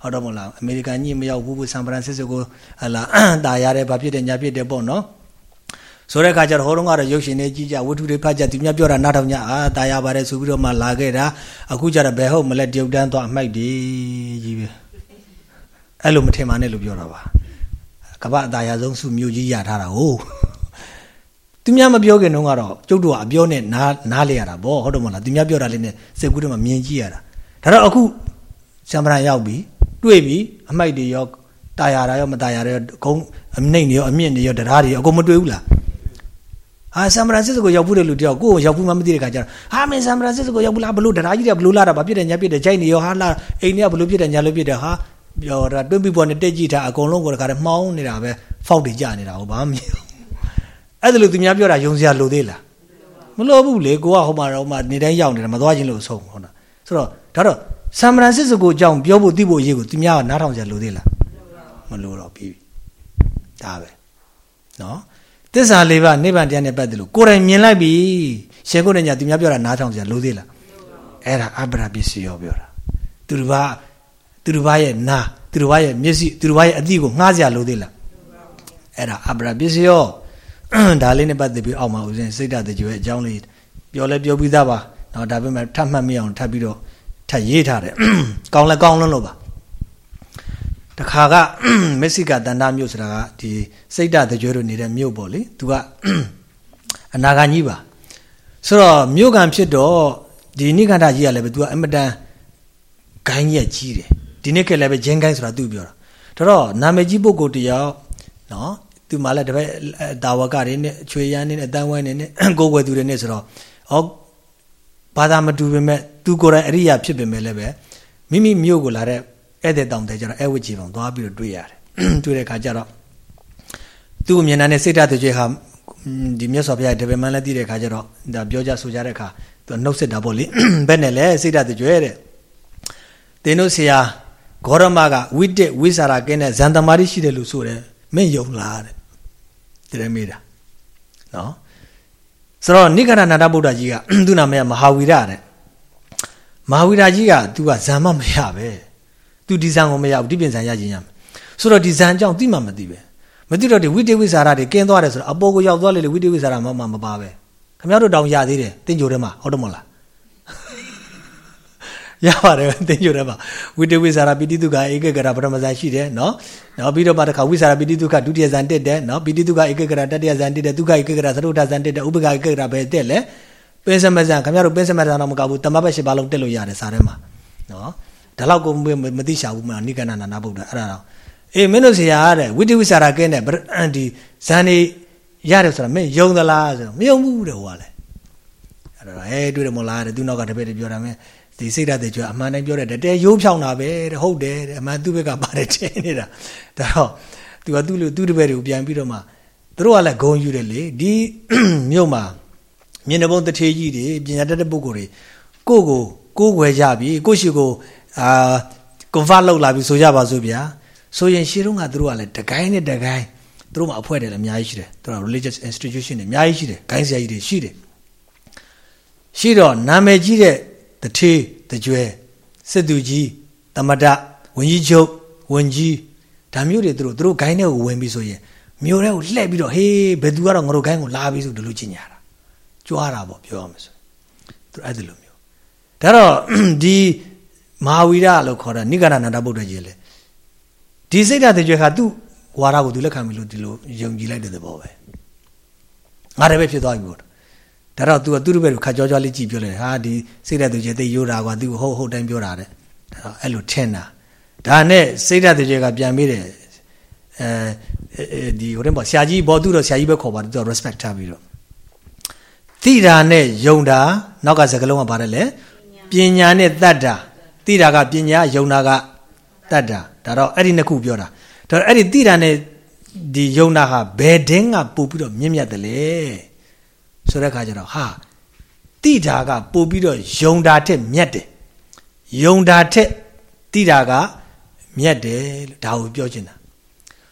ဟုတ်တော့မလားအမေရိကန်ကြီးမရောက်ဘူးဆန်ဖရန်စစ္စကိုဟလာတာရတယ်ဘာဖြစ်တယ်ညာဖြစ်တယ်ပေါ့နော်ဆိုတဲ့အခါကျတော့ဟိုတုန်းကတော့ရုပ်ရှင်တွေကြီးကြဝတ္ထုတွေဖတ်ကြသူများပြောတာနားထောင်ကြအာတာရပါတယ်ဆိုပြီးတော့မှလာခဲ့တာအခုကျတော့ဘယ်ဟုတ်မလဲတရုတ်တန်းသွားအမိုက်ဒီကြီးပဲ အဲ့လိုမထင်ပါနဲ့လို့ပြောတာပါကမ္ဘာအတာရဆုံးစုမြို့ကြီးရထားတာဟုတ်သူများမပြောခင်တုန်းကတော့ကျုပ်တို့ကအပြောနဲ့နားနားလေရတာဗောဟုတ်တယ်မဟုတ်လားသူများပြောတာလေးနဲ့စိတ်ကူးထဲမှာမြင်ကြည့်ရတာဒါတော့အခုစံပရံရောက်ပြီတွေ့ပြီအမိုက်တွေရောတာယာတာရောမတာယာရောဂုံအနှိမ့်တွေရောအမြင့်တွေရောတရားတွေရောအကုန်မတွေ့ဘူးလားဟာဆန်ဖရန်စစ္စကိုရောက်ဘူးတဲ့လူတယောက်ကိုယ်ရောက်ဘူးမှမသိတဲ့ခါကျတော့ဟာမင်းဆန်ဖရန်စစ္စကိုရောက်ဘူးလားဘလို့တရားကြီးတွေကဘလို့လာတာဘာဖြစ်တယ်ညာဖြစ်တယ်ဂျိုင်းနေရောဟာလာအိမ်တွေကဘလို့ဖြစ်တယ်ညာလို့ဖြစ်တယ်ဟာ ပြောတာတွင်းပြီးပေါ်နဲ့တက်ကြည့်တာအကုန်လုံးကိုတခါတည်းမှောင်းနေတာပဲဖောက်တွေကြနေတာဟောဘာမှမမြင်အဲ့ဒါလို့သူများပြောတာယုံစရာလိုသေးလားမလိုဘူးလေကိုကဟိုမှာတော့မှနေတိုင်းရောက်နေတာမသွားချင်းလို့ဆုံးဟုတ်လားဆိုတော့ဒါတော့ဆန်ဖရန်စစ္စကိုအကြောင်းပြောဖို့သိဖို့အရေးကိုသူများကနားထောင်စရာလိုသေးလားမလိုတော့ပြီဒါပဲနော်သစ္စာလေးပါးနိဗ္ဗာန်တရားနဲ့ပတ်သက်လို့ကိုယ်တိုင်မြင်လိုက်ပြီရှင်ကိုယ်နဲ့ညာသူများပြောတာနားထောင်စရာလိုသေးလားအဲ့ဒါအပ္ပရာပစ္စယောပြောတာသူတစ်ပါး သူတစ်ပါးရဲ့နာသူတစ်ပါးရဲ့မျက်စိသူတစ်ပါးရဲ့အသည့်ကိုငှားစရာလိုသေးလားအဲ့ဒါအပ္ပရာပစ္စယောဒါလေးနဲ့ပတ်သက်ပြီးအောက်မှာဦးဇင်းစိတ်ဓာတ်တကြွရဲ့အကြောင်းလေးပြောလဲပြောပြီးသားပါနော်ဒါပေမဲ့ထပ်မှတ်မိအောင်ထပ်ပြီးတော့ထပ်ရေးထားတယ်ကောင်းလဲကောင်းလွန်းလို့ပါတခါကမက္ဆီကတန်တာမြို့ဆိုတာကဒီစိတ်ဓာတ်တကြွတို့နေတဲ့မြို့ပေါ့လေသူကအနာဂါကြီးပါဆိုတော့မြို့ကန်ဖြစ်တော့ဒီနိခန္ဓကြီးကလည်းပဲသူကအမတန်ဂိုင်းကြီးကြီးတယ် ဒီနေ့ကလည်းပဲဂျင်းဂိုင်းဆိုတာသူပြောတာဒါတော့နာမည်ကြီးပုဂ္ဂိုလ်တယောက်နော်သူမှလည်းတပည့်တာဝကတွေနဲ့ချွေရန်တွေနဲ့အတန်းဝိုင်းတွေနဲ့ကိုယ်ွယ်သူတွေနဲ့ဆိုတော့ဩဘာသာမတူပေမဲ့သူကိုယ်တိုင်အရိယာဖြစ်ပေမဲ့လည်းပဲမိမိမြို့ကိုလာတဲ့ဧည့်သည်တောင်တဲ့ကျတော့အဲဝိကြီးပေါင်သွားပြီးတော့တွေ့ရတယ်တွေ့တဲ့အခါကျတော့သူ့အမြင်နဲ့စိတ်ဓာတ်တွေဟာဒီမြတ်စွာဘုရားတပည့်မှန်းလည်းသိတဲ့အခါကျတော့ဒါပြောကြဆိုကြတဲ့အခါသူနှုတ်ဆက်တာပေါ့လေဘယ်နဲ့လဲစိတ်ဓာတ်တွေတဲ့တင်းတို့ဆရာ ဂေါရမကဝိတက်ဝိစာရကင်းတဲ့ဇန်တမာရီရှိတယ်လို့ဆိုတယ်မင်းယုံလားတဲ့တည်းမေးတာနော်ဆိုတော့နိဂရဏနာတဗုဒ္ဓကြီးကသူ့နာမည်ကမဟာဝီရတဲ့မဟာဝီရကြီးက तू ကဇံမမရပဲ तू ဒီဇံကိုမရဘူးဒီပြင်ဇံရခြင်းရမယ်ဆိုတော့ဒီဇံအကြောင်းသိမှမသိပဲမသိတော့ဒီဝိတေဝိစာရတွေကင်းသွားတယ်ဆိုတော့အပေါ်ကိုရောက်သွားလေလေဝိတေဝိစာရမမမပါပဲခင်ဗျားတို့တောင်ရသေးတယ်တင်ကြိုထဲမှာဟုတ်တယ်မဟုတ်လား ရပါတယ်သင်္ကြန်ထဲမှာဝိတဝိဇာရပိတိတုခဧကကရပရမဇန်ရှိတယ်နော်နော်ပြီးတော့မှတစ်ခါဝိဇာရပိတိတုခဒုတိယဇန်တက်တယ်နော်ပိတိတုခဧကကရတတိယဇန်တက်တယ်ဒုက္ခဧကကရသရုဒ္ဓဇန်တက်တယ်ဥပကဧကကရပဲတက်လဲပင်းစမဇန်ခင်ဗျားတို့ပင်းစမဇန်တော့မကဘူးတမဘက်ရှိပါလုံးတက်လို့ရတယ်စာထဲမှာနော်ဒါလောက်ကိုမသိချဘူးမနိကဏနာနာဗုဒ္ဓအဲ့ဒါတော့အေးမင်းတို့ဆရာတဲ့ဝိတဝိဇာရကင်းတဲ့ဒီဇန်နေရတယ်ဆိုတာမင်းယုံသလားဆိုတော့မယုံဘူးတဲ့ဟိုကလေအဲ့တော့ဟဲတွေ့တယ်မလားတဲ့သူနောက်ကတပည့်တွေပြောတာမင်း ဒီစိတ်ဓာတ်တွေကြွအမှန်တိုင်းပြောတယ်တဲရိုးဖြောင်းတာပဲတဲ့ဟုတ်တယ်တဲ့အမှန်သူ့ဘက်ကပါတယ်ထင်နေတာဒါတော့သူကသူ့လူသူ့တပည့်တွေကိုပြန်ပြီးတော့မှသူတို့ကလည်းဂုံယူတယ်လေဒီမြို့မှာမြင်တဲ့ဘုံတထေကြီးတွေပညာတတ်တဲ့ပုဂ္ဂိုလ်တွေကိုကိုကိုးွယ်ကြပြီကိုရှိကိုအာကွန်ဖတ်လောက်လာပြီဆိုကြပါစို့ဗျာဆိုရင်ရှေးတုန်းကသူတို့ကလည်းတကိုင်းနဲ့တကိုင်းသူတို့မှအဖွဲ့တယ်လည်းအများကြီးရှိတယ်သူတို့ religious institution တွေအများကြီးရှိတယ်ဂိုင်းဆရာကြီးတွေရှိတယ်ရှိတော့နာမည်ကြီးတဲ့ တထေးတကြွယ်စစ်သူကြီးတမဒဝင်းကြီးချုပ်ဝင်းကြီးဒါမျိုးတွေသူတို့သူတို့ဂိုင်းထဲကိုဝင်ပြီးဆိုရင်မျိုးထဲကိုလှည့်ပြီးတော့ဟေးဘယ်သူကတော့ငါတို့ဂိုင်းကိုလာပြီးဆိုဒီလိုချင်ညာတာကြွားတာပေါ့ပြောရမယ်ဆိုသူအဲ့ဒီလိုမျိုးဒါတော့ဒီမဟာဝီရလို့ခေါ်တာနိဂရဏန္ဒဗုဒ္ဓကြီးလေဒီစိတ်ဓာတ်တကြွယ်ခါသူ့ဝါရကိုသူလက်ခံပြီလို့ဒီလိုယုံကြည်လိုက်တဲ့သဘောပဲငါတည်းပဲဖြစ်သွားပြီပေါ့ ဒါတော့ तू ကသူ့လူပဲခါကြောကြောလေးကြည့်ပြောလိုက်ဟာဒီစိတ်ဓာတ်သူကျဲသိရိုးတာကွာ तू ဟုတ်ဟုတ်တိုင်းပြောတာတဲ့အဲ့လိုထင်တာဒါနဲ့စိတ်ဓာတ်သူကျဲကပြန်ပြီးတယ်အဲဒီဟိုတည်းပေါ့ဆရာကြီးဘောသူတော့ဆရာကြီးပဲခေါ်ပါတယ်သူက respect ထားပြီးတော့တိတာနဲ့ယုံတာနောက်ကစကလုံးကပါတယ်လေပညာနဲ့တတ်တာတိတာကပညာယုံတာကတတ်တာဒါတော့အဲ့ဒီနှစ်ခုပြောတာဒါတော့အဲ့ဒီတိတာနဲ့ဒီယုံတာဟာဘယ်တင်းကပို့ပြီးတော့မြင့်မြတ်တယ်လေ ဆိုတဲ့ခါကျတော့ဟာတိတာကပို့ပြီးတော့ယုံတာထက်မြတ်တယ်ယုံတာထက်တိတာကမြတ်တယ်လို့ဒါကိုပြောချင်တာ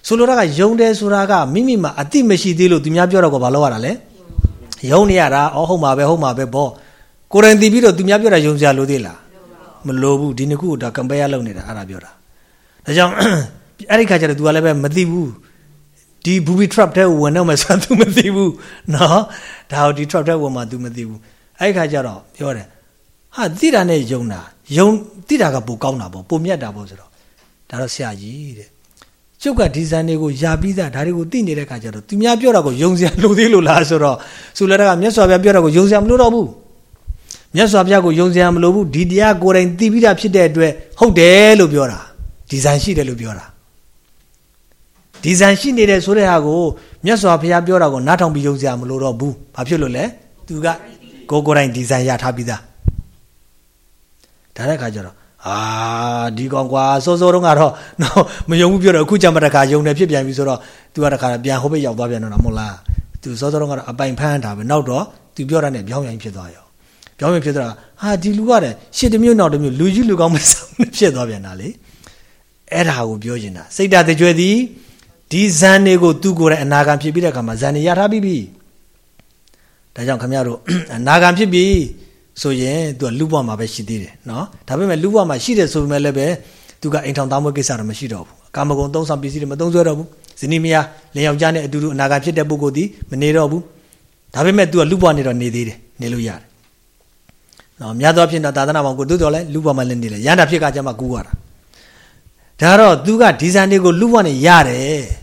ဆိုလိုတာကယုံတယ်ဆိုတာကမိမိမှာအတိမရှိသေးလို့သူများပြောတော့ကဘာလို့ရတာလဲယုံနေရတာအော်ဟုတ်မှာပဲဟုတ်မှာပဲဘောကိုယ်တိုင်သိပြီးတော့သူများပြောတာယုံစရာလိုသေးလားမလိုဘူးဒီနှစ်ခုကိုဒါ compare လုပ်နေတာအဲ့ဒါပြောတာဒါကြောင့်အဲ့ဒီခါကျတော့ तू ကလည်းပဲမသိဘူး ဒီ booby trap တဲ့ဝင်တော့မှဆို तू မသိဘူးနော်ဒါဟိုဒီ trap တဲ့ဝင်မှ तू မသိဘူးအဲ့ဒီခါကျတော့ပြောတယ်ဟာသိတာနဲ့ယုံတာယုံသိတာကပိုကောင်းတာပေါ့ပိုမြတ်တာပေါ့ဆိုတော့ဒါတော့ဆရာကြီးတဲ့ကျုပ်ကဒီဇိုင်းတွေကိုယာပြီးသားဒါတွေကိုသိနေတဲ့ခါကျတော့သူများပြောတာကိုယုံစရာလိုသေးလို့လားဆိုတော့ဆိုလည်းကမြတ်စွာဘုရားပြောတာကိုယုံစရာမလိုတော့ဘူးမြတ်စွာဘုရားကိုယုံစရာမလိုဘူးဒီတရားကိုယ်တိုင်သိပြီးသားဖြစ်တဲ့အတွက်ဟုတ်တယ်လို့ပြောတာဒီဇိုင်းရှိတယ်လို့ပြောတာ ဒီဇိုင်းရှိနေတယ်ဆိုတဲ့ဟာကိုမြတ်စွာဘုရားပြောတာကိုနားထောင်ပြီးယုံစရာမလိုတော့ဘူးဘာဖြစ်လို့လဲသူကကိုယ်ကိုယ်တိုင်ဒီဇိုင်းရထားပြီးသားဒါတဲ့ခါကျတော့အာဒီကောင်ကွာစောစောတုန်းကတော့နော်မယုံဘူးပြောတော့အခုကြမှာတခါယုံတယ်ဖြစ်ပြန်ပြီဆိုတော့ तू ကတခါပြန်ဟိုဘက်ရောက်သွားပြန်တော့မဟုတ်လား तू စောစောတုန်းကတော့အပိုင်ဖမ်းတာပဲနောက်တော့ तू ပြောတာနဲ့ပြောင်းပြန်ဖြစ်သွားရောပြောင်းပြန်ဖြစ်သွားတာဟာဒီလူကတဲ့ရှစ်တမျိုးနောက်တမျိုးလူကြီးလူကောင်းမဆောင်ဖြစ်သွားပြန်တာလေအဲ့ဒါကိုပြောနေတာစိတ်ဓာတ်ကြွယ်သည် ဒီဇန်တွေကိုသူကိုယ်တိုင်အနာဂံဖြစ်ပြီးတဲ့အခါမှာဇန်တွေရထားပြီးပြီဒါကြောင့်ခမရတို့အနာဂံဖြစ်ပြီးဆိုရင်သူကလူဘဝမှာပဲရှိသေးတယ်နော်ဒါပေမဲ့လူဘဝမှာရှိတယ်ဆိုပေမဲ့လည်းပဲသူကအိမ်ထောင်သားမွေးကိစ္စတော့မရှိတော့ဘူးကာမဂုဏ်သုံးဆောင်ပစ္စည်းတွေမသုံးဆွဲတော့ဘူးဇနီးမယားလင်ယောက်ျားနဲ့အတူတူအနာဂတ်ဖြစ်တဲ့ပုဂ္ဂိုလ်ဒီမနေတော့ဘူးဒါပေမဲ့သူကလူဘဝနေတော့နေသေးတယ်နေလို့ရတယ်နော်များသောဖြင့်တော့သာသနာ့ဘောင်ကိုတိုးတော်လဲလူဘဝမှာလည်းနေလဲရန်တာဖြစ်ကကြမှာကူရတာဒါတော့သူကဒီဇန်တွေကိုလူဘဝနဲ့ရတယ်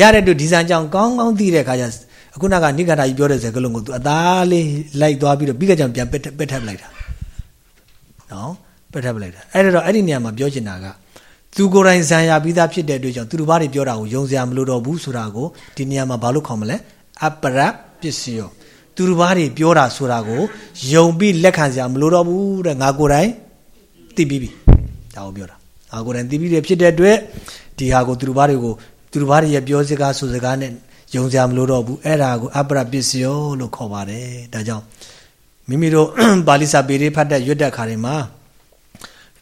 ရတဲ့သူဒီဇန်ကြောင့်ကောင်းကောင်းသိတဲ့အခါကျအခုနကနိဂန္ဓာကြီးပြောတဲ့စကားလုံးကို तू အသားလေးလိုက်သွားပြီးတော့ပြီးကြကြောင်ပြန်ပက်ပက်ထပ်လိုက်တာနော်ပက်ထပ်လိုက်တာအဲ့ဒါတော့အဲ့ဒီနေရာမှာပြောချင်တာကသူကိုယ်တိုင်ဇံရပြီးသားဖြစ်တဲ့အတွက်ကြောင့်သူတို့ဘာတွေပြောတာကိုယုံစရာမလိုတော့ဘူးဆိုတာကိုဒီနေရာမှာဘာလို့ခေါ်မလဲအပရပစ္စယောသူတို့ဘာတွေပြောတာဆိုတာကိုယုံပြီးလက်ခံစရာမလိုတော့ဘူးတဲ့ငါကိုယ်တိုင်သိပြီးပြီဒါကိုပြောတာငါကိုယ်တိုင်သိပြီးတယ်ဖြစ်တဲ့အတွက်ဒီဟာကိုသူတို့ဘာတွေကို သူတို့ဘာတွေရဲ့ပြောစကားဆိုစကားနဲ့ယုံစရာမလိုတော့ဘူးအဲ့ဒါကိုအပရပစ္စယောလို့ခေါ်ပါတယ်ဒါကြောင့်မိမိတို့ပါဠိစာပေတွေဖတ်တဲ့ရွတ်တဲ့ခါတွေမှာ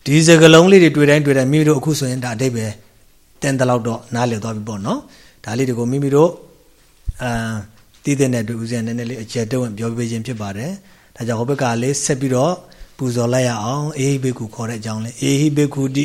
ဒီစကလုံးလေးတွေတွေ့တိုင်းတွေ့တိုင်းမိမိတို့အခုဆိုရင်ဒါအတိတ်ပဲတင်တလောက်တော့နားလည်သွားပြီပေါ့နော်ဒါလေးတွေကိုမိမိတို့အာတည်တဲ့တွေ့ဦးစင်းနည်းနည်းလေးအကျယ်တုံးပြောပြခြင်းဖြစ်ပါတယ်ဒါကြောင့်ဟိုဘက်ကလေးဆက်ပြီးတော့ပူဇော်လိုက်ရအောင်အေဟိဘေကုခေါ်တဲ့အကြောင်းလေးအေဟိဘေကုတိ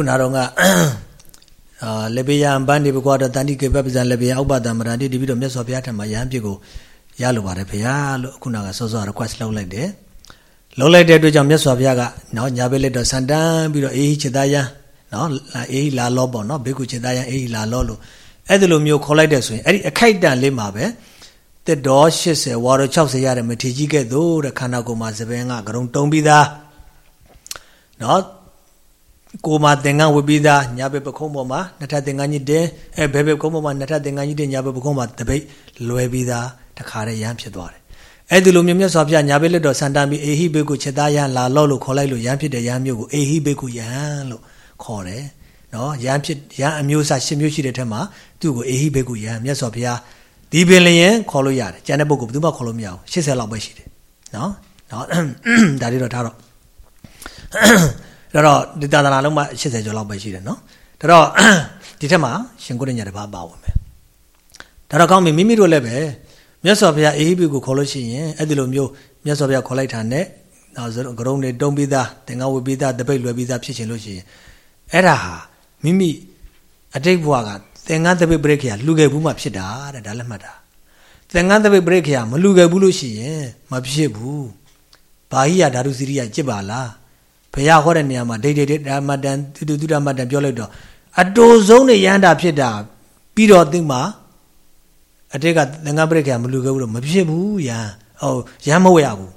ခုနာတော့ကအာလေဘေယံပန်းဒီဘကွာတန်တိကေပပဇံလေဘေယံဥပဒံမရတိဒီပြီးတော့မြတ်စွာဘုရားထံမှာယဟန်ပြစ်ကိုရလိုပါတယ်ဘုရားလို့အခုနာကစောစော request လုပ်လိုက်တယ်လုပ်လိုက်တဲ့အတွက်ကြောင့်မြတ်စွာဘုရားကနော်ညာဘက်လက်တော့ဆန်တန်းပြီးတော့အေးချစ်သားယံနော်အေးလာလောပေါ့နော်ဘေကုချစ်သားယံအေးလာလောလို့အဲ့ဒီလိုမျိုးခေါ်လိုက်တဲ့ဆိုရင်အဲ့ဒီအခိုက်တန်လေးမှာပဲတက်တော်80ဝါတော်60ရတဲ့မထေကြီးကဲ့သို့တဲ့ခန္ဓာကိုယ်မှာသပင်ကကရုံတုံးပြီးသားနော် ကိုမှာသင်္ကန်းဝတ်ပြီးသားညာဘက်ပခုံးပေါ်မှာနှစ်ထပ်သင်္ကန်းကြီးတင်အဲဘယ်ဘက်ပခုံးပေါ်မှာနှစ်ထပ်သင်္ကန်းကြီးတင်ညာဘက်ပခုံးမှာတပိတ်လွယ်ပြီးသားတခါတည်းရမ်းဖြစ်သွားတယ်အဲ့ဒီလိုမျိုးမြတ်စွာဘုရားညာဘက်လက်တော်ဆန်တန်ပြီးအေဟိဘေကုချက်သားရန်လာလော့လို့ခေါ်လိုက်လို့ရမ်းဖြစ်တဲ့ရမ်းမျိုးကိုအေဟိဘေကုရန်လို့ခေါ်တယ်နော်ရမ်းဖြစ်ရမ်းအမျိုးအစားရှင်းမျိုးရှိတဲ့ထက်မှာသူ့ကိုအေဟိဘေကုရန်မြတ်စွာဘုရားဒီပင်လျင်ခေါ်လို့ရတယ်ကျန်တဲ့ပုဂ္ဂိုလ်ဘယ်သူမှခေါ်လို့မရဘူး80လောက်ပဲရှိတယ်နော်နော်ဒါတွေတော့ထားတော့ ဒါတော့ဒီသာသနာလုံးမှာ80ကျော်လောက်ပဲရှိတယ်နော်ဒါတော့ဒီထက်မှာရှင်ကိုရညတပါပါဝင်မယ်ဒါတော့ကောင်းပြီမိမိတို့လည်းပဲမြတ်စွာဘုရားအေဟိပိကိုခေါ်လို့ရှိရင်အဲ့ဒီလိုမျိုးမြတ်စွာဘုရားခေါ်လိုက်တာနဲ့နောက်ကရုံတွေတုံးပြီးသားတင်္ဂဝေပြီးသားတပိတ်လွယ်ပြီးသားဖြစ်ချင်လို့ရှိရင်အဲ့ဒါဟာမိမိအတိတ်ဘဝကသင်္ကန်းတပိတ်ပရိက္ခရာလှူခဲ့ဘူးမှဖြစ်တာတဲ့ဒါလည်းမှတ်တာသင်္ကန်းတပိတ်ပြိခရာမလူခဲ့ဘူးလို့ရှိရင်မဖြစ်ဘူးဘာဟိယဓာတုစီရိယကြစ်ပါလား ဘုရားဟောတဲ့နေရာမှာဒိဋ္ဌိဓမ္မတန်သူတုဓမ္မတန်ပြောလိုက်တော့အတူဆုံးနေရဟန္တာဖြစ်တာပြီးတော့သိမှာအတိတ်ကသင်္ကန်းပြိခရာမလူခဲ့ဘူးလို့မဖြစ်ဘူးယဟန်ဟိုရမ်းမဝရဘူး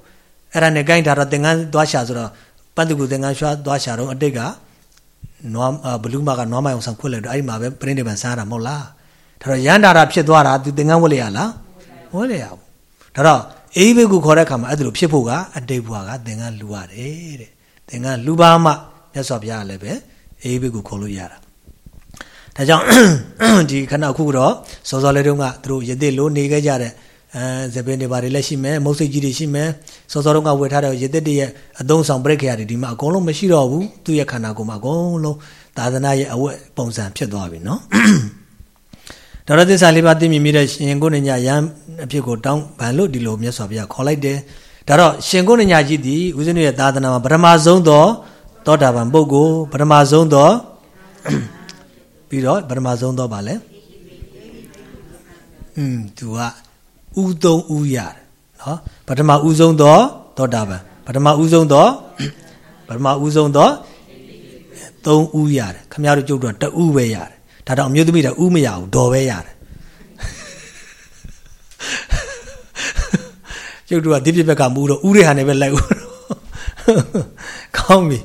အဲ့ဒါနဲ့ကိုင်းတာတော့သင်္ကန်းသွားရှာဆိုတော့ပန္တုကုသင်္ကန်းရွှာသွားရှာတော့အတိတ်ကနွားဘလူးမကနွားမိုင်အောင်ဆောင်ခွတ်လိုက်တော့အဲ့ဒီမှာပဲပြိဋိဘံစားတာမဟုတ်လားဒါတော့ရန်တာတာဖြစ်သွားတာသူသင်္ကန်းဝတ်လိုက်ရလားဝတ်လိုက်ရဘူးဒါတော့အေးဘေကုခေါ်တဲ့အခါမှာအဲ့ဒါလိုဖြစ်ဖို့ကအတိတ်ဘွားကသင်္ကန်းလူရတယ်တဲ့ သင်္ကန်းလူပါမှမြတ်စွာဘုရားကလည်းပဲအေးဘေကုခေါ်လို့ရတာဒါကြောင့်ဒီခဏခုတော့စောစောလေးတုန်းကသူတို့ရစ်လို့နေခဲ့ကြတဲ့အဲဇပင်းတွေဘာတွေလည်းရှိမယ်မုတ်စိတ်ကြီးတွေရှိမယ်စောစောတုန်းကဝယ်ထားတဲ့ရစ်တွေရဲ့အသုံးဆောင်ပြိခရာတွေဒီမှာအကုန်လုံးမရှိတော့ဘူးသူ့ရဲ့ခန္ဓာကိုယ်မှာအကုန်လုံးသာသနာရဲ့အဝတ်ပုံစံဖြစ်သွားပြီနော်ဒေါရသစ္စာလေးပါးသိမြင်မိတဲ့ရှင်ကိုညရန်အဖြစ်ကိုတောင်းဗန်လို့ဒီလိုမြတ်စွာဘုရားခေါ်လိုက်တယ် ဒါတော့ရှင်ကိုညကြီးသည်ဦးဇင်းတို့ရဲ့သာသနာမှာပထမဆုံးသောသောတာပန်ပုဂ္ဂိုလ်ပထမဆုံးသောပြီးတော့ပထမဆုံးသောဗာလဲอืมသူကဥသုံးဥရတယ်နော်ပထမဥဆုံးသောသောတာပန်ပထမဥဆုံးသောပထမဥဆုံးသောသုံးဥရတယ်ခမရတို့ကျုပ်တော့တဥပဲရတယ်ဒါတော့အမျိုးသမီးတော့ဥမရဘူးဒေါ်ပဲရတယ် ကျုပ်တို့ကဒီပြစ်ဘက်ကမူတော့ဥတွေဟာနေပဲလိုက်ဦးကောင်းပြီ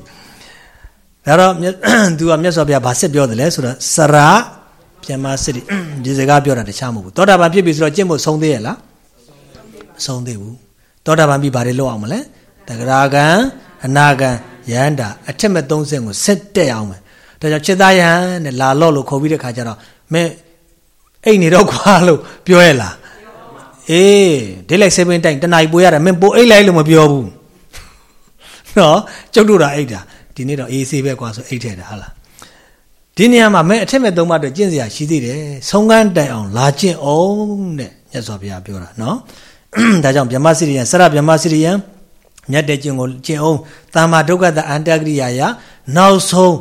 ဒါတော့သူကမြတ်စွာဘုရားဗာဆက်ပြောတယ်လဲဆိုတော့စရာပြန်မစစ်ဒီစကားပြောတာတခြားမဟုတ်ဘူးသောတာပန်ဖြစ်ပြီဆိုတော့ကျင့်ဖို့ဆုံးသေးရဲ့လားမဆုံးသေးဘူးသောတာပန်ပြီဘာတွေလုပ်အောင်မလဲတဂရာကံအနာကံယန္တာအထက်မဲ့30ကိုဆက်တက်အောင်မယ်ဒါကြောင့်จิตသားယဟန်နဲ့လာလော့လို့ခေါ်ပြီးတဲ့ခါကျတော့မင်းအိတ်နေတော့ခွာလို့ပြောရလား အေး daylight saving time တနားကြီးပိုးရတယ်မင်းပိုးအိတ်လိုက်လို့မပြောဘူးနော်ကျုပ်တို့တာအိတ်တာဒီနေ့တော့အေးဆေးပဲကွာဆိုအိတ်ထဲတာဟာလားဒီနေရာမှာမဲအထက်မဲ့သုံးပါအတွက်ကျင့်စရာရှိသေးတယ်ဆုံးကန်းတိုင်အောင်လာကျင့်အောင်တဲ့မြတ်စွာဘုရားပြောတာနော်ဒါကြောင့်ဗြဟ္မစိရိယံစရဗြဟ္မစိရိယံမြတ်တဲ့ကျင့်ကိုကျင့်အောင်တာမဒုက္ခတအန္တကရိယာယနောက်ဆုံး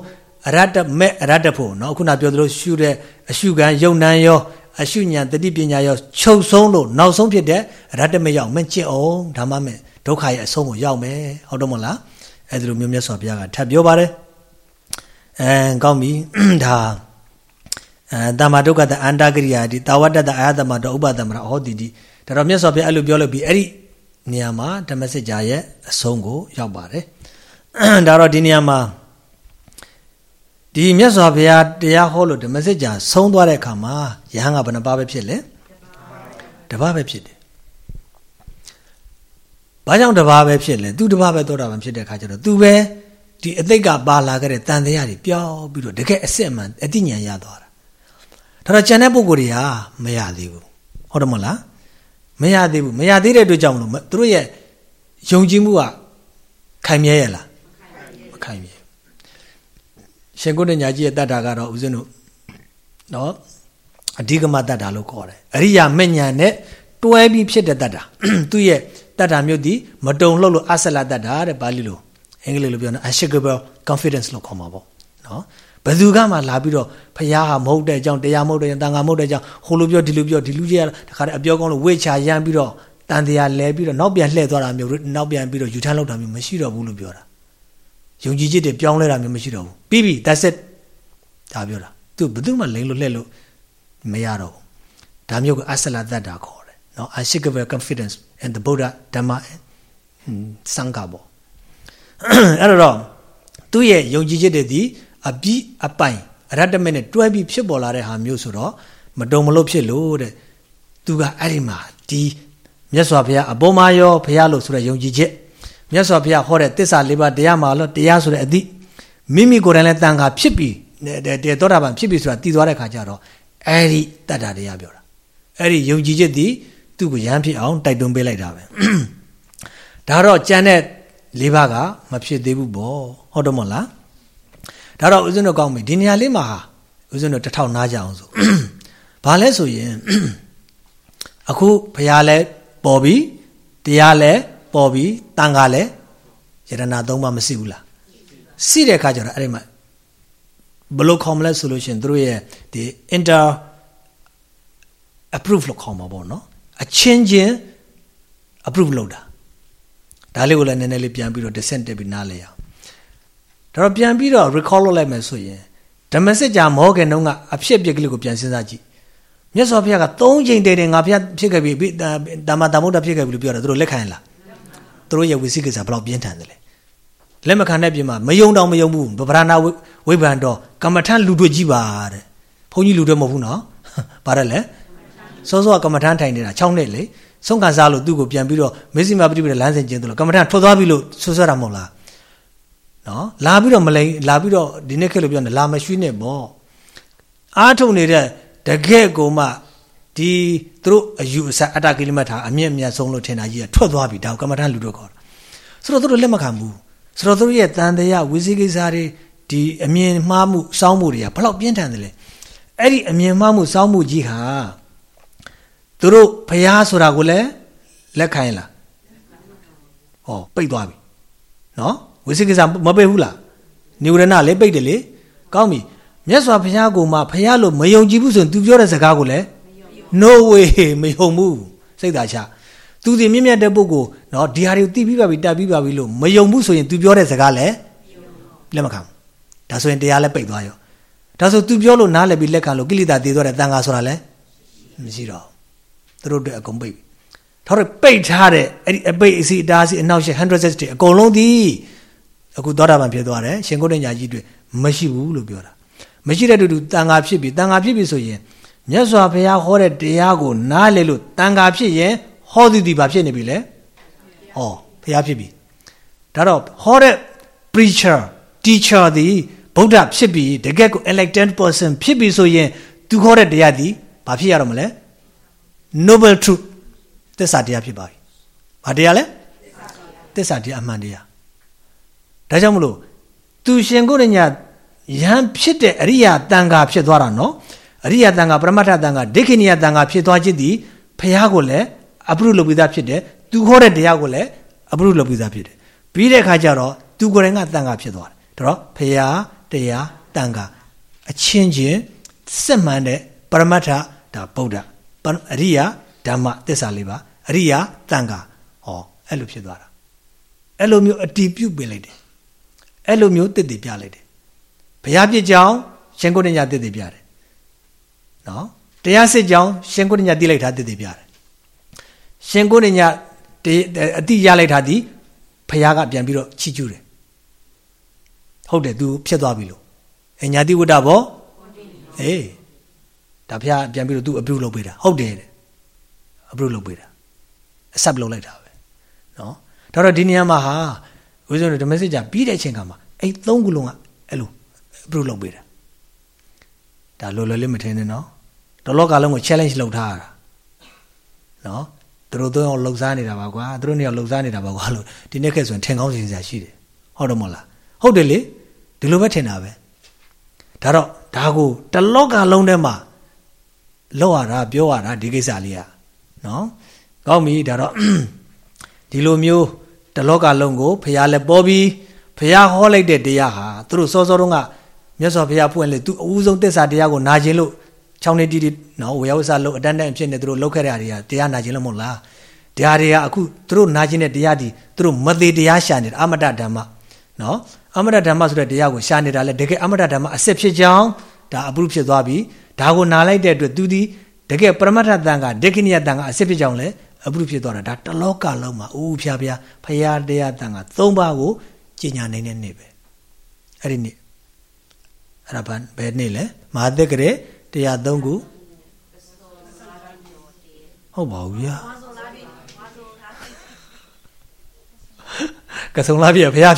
အရတ္တမဲ့အရတ္တဖို့နော်ခုနပြောသလိုရှုတဲ့အရှုခံယုံ nant ရော အရှုညာတတိပညာရောချုပ်ဆုံးလို့နောက်ဆုံးဖြစ်တဲ့အရတ္တမဲ့ရောက်မကျင့်အောင်ဒါမှမဲ့ဒုက္ခရဲ့အဆုံးကိုရောက်မယ်ဟုတ်တော့မလားအဲ့ဒီလိုမျိုးမြတ်စွာဘုရားကထပ်ပြောပါတယ်အဲကောင်းပြီဒါအဲတမ္မာဒုက္ခတအန္တကရိယာဒီတာဝတ္တတအာယတမတောဥပဒမရဟောတိတိဒါတော့မြတ်စွာဘုရားအဲ့လိုပြောလို့ပြီးအဲ့ဒီနေရာမှာဓမ္မစစ်ကြာရဲ့အဆုံးကိုရောက်ပါတယ်ဒါတော့ဒီနေရာမှာ ဒီမြတ်စွာဘုရားတရားဟောလို့ဓမ္မစစ်ကြာဆုံးသွားတဲ့အခါမှာယဟန်ကဘယ်နှပါးပဲဖြစ်လဲတပါးပဲဖြစ်တယ်ဘာကြောင့်တပါးပဲဖြစ်လဲသူတပါးပဲသောတာပန်ဖြစ်တဲ့အခါကျတော့သူပဲဒီအသိကပါလာခဲ့တဲ့တန်တရားတွေပျောက်ပြီးတော့တကယ်အစစ်အမှန်အတိညာရသွားတာဒါတော့ကျန်တဲ့ပုဂ္ဂိုလ်တွေကမရသေးဘူးဟုတ်တယ်မလားမရသေးဘူးမရသေးတဲ့အတွက်ကြောင့်မလို့သူတို့ရဲ့ယုံကြည်မှုကခိုင်မြဲရလားမခိုင်မြဲ ရှင်ကုဏ္ဏညာကြီးရဲ့တတ်တာကတော့ဦးဇင်းတို့နော်အဓိကမတတ်တာလို့ခေါ်တယ်အရိယာမဉ္ဇဉ်နဲ့တွဲပြီးဖြစ်တဲ့တတ်တာသူ့ရဲ့တတ်တာမျိုးဒီမတုံလှုပ်လို့အဆလတတ်တာတဲ့ပါဠိလိုအင်္ဂလိပ်လိုပြောရင် unshakable confidence လို့ခေါ်မှာပေါ့နော်ဘယ်သူကမှလာပြီးတော့ဖះဟာမဟုတ်တဲ့အကြောင်းတရားမဟုတ်တဲ့အကြောင်းတန်ခါမဟုတ်တဲ့အကြောင်းဟိုလိုပြောဒီလိုပြောဒီလူကြီးကတခါတည်းအပြောကောင်းလို့ဝိချာရမ်းပြီးတော့တန်တရားလဲပြီးတော့နောက်ပြန်လှည့်သွားတာမျိုးနောက်ပြန်ပြီးတော့ယူထမ်းလောက်တာမျိုးမရှိတော့ဘူးလို့ပြောတာ ယုံကြည်ချက်တွေပြောင်းလဲတာမျိုးမရှိတော့ဘူးပြီးပြီ that's it ဒါပြောတာသူဘယ်သူမှလိန်လို့လှည့်လို့မရတော့ဘူးဒါမျိုးကိုအဆလတတ်တာခေါ်တယ်နော် unshakable confidence in the buddha dhamma sangha ပေါ့အဲ့တော့သူ့ရဲ့ယုံကြည်ချက်တွေဒီအပြီးအပိုင်အရတ္တမနဲ့တွဲပြီးဖြစ်ပေါ်လာတဲ့ဟာမျိုးဆိုတော့မတုံမလို့ဖြစ်လို့တဲ့သူကအဲ့ဒီမှာဒီမြတ်စွာဘုရားအပေါ်မှာရောဘုရားလို့ဆိုတဲ့ယုံကြည်ချက် မြတ်စွာဘုရားဟောတဲ့တစ္ဆာလေးပါးတရားမှာလို့တရားဆိုတဲ့အသည့်မိမိကိုယ်တိုင်လည်းတန်ခါဖြစ်ပြီးတဲ့သောတာပန်ဖြစ်ပြီးဆိုတာတည်သွားတဲ့ခါကျတော့အဲ့ဒီတတ္တာတရားပြောတာအဲ့ဒီယုံကြည်ချက်ဒီသူ့ကိုရမ်းဖြစ်အောင်တိုက်တွန်းပေးလိုက်တာပဲဒါတော့ကြံတဲ့လေးပါးကမဖြစ်သေးဘူးပေါ့ဟုတ်တော့မလားဒါတော့ဦးဇင်းတို့ကောင်းပြီဒီနေရာလေးမှာဦးဇင်းတို့တစ်ထောင်နားကြအောင်ဆိုဘာလဲဆိုရင်အခုဘုရားလဲပေါ်ပြီတရားလဲ ပေါ်ပြီတန်ခါလဲယရနာသုံးပါမရှိဘူးလားရှိတဲ့အခါကျတော့အဲ့ဒီမှာဘလို့ခေါ်မလဲဆိုလို့ရှိရင်တို့ရဲ့ဒီ inter approve လို့ခေါ်မှာပေါ့နော်အချင်းချင်း approve လုပ်တာဒါလေးကိုလည်းနည်းနည်းလေးပြန်ပြီးတော့ descent တက်ပြီးနားလဲရအောင်ဒါတော့ပြန်ပြီးတော့ recall လုပ်လိုက်မယ်ဆိုရင်ဓမ္မစစ်ကြာမောခင်တုန်းကအဖြစ်ပြက်ကလေးကိုပြန်စဉ်းစားကြည့်မြတ်စွာဘုရားက၃ချိန်တည်းတည်းငါဘုရားဖြစ်ခဲ့ပြီဓမ္မတမုဒ္ဒဖြစ်ခဲ့ပြီလို့ပြောတာသူတို့လက်ခံရလား သူတို့ရဲ့ဝိသိကိစ္စဘယ်လောက်ပြင်းထန်တယ်လဲလက်မခံတဲ့ပြင်မှာမယုံတော့မယုံဘူးဗဗရဏဝိဗံတော်ကမ္မထလူတွေကြီးပါတဲ့ဘုန်းကြီးလူတွေမဟုတ်ဘူးနော်ဘာတယ်လဲစောစောကကမ္မထထိုင်နေတာ6နှစ်လေဆုံးခံစားလို့သူ့ကိုပြန်ပြီးတော့မေစီမာပฏิပဒလမ်းစဉ်ကျင်းတယ်လို့ကမ္မထထွက်သွားပြီလို့ဆွဆွတာမဟုတ်လားနော်လာပြီးတော့မလိန်လာပြီးတော့ဒီနေ့ခက်လို့ပြောနေလာမရွှေနဲ့ပေါ့အားထုတ်နေတဲ့တကယ့်ကိုမှ ဒီသူတို့အယူအဆအတ္တကိလမထာအမြင့်အမြတ်ဆုံးလို့ထင်တာကြီးကထွက်သွားပြီဒါကမ္မထလူတို့ခေါ်တာဆိုတော့သူတို့လက်မခံဘူးဆိုတော့သူတို့ရဲ့တန်တရားဝိသိကိစ္စတွေဒီအမြင်မှားမှုစောင်းမှုတွေကဘလောက်ပြင်းထန်တယ်လဲအဲ့ဒီအမြင်မှားမှုစောင်းမှုကြီးဟာသူတို့ဖျားဆိုတာကိုလည်းလက်ခံလားဟောပိတ်သွားပြီနော်ဝိသိကိစ္စမပိတ်ဘူးလားနိဝရဏလည်းပိတ်တယ်လေကောင်းပြီမြတ်စွာဘုရားကိုမှဘုရားလို့မယုံကြည်ဘူးဆိုရင် तू ပြောတဲ့စကားကိုလည်း no way မယုံဘူးစိတ်သာချသူဒီမြင့်မြတ်တဲ့ပုဂ္ဂိုလ်နော်ဒီဟာတွေကိုသိပြီးပါပြီတတ်ပြီးပါပြီလို့မယုံဘူးဆိုရင် तू ပြောတဲ့စကားလည်းလက်မခံဒါဆိုရင်တရားလည်းပိတ်သွားရောဒါဆို तू ပြောလို့နားလည်ပြီးလက်ခံလို့ကိလေသာတည်သွားတဲ့တန်ခါဆိုတာလည်းမရှိတော့သူတို့တွေအကုန်ပိတ်ပြီထောက်ရပိတ်ထားတဲ့အဲ့ဒီအပိတ်အစီအတားစီအနောက်ရှက်100တွေအကုန်လုံးဒီအခုသောတာပန်ဖြစ်သွားတယ်ရှင်ကိုတညာကြီးတွေမရှိဘူးလို့ပြောတာမရှိတဲ့တူတူတန်ခါဖြစ်ပြီတန်ခါဖြစ်ပြီဆိုရင် မြတ်စွာဘုရားဟောတဲ့တရားကိုနားလေလို့တန်ခါဖြစ်ရင်ဟောသူဒီဘာဖြစ်နေပြီလဲဟောဘုရားဖြစ်ပြီဒါတော့ဟောတဲ့ preacher teacher ဒီဗုဒ္ဓဖြစ်ပြီတကယ်ကို elected person ဖြစ်ပြီဆိုရင်သူခေါ်တဲ့တရားဒီဘာဖြစ်ရတော့မလဲ noble truth သစ္စာတရားဖြစ်ပါပြီဘာတရားလဲသစ္စာတရားအမှန်တရားဒါကြောင့်မလို့သူရှင်ကိုရညာယဟန်ဖြစ်တဲ့အရိယာတန်ခါဖြစ်သွားတာနော် အရိယာတန်ခါပရမတ္ထတန်ခါဒိဋ္ဌိနိယတန်ခါဖြစ်သွားခြင်းဒီဖះကိုလည်းအပရုလုပ်ပြီးသားဖြစ်တယ်သူခေါ်တဲ့တရားကိုလည်းအပရုလုပ်ပြီးသားဖြစ်တယ်ပြီးတဲ့အခါကျတော့သူကိုယ်တိုင်ကတန်ခါဖြစ်သွားတယ်ဒါတော့ဖះတရားတန်ခါအချင်းချင်းစစ်မှန်တဲ့ပရမတ္ထဒါဗုဒ္ဓအရိယာဓမ္မသစ္စာလေးပါအရိယာတန်ခါဟောအဲ့လိုဖြစ်သွားတာအဲ့လိုမျိုးအတီးပြုတ်ပေးလိုက်တယ်အဲ့လိုမျိုးတည်တည်ပြလိုက်တယ်ဘုရားပြစ်ကြောင်းရှင်ကိုရညတည်တည်ပြတယ် နော်တရားစစ်ကြောင်းရှင်ကိုရညတည်လိုက်တာတည်တည်ပြတယ်ရှင်ကိုရညအတိရလိုက်တာဒီဘုရားကပြန်ပြီးတော့ချီးကျူးတယ်ဟုတ်တယ် तू ဖြစ်သွားပြီလို့အညာတိဝတ္တဘောအေးဒါဘုရားပြန်ပြီးတော့ तू အပြုလုပ်ပေးတာဟုတ်တယ်အပြုလုပ်ပေးတာအဆက်လုပ်လိုက်တာပဲနော်ဒါတော့ဒီနေရာမှာဟာဝိဇ္ဇုဓမ္မစစ်ကြပြီးတဲ့အချိန်ကမှာအဲ့သုံးခုလုံးကအဲ့လိုအပြုလုပ်ပေးတာဒါလောလောလေးမထင်နဲ့နော် တလောကလုံးကို challenge လုပ်ထားရတာနော်သူတို့သုံးအောင်လှုပ်ရှားနေတာပါကွာသူတို့နေအောင်လှုပ်ရှားနေတာပါကွာလို့ဒီနေ့ခက်ဆိုရင်ထင်ကောင်းစီစရာရှိတယ်ဟုတ်တယ်မဟုတ်လားဟုတ်တယ်လေဒီလိုပဲထင်တာပဲဒါတော့ဒါကိုတလောကလုံးထဲမှာလောက်ရတာပြောရတာဒီကိစ္စလေးอ่ะနော်ကောင်းပြီဒါတော့ဒီလိုမျိုးတလောကလုံးကိုဖះလည်းပေါ်ပြီးဖះဟောလိုက်တဲ့တရားဟာသူတို့စောစောတုန်းကမြတ်စွာဘုရားဖွင့်လေသူအဦးဆုံးတစ္ဆာတရားကိုနာကျင်လို့ ချောင်းနေတီတီနော်ဝေယဝဆလို့အတန်းတန်းဖြစ်နေသူတို့လောက်ခဲ့တဲ့နေရာတရားနာကျင်လို့မဟုတ်လားတရားတွေကအခုသူတို့နာကျင်တဲ့တရားဒီသူတို့မသေးတရားရှာနေတာအမတဓမ္မနော်အမတဓမ္မဆိုတဲ့တရားကိုရှာနေတာလေတကယ်အမတဓမ္မအစစ်ဖြစ်ကြောင်းဒါအပုဖြစ်သွားပြီဒါကိုနာလိုက်တဲ့အတွက်သူဒီတကယ်ပရမတ္ထတန်ကဒိဋ္ဌိနိယတန်ကအစစ်ဖြစ်ကြောင်းလေအပုဖြစ်သွားတာဒါတလောကလုံးမှာအိုးဖျားဖျားဖရာတရားတန်က၃ပါးကိုကျင့်ညာနိုင်တဲ့နေ့ပဲအဲ့ဒီနေ့အဲ့ဒါဘယ်နေ့လဲမဟာသက်ကရေ တရား၃ခုဟုတ်ပါဘူးဗျာကဆုံလာပြီဘုရား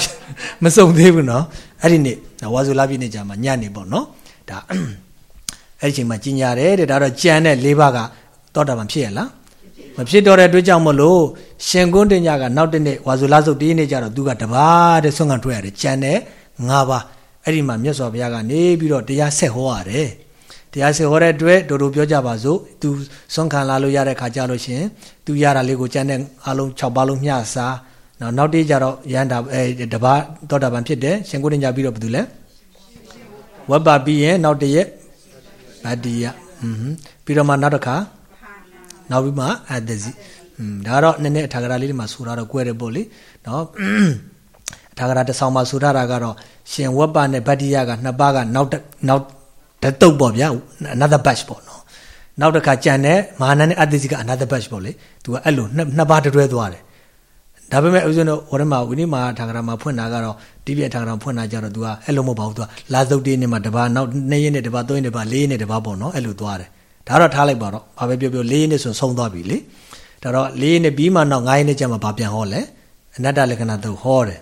မစုံသေးဘူးเนาะအဲ့ဒီနေ့ဝါဇူလာပြီနေ့ကြာမှာညနေပေါ့เนาะဒါအဲ့ဒီချိန်မှာကြီးညာတယ်တဲ့ဒါတော့ကြံတဲ့၄ပါးကတောတာပန်ဖြစ်ရလားမဖြစ်တော့တဲ့အတွက်ကြောင့်မလို့ရှင်ကွန်းတင်ညာကနောက်တစ်နေ့ဝါဇူလာစုပ်တည်းနေ့ကျတော့သူကတပါးတဲ့ဆွမ်းခံထွက်ရတယ်ကြံတဲ့၅ပါးအဲ့ဒီမှာမြတ်စွာဘုရားကနေပြီးတော့တရားဆက်ဟောရတယ် တရားဆက်ဟောတဲ့အတွက်တို့တို့ပြောကြပါစို့သူဆွမ်းခံလာလို့ရတဲ့ခါကြလို့ရှင်သူရတာလေးကိုကြံတဲ့အလုံး6ပါးလုံးမျှစားနောက်နောက်တေးကြတော့ရန်တာအဲတပါးသောတာပန်ဖြစ်တယ်ရှင်ကိုတင်ကြပြီးတော့ဘာလို့လဲဝတ်ပါပြီးရင်နောက်တရက်ဗတ္တိယอืมပြီးတော့မှနောက်တစ်ခါ နောက်ပြီးမှအတ္တစီอืมဒါကတော့နည်းနည်းအထာဂရလေးတွေမှာဆိုထားတော့꿰တယ်ပေါ့လေနော်အထာဂရတစ်ဆောင်မှာဆိုထားတာကတော့ရှင်ဝက်ပနဲ့ဗတ္တိယကနှစ်ပါးကနောက်နောက် တတုတ်ပေါ့ဗျာ another batch ပေါ့နော်နောက်တစ်ခါကြံတဲ့မဟာနနဲ့အတ္တစီက another batch ပေါ့လေသူကအဲ့လိုနှစ်ပါးတွဲသွားတယ်ဒါပေမဲ့ဦးဇင်းတို့ဟိုထဲမှာဝိနည်းမှာထာဂရမှာဖွင့်တာကတော့တိပြထာဂရဖွင့်တာကြတော့ तू ကအဲ့လိုမဟုတ်ပါဘူး तू ကလာသုတ်တေးနဲ့မှာတပါနောက်2ရက်နဲ့တပါ3ရက်နဲ့တပါ4ရက်နဲ့တပါပေါ့နော်အဲ့လိုသွားတယ်ဒါတော့ထားလိုက်ပါတော့ဘာပဲပြောပြော4ရက်နဲ့ဆိုဆုံးသွားပြီလေဒါတော့4ရက်နဲ့ပြီးမှနောက်9ရက်နဲ့ကျမှဘာပြန်ဟောလဲအနတ္တလက္ခဏာသုတ်ဟောတယ်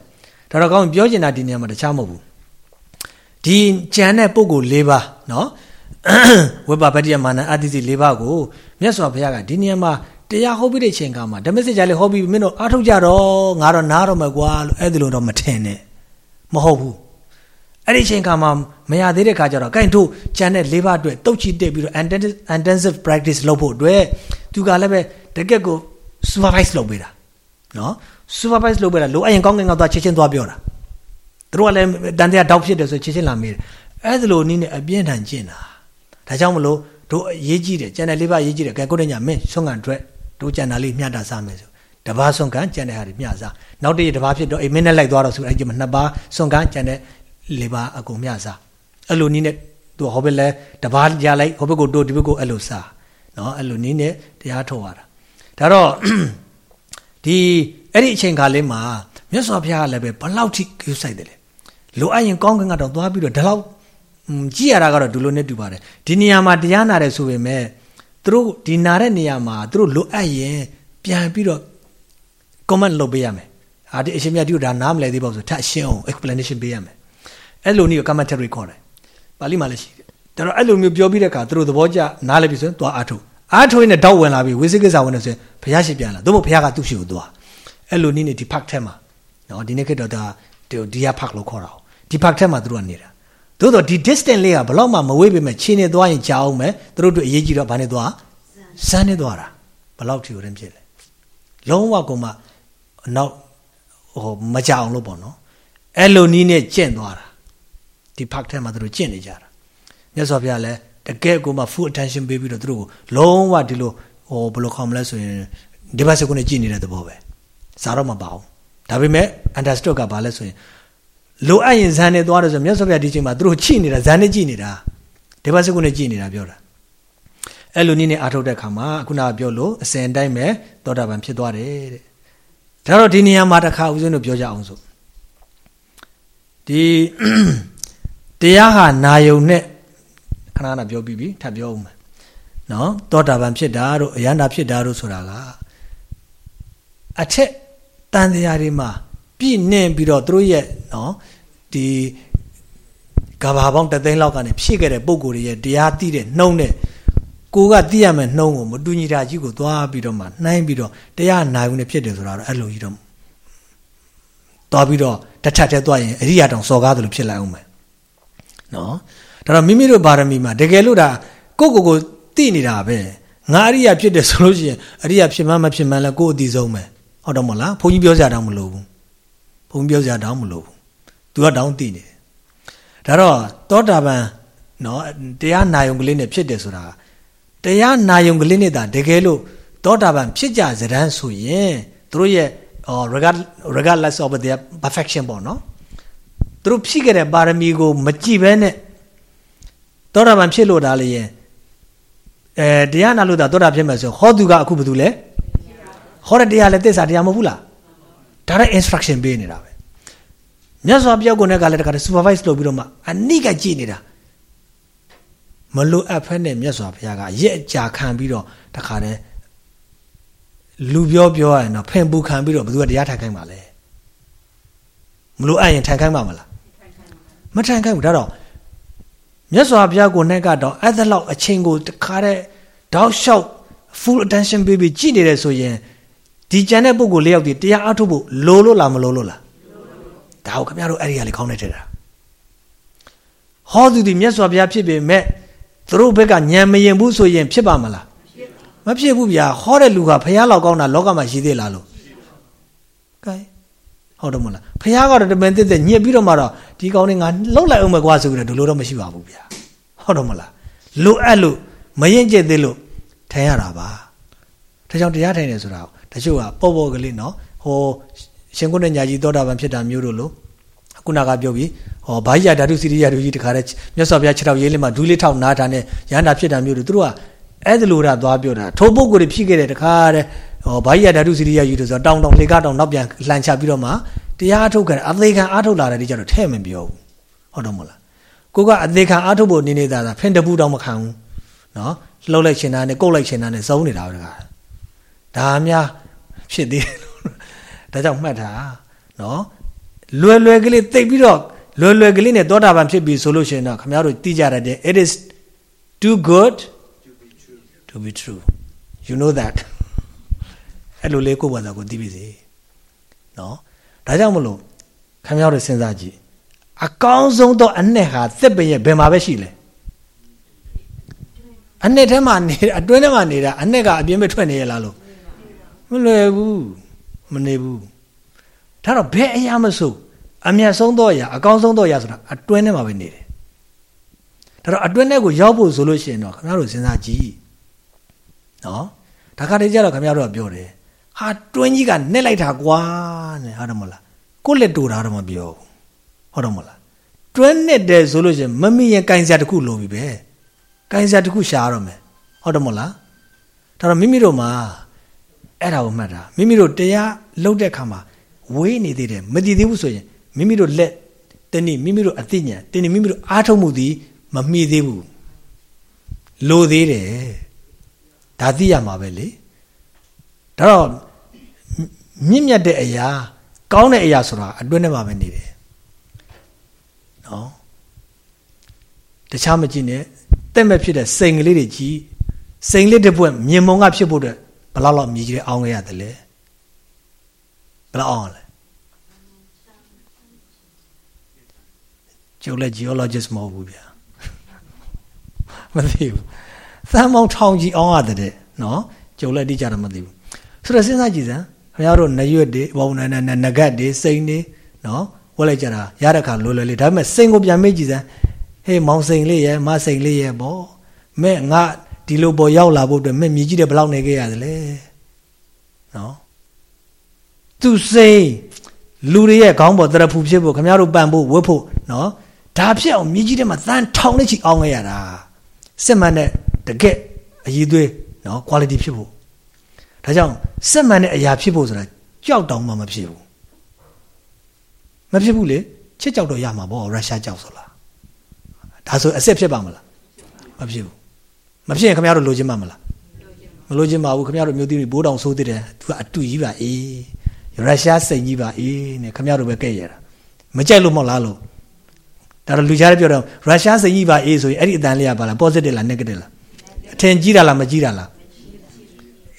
ဒါတော့ကောင်းပြောချင်တာဒီနေရာမှာတခြားမဟုတ်ဘူး ဒီကြံတဲ့ပုဂ္ဂိုလ်၄ပါးနော်ဝိပပတ္တိယမာနအတ္တိစီ၄ပါးကိုမြတ်စွာဘုရားကဒီနေရာမှာတရားဟောပြီးတဲ့ချိန်ကမှဓမ္မစစ်ကြလေဟောပြီးမင်းတို့အားထုတ်ကြတော့ငါတော့နားတော့မယ်ကွာလို့အဲ့ဒီလိုတော့မထင်နဲ့မဟုတ်ဘူးအဲ့ဒီချိန်ကမှမရသေးတဲ့ခါကျတော့ကိုင်တို့ကျန်တဲ့၄ပါးအတွက်တုတ်ချီတက်ပြီးတော့ intensive practice လုပ်ဖို့အတွက်သူကလည်းပဲတကက်ကို supervise လုပ်ပေးတာနော် supervise လုပ်ပေးတာလိုအပ်ရင်ကောင်းကင်ကသွားချက်ချင်းသွားပြောတာ သူတို့ကလည်းတန်တရားတောက်ဖြစ်တယ်ဆိုချက်ချင်းလာမေးတယ်အဲ့ဒီလိုနည်းနဲ့အပြင်းထန်ကျင့်တာဒါကြောင့်မလို့တို့အရေးကြီးတယ်ကျန်တဲ့လေးပါးအရေးကြီးတယ်ကဲကိုတညမင်းဆုံးကန်အတွက်တို့ကြံတာလေးမျှတာစားမယ်ဆိုတပါးဆုံးကန်ကြံတဲ့ဟာတွေမျှစားနောက်တည့်တပါးဖြစ်တော့အိမ်မင်းနဲ့လိုက်သွားတော့ဆိုအဲ့ဒီမှာနှစ်ပါးဆုံးကန်ကြံတဲ့လေးပါးအကုန်မျှစားအဲ့လိုနည်းနဲ့သူဟောဘက်လဲတပါးရလိုက်ဟောဘက်ကိုတို့ဒီဘက်ကိုအဲ့လိုစားနော်အဲ့လိုနည်းနဲ့တရားထုတ်ရတာဒါတော့ဒီအဲ့ဒီအချိန်ခါလေးမှာမြတ်စွာဘုရားကလည်းပဲဘလောက်ထိကျူးဆိုင်တယ်လေ လိုအပ်ရင်ကောင်းကင်ကတော့သွားပြီးတော့ဒီလောက်ကြည့်ရတာကတော့ဒီလိုနဲ့တူပါတယ်ဒီနေရာမှာတရားနာတယ်ဆိုပေမဲ့သူတို့ဒီနာတဲ့နေရာမှာသူတို့လိုအပ်ရင်ပြန်ပြီးတော့ comment လုပ်ပေးရမယ်အာဒီအရှင်မြတ်ဒီဒါနားမလဲသေးပါဘူးဆိုထပ်ရှင်းအောင် explanation ပေးရမယ်အဲ့လိုနည်းကို commentary ခေါ်တယ်ပါဠိမှာလည်းရှိတယ်ဒါတော့အဲ့လိုမျိုးပြောပြီးတဲ့အခါသူတို့သဘောကျနားလဲပြီဆိုရင်သွားအားထုတ်အားထုတ်ရင်တောက်ဝင်လာပြီဝိသိကိစ္စဝင်နေဆိုရင်ဘုရားရှိပြန်လာသို့မဟုတ်ဘုရားကသူ့ရှိကိုသွားအဲ့လိုနည်းနဲ့ဒီ park ထဲမှာနော်ဒီနေ့ခေတ်တော့ဒါဒီယာ park လို့ခေါ်တာ ဒီ park ထဲမှာသူတို့ကနေတာသို့တော့ဒီ distance လေးကဘလောက်မှမဝေးပေမဲ့ခြေနေသွားရင်ကြာအောင်မယ်သူတို့တို့အရေးကြီးတော့ဘာနဲ့သွားစမ်းနေသွားတာဘလောက်ထီကိုရင်ဖြစ်လဲလုံးဝကုန်မှနောက်ဟိုမကြအောင်လို့ပေါ့နော်အဲ့လိုနီးနဲ့ကျင့်သွားတာဒီဖတ်ထဲမှာသူတို့ကျင့်နေကြတာမြတ်စွာဘုရားလည်းတကယ်ကိုမှ full attention ပေးပြီးတော့သူတို့ကိုလုံးဝဒီလိုဟိုဘယ်လိုခေါ်မလဲဆိုရင်ဒီဘက်စကုနဲ့ကြည့်နေတဲ့သဘောပဲစားတော့မပါဘူးဒါပေမဲ့ understood ကဘာလဲဆိုရင် လိုအပ်ရင်ဇန်နဲ့သွားတယ်ဆိုမြတ်စွာဘုရားဒီချိန်မှာသူတို့ချိနေတာဇန်နဲ့ကြည့်နေတာဒီဘက်စကုနဲ့ကြည့်နေတာပြောတာအဲ့လိုနည်းနဲ့အားထုတ်တဲ့ခါမှာခုနကပြောလို့အစဉ်တိုင်းပဲသောတာပန်ဖြစ်သွားတယ်တဲ့ဒါတော့ဒီနေရာမှာတစ်ခါဦးဇင်းတို့ပြောကြအောင်ဆိုဒီတရားဟာနာယုံနဲ့ခဏခဏပြောပြီးပြီထပ်ပြောဦးမယ်နော်သောတာပန်ဖြစ်တာတို့အယန္တာဖြစ်တာတို့ဆိုတာကအထက်တန်တရားတွေမှာ ပြည့်နှင်းပြီးတော့သူတို့ရဲ့နော်ဒီကဘာပေါင်းတသိန်းလောက်ကနေဖြည့်ခဲ့တဲ့ပုံကိုယ်တွေရဲ့တရားသိတဲ့နှုံးတဲ့ကိုကသိရမယ်နှုံးကိုမတူညီတာကြီးကိုသွားပြီးတော့မှနှိုင်းပြီးတော့တရားနိုင်ဝင်ဖြစ်တယ်ဆိုတာတော့အဲ့လိုကြီးတော့သွားပြီးတော့တထက်ထဲသွားရင်အရိယာတောင်စော်ကားတယ်လို့ဖြစ်လိုက်အောင်မယ်နော်ဒါတော့မိမိတို့ဗာရမီမှာတကယ်လို့ဒါကိုကိုကိုသိနေတာပဲငါအရိယာဖြစ်တယ်ဆိုလို့ရှိရင်အရိယာဖြစ်မှမဖြစ်မှလည်းကိုယ်အသိဆုံးပဲဟုတ်တော့မလားဘုန်းကြီးပြောကြတာမလို့ဘူး ဘုံပြောစရာတောင်းမလို့ဘူးသူကတောင်းသိနေတယ်ဒါတော့သောတာပန်နော်တရားနာယုံကလေးနဲ့ဖြစ်တယ်ဆိုတာတရားနာယုံကလေးနဲ့သာတကယ်လို့သောတာပန်ဖြစ်ကြစရန်ဆိုရင်သူတို့ရဲ့ regardless of their perfection ပေါ့နော်သူတို့ဖြည့်ခဲ့တဲ့ပါရမီကိုမကြည့်ဘဲနဲ့သောတာပန်ဖြစ်လို့ဒါလည်းရင်အဲတရားနာလို့သာသောတာဖြစ်မယ်ဆိုဟောသူကအခုဘာတူလဲဟောတဲ့တရားလည်းသစ္စာတရားမဟုတ်ဘူးလား ဒါလည်း instruction ပေးနေတာပဲမြတ်စွာဘုရားကိုလည်းကလည်းတခါတည်း supervise လုပ်ပြီးတော့မှအနိကကြည့်နေတာမလိုအပ်ဖက်နဲ့မြတ်စွာဘုရားကရက်အကြာခံပြီးတော့တခါတည်းလူပြောပြောရရင်တော့ဖင်ပူခံပြီးတော့ဘယ်သူကတရားထိုင်ခိုင်းပါလဲမလိုအပ်ရင်ထိုင်ခိုင်းပါမလားမထိုင်ခိုင်းဘူးဒါတော့မြတ်စွာဘုရားကိုနဲ့ကတော့အဲ့ဒါလောက်အချိန်ကိုတခါတည်းတောက်လျှောက် full attention ပေးပြီးကြည့်နေတယ်ဆိုရင် ဒီကြံတဲ့ပုဂ္ဂိုလ်လေးယောက်ဒီတရားအထုတ်ဖို့လိုလို့လားမလိုလို့လားဒါကိုခင်ဗျားတို့အဲ့ဒီကလေးခေါင်းနဲ့ထည့်တာဟောသူဒီမြတ်စွာဘုရားဖြစ်ပေမဲ့သူတို့ဘက်ကညံမရင်ဘူးဆိုရင်ဖြစ်ပါမလားမဖြစ်ဘူးဗျာဟောတဲ့လူကဘုရားလောက်ကောင်းတာလောကမှာရှိသေးလားလို့ကဲဟုတ်တယ်မလားဘုရားကတော့တမန်တက်တက်ညစ်ပြီးတော့မှတော့ဒီကောင်းနေငါလှုပ်လိုက်အောင်မကွာဆိုပြီးတော့ဒီလိုတော့မရှိပါဘူးဗျာဟုတ်တယ်မလားလိုအပ်လို့မရင်ကျက်သေးလို့ထိုင်ရတာပါဒါကြောင့်တရားထိုင်တယ်ဆိုတာ တချို့ကပေါ့ပေါ့ကလေးနော်ဟိုရှင်ကုဏ္ဏညာကြီးသောတာပန်ဖြစ်တာမျိုးတို့လို့ခုနကပြောပြီးဟောဘာကြီးရဓာတုစီရိယတို့ကြီးတခါတည်းမြတ်စွာဘုရားခြေထောက်ရေးလေးမှာဒူးလေးထောက်နားထားနဲ့ရဟန္တာဖြစ်တာမျိုးတို့သူတို့ကအဲ့ဒါလိုတာသွားပြောတာထိုးပုဂ္ဂိုလ်တွေဖြစ်ခဲ့တဲ့တခါတည်းဟောဘာကြီးရဓာတုစီရိယကြီးတို့ဆိုတောင်းတောင်းလှေကားတောင်းနောက်ပြန်လှန်ချပြီးတော့မှတရားအထုတ်ကြတယ်အသေးခံအထုတ်လာတယ်ဒီကြတော့ထဲ့မပြောဘူးဟုတ်တော့မဟုတ်လားကိုကအသေးခံအထုတ်ဖို့နေနေတာဖင်တပူတောင်မခံဘူးနော်လှုပ်လိုက်ချင်တာနဲ့ကုတ်လိုက်ချင်တာနဲ့စုံနေတာပဲတခါ ဒါများဖြစ်သေးတယ်ဒါကြောင့်မှတ်တာနော်လွယ်လွယ်ကလေးသိပြီးတော့လွယ်လွယ်ကလေးနဲ့သောတာပန်ဖြစ်ပြီဆိုလို့ရှိရင်တော့ခင်ဗျားတို့သိကြရတဲ့ it is too good to be true to be true you know that အဲ့လိုလေးကိုယ့်ဘာသာကိုသိပြီစေနော်ဒါကြောင့်မလို့ခင်ဗျားတို့စဉ်းစားကြည့်အကောင်းဆုံးသောအနှစ်ဟာသစ်ပင်ရဲ့ဘယ်မှာပဲရှိလဲအနှစ်ထဲမှာနေအတွင်းထဲမှာနေတာအနှစ်ကအပြင်းမထွက်နေရလားလို့ မလွယ်ဘူးမနေဘူးဒါတော့ဘယ်အရာမဆိုအမြတ်ဆုံးသောအရာအကောင်းဆုံးသောအရာဆိုတာအတွင်းထဲမှာပဲနေတယ်ဒါတော့အတွင်းထဲကိုရောက်ဖို့ဆိုလို့ရှိရင်တော့ခင်ဗျားတို့စဉ်းစားကြည့်နော်ဒါခါတည်းကျတော့ခင်ဗျားတို့ကပြောတယ်ဟာတွင်းကြီးကနှက်လိုက်တာကွာနဲ့ဟုတ်တယ်မလားကိုလက်တူတာတော့မပြောဘူးဟုတ်တယ်မလားတွင်းနဲ့တယ်ဆိုလို့ရှိရင်မမိရင်ကင်စရာတစ်ခုလိုပြီပဲကင်စရာတစ်ခုရှာရတော့မယ်ဟုတ်တယ်မလားဒါတော့မိမိတို့မှာ အဲ့ဒါကိုမှတ်တာမိမိတို့တရားလုပ်တဲ့ခါမှာဝေးနေသေးတယ်မတည်သေးဘူးဆိုရင်မိမိတို့လက်တနည်းမိမိတို့အသိဉာဏ်တနည်းမိမိတို့အားထုတ်မှုသည်မမှီသေးဘူးလိုသေးတယ်ဒါသိရမှာပဲလေဒါတော့မြင့်မြတ်တဲ့အရာကောင်းတဲ့အရာဆိုတာအတွင်းထဲမှာပဲနေတယ်နော်တခြားမကြည့်နဲ့တက်မဲ့ဖြစ်တဲ့စိန်ကလေးတွေကြည့်စိန်လေးတစ်ပွက်မြင်မုံကဖြစ်ဖို့အတွက် ဘယ်လောက်လောက်မြည်ကြီးတဲ့အောင်းခဲ့ရတယ်လဲဘယ်လောက်အောင်လဲကျုပ်လည်း geologist မဟုတ်ဘူးဗျာမသိဘူးသမ်းမောင်းထောင်ကြီးအောင်ရတယ်တဲ့နော်ကျုပ်လည်းတိကျတော့မသိဘူးဆိုတော့စဉ်းစားကြည့်စမ်းခင်ဗျားတို့နရွက်တွေဘောနနနဂတ်တွေစိန်တွေနော်ဝက်လိုက်ကြတာရတဲ့ခါလွယ်လွယ်လေးဒါပေမဲ့စိန်ကိုပြန်မေးကြည့်စမ်းဟေးမောင်စိန်လေးရဲ့မစိန်လေးရဲ့ပေါ့မဲ့ငါ ဒီလိုပေါ်ရောက်လာဖို့အတွက်မဲ့မြည်ကြည့်တယ်ဘယ်လောက်နေခဲ့ရသလဲနော်သူစိန်လူတွေရဲ့ခေါင်းပေါ်တရဖူဖြစ်ဖို့ခင်ဗျားတို့ပန်ဖို့ဝတ်ဖို့နော်ဒါဖြစ်အောင်မြည်ကြီးတဲ့မှာသန်းထောင်နဲ့ချီအောင်ခဲ့ရတာစစ်မှန်တဲ့တကက်အည်သွေးနော် quality ဖြစ်ဖို့ဒါကြောင့်စစ်မှန်တဲ့အရာဖြစ်ဖို့ဆိုတာကြောက်တောင်မှမဖြစ်ဘူးမဖြစ်ဘူးလေချစ်ကြောက်တော့ရမှာပေါ့ရုရှားကြောက်ဆိုလားဒါဆိုအစ်စ်ဖြစ်ပါမလားမဖြစ်ဘူး မဖြစ်ရင်ခင်ဗျားတို့လိုချင်မှာမလားမလိုချင်ပါဘူးခင်ဗျားတို့မျိုးသမီးဘိုးတောင်ဆိုးသေးတယ်သူကအတူကြီးပါအေးရုရှားစိတ်ကြီးပါအေးနဲ့ခင်ဗျားတို့ပဲကဲ့ရတာမကြိုက်လို့မဟုတ်လားလို့ဒါတော့လူကြားပြောတော့ရုရှားစိတ်ကြီးပါအေးဆိုရင်အဲ့ဒီအတန်လေးကပါလား positive လား negative လားအထင်ကြီးတာလားမကြီးတာလား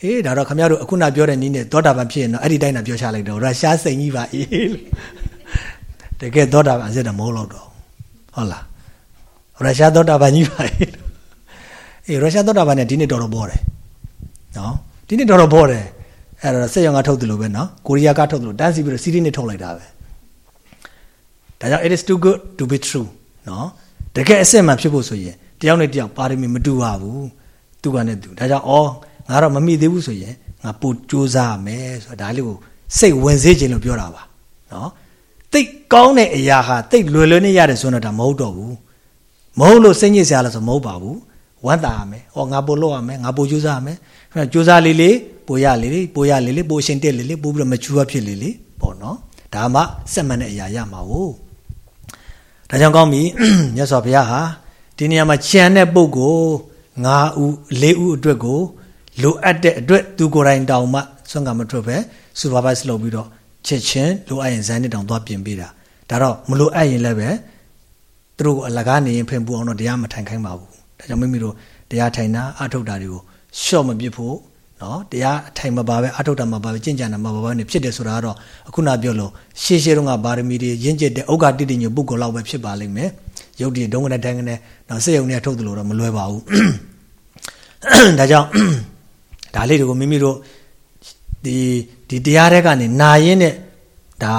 အေးဒါတော့ခင်ဗျားတို့အခုနပြောတဲ့နည်းနဲ့သောတာပန်ဖြစ်ရင်တော့အဲ့ဒီတိုင်းသာပြောချလိုက်တော့ရုရှားစိတ်ကြီးပါအေးလို့တကယ်သောတာပန်အစစ်တော့မဟုတ်တော့ဟုတ်လားရုရှားသောတာပန်ကြီးပါအေး အေးရုရှားသောတာပန်နဲ့ဒီနေ့တော်တော်ပေါ်တယ်နော်ဒီနေ့တော်တော်ပေါ်တယ်အဲ့တော့စက်ရုံကထုတ်တယ်လို့ပဲနော်ကိုရီးယားကထုတ်တယ်လို့တန်းစီပြီးတော့စီးရီးနဲ့ထုတ်လိုက်တာပဲဒါကြောင့် it is too good to be true နော်တကယ်အစစ်မှန်ဖြစ်ဖို့ဆိုရင်တယောက်နဲ့တယောက်ပါရမီမတူပါဘူးသူကနဲ့သူဒါကြောင့်ဩငါတော့မမိသေးဘူးဆိုရင်ငါပို့စူးစမ်းမယ်ဆိုတာဒါလေးကိုစိတ်ဝင်စေခြင်းလို့ပြောတာပါနော်တိတ်ကောင်းတဲ့အရာဟာတိတ်လွယ်လွယ်နဲ့ရတယ်ဆိုတော့ဒါမဟုတ်တော့ဘူးမဟုတ်လို့စိတ်ညစ်စရာလဲဆိုမဟုတ်ပါဘူး ဝမ်းသာရမယ်။ဩငါပို့လို့ရမယ်ငါပို့ကြိုးစားရမယ်။အဲကြိုးစားလေးလေးပို့ရလေးလေးပို့ရလေးလေးပို့ရှင်တက်လေးလေးပို့ပြီးတော့မချူရဖြစ်လေးလေးပေါ့နော်။ဒါမှစက်မှန်တဲ့အရာရမှာ哦။ဒါကြောင့်ကောင်းပြီမြတ်စွာဘုရားဟာဒီနေရာမှာကြံတဲ့ပုဂ္ဂိုလ်၅ဦး၄ဦးအတွက်ကိုလိုအပ်တဲ့အတွက်သူကိုယ်တိုင်တောင်မှဆွမ်းကမထွက်ပဲစူပါဗိုက်လုပ်ပြီးတော့ချက်ချင်းလိုအပ်ရင်ဇန်နဲ့တောင်သွားပြင်ပေးတာဒါတော့မလိုအပ်ရင်လည်းပဲသူတို့အလကားနေရင်ဖင်ပူအောင်တော့တရားမထိုင်ခိုင်းပါဘူး ဒါကြောင့်မိမိတို့တရားထိုင်တာအထုတ်တာတွေကိုရှော့မပစ်ဖို့နော်တရားအထိုင်မပါပဲအထုတ်တာမပါပဲကြင်ကြံတာမပါပဲနေဖြစ်တယ်ဆိုတာကတော့အခုနပြောလို့ရှေးရှေးတုန်းကပါရမီတွေရင့်ကျက်တဲ့ဥက္ကတိတိညပုဂ္ဂိုလ်လောက်ပဲဖြစ်ပါလိမ့်မယ်ရုပ်တည်ဒုံကနေတိုင်းကနေနော်စိတ်ယုံနဲ့ထုတ်တယ်လို့တော့မလွယ်ပါဘူးဒါကြောင့်ဒါလေးတွေကိုမိမိတို့ဒီဒီတရားတွေကနေနာရင်းနဲ့ဒါ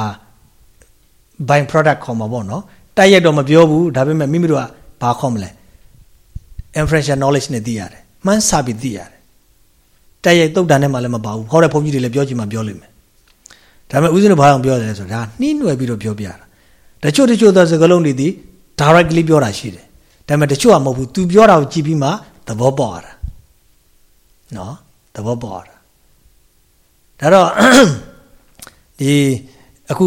by product ခေါ်မှာပေါ့နော်တိုက်ရိုက်တော့မပြောဘူးဒါပေမဲ့မိမိတို့ကဘာခေါ်မလဲ inferential knowledge နဲ့သိရတယ်မှန်းဆပြီးသိရတယ်တိုက်ရိုက်တုတ်တန်နဲ့မှလည်းမပါဘူးဟောတဲ့ဘုန်းကြီးတွေလည်းပြောချင်မှပြောလိမ့်မယ်ဒါပေမဲ့ဦးဇင်းတို့ဘာအောင်ပြောတယ်ဆိုတော့ဒါနှီးနွယ်ပြီးတော့ပြောပြတာတချို့တချို့သောစကားလုံးတွေဒီ directly ပြောတာရှိတယ်ဒါပေမဲ့တချို့ကမဟုတ်ဘူး तू ပြောတာကိုကြည့်ပြီးမှသဘောပေါက်ရတာနော်သဘောပေါက်ရတာဒါတော့ဒီအခု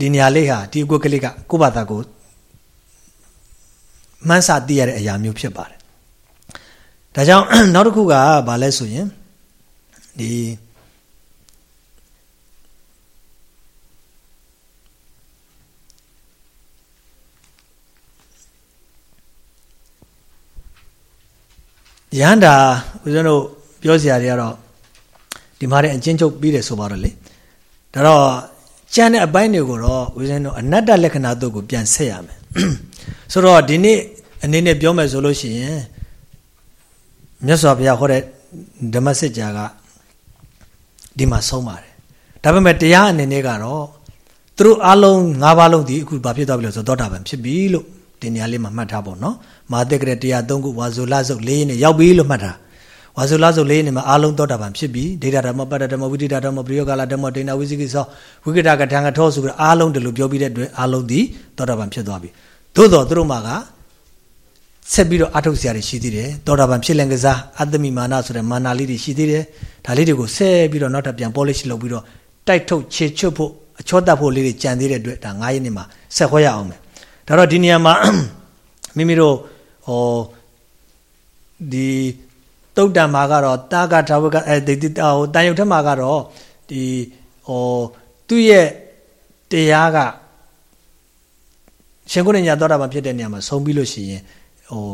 ဒီနေရာလေးဟာဒီအကွက်ကလေးကကိုယ့်ဘာသာကိုမှန်းဆသိရတဲ့အရာမျိုးဖြစ်ပါတယ် ဒါကြောင့်နောက်တစ်ခုကဘာလဲဆိုရင်ဒီရဟန္တာဦးဇင်းတို့ပြောစရာတွေကတော့ဒီမှာတဲ့အချင်းချုပ်ပြီးတယ်ဆိုပါတော့လေဒါတော့ကျန်တဲ့အပိုင်းတွေကိုတော့ဦးဇင်းတို့အနတ္တလက္ခဏာတို့ကိုပြန်ဆက်ရမယ်ဆိုတော့ဒီနေ့အနေနဲ့ပြောမယ်ဆိုလို့ရှိရင် မြတ်စွာဘုရားဟောတဲ့ဓမ္မစစ်ကြာကဒီမှာဆုံးပါတယ်ဒါပေမဲ့တရားအနေနဲ့ကတော့သူတို့အားလုံး၅ပါးလုံးဒီအခုဘာဖြစ်သွားပြီလဲဆိုတော့သောတာပန်ဖြစ်ပြီလို့ဒီနေရာလေးမှာမှတ်ထားပေါ့နော်မာသက်ကရတရား၃ခုဝါဇုလစုတ်၄နဲ့ရောက်ပြီလို့မှတ်ထားဝါဇုလစုတ်၄နဲ့မှာအားလုံးသောတာပန်ဖြစ်ပြီဒေတာဓမ္မပတ္တဓမ္မဝိတိတာဓမ္မပရိယောဂလာဓမ္မဒိဏဝိသိကိသောဝိကတကထံကထောဆိုပြီးအားလုံးတလို့ပြောပြီးတဲ့အတွက်အားလုံးဒီသောတာပန်ဖြစ်သွားပြီသို့တော်သူတို့မှာက ဆက်ပြီးတော့အထုတ်စရာတွေရှိသေးတယ်သောတာပန်ဖြစ်လင်ကစားအတ္တမိမာနဆိုတဲ့မာနာလေးတွေရှိသေးတယ်ဒါလေးတွေကိုဆက်ပြီးတော့နောက်ထပ်ပြန် polish လုပ်ပြီးတော့တိုက်ထုတ်ခြေချွတ်ဖို့အချောတတ်ဖို့လေးတွေကြံသေးတဲ့အတွက်ဒါ9ရက်နေ့မှာဆက်ခွဲရအောင်မယ်ဒါတော့ဒီနေရာမှာမိမိတို့ဟောဒီတုတ်တံမှာကတော့တာကထာဝကအဲဒီဟိုတန်ရုပ်ထက်မှာကတော့ဒီဟောသူ့ရဲ့တရားကရှင်ကုဏညာသောတာပန်ဖြစ်တဲ့နေရာမှာဆုံးပြီးလို့ရှိရင် ဟို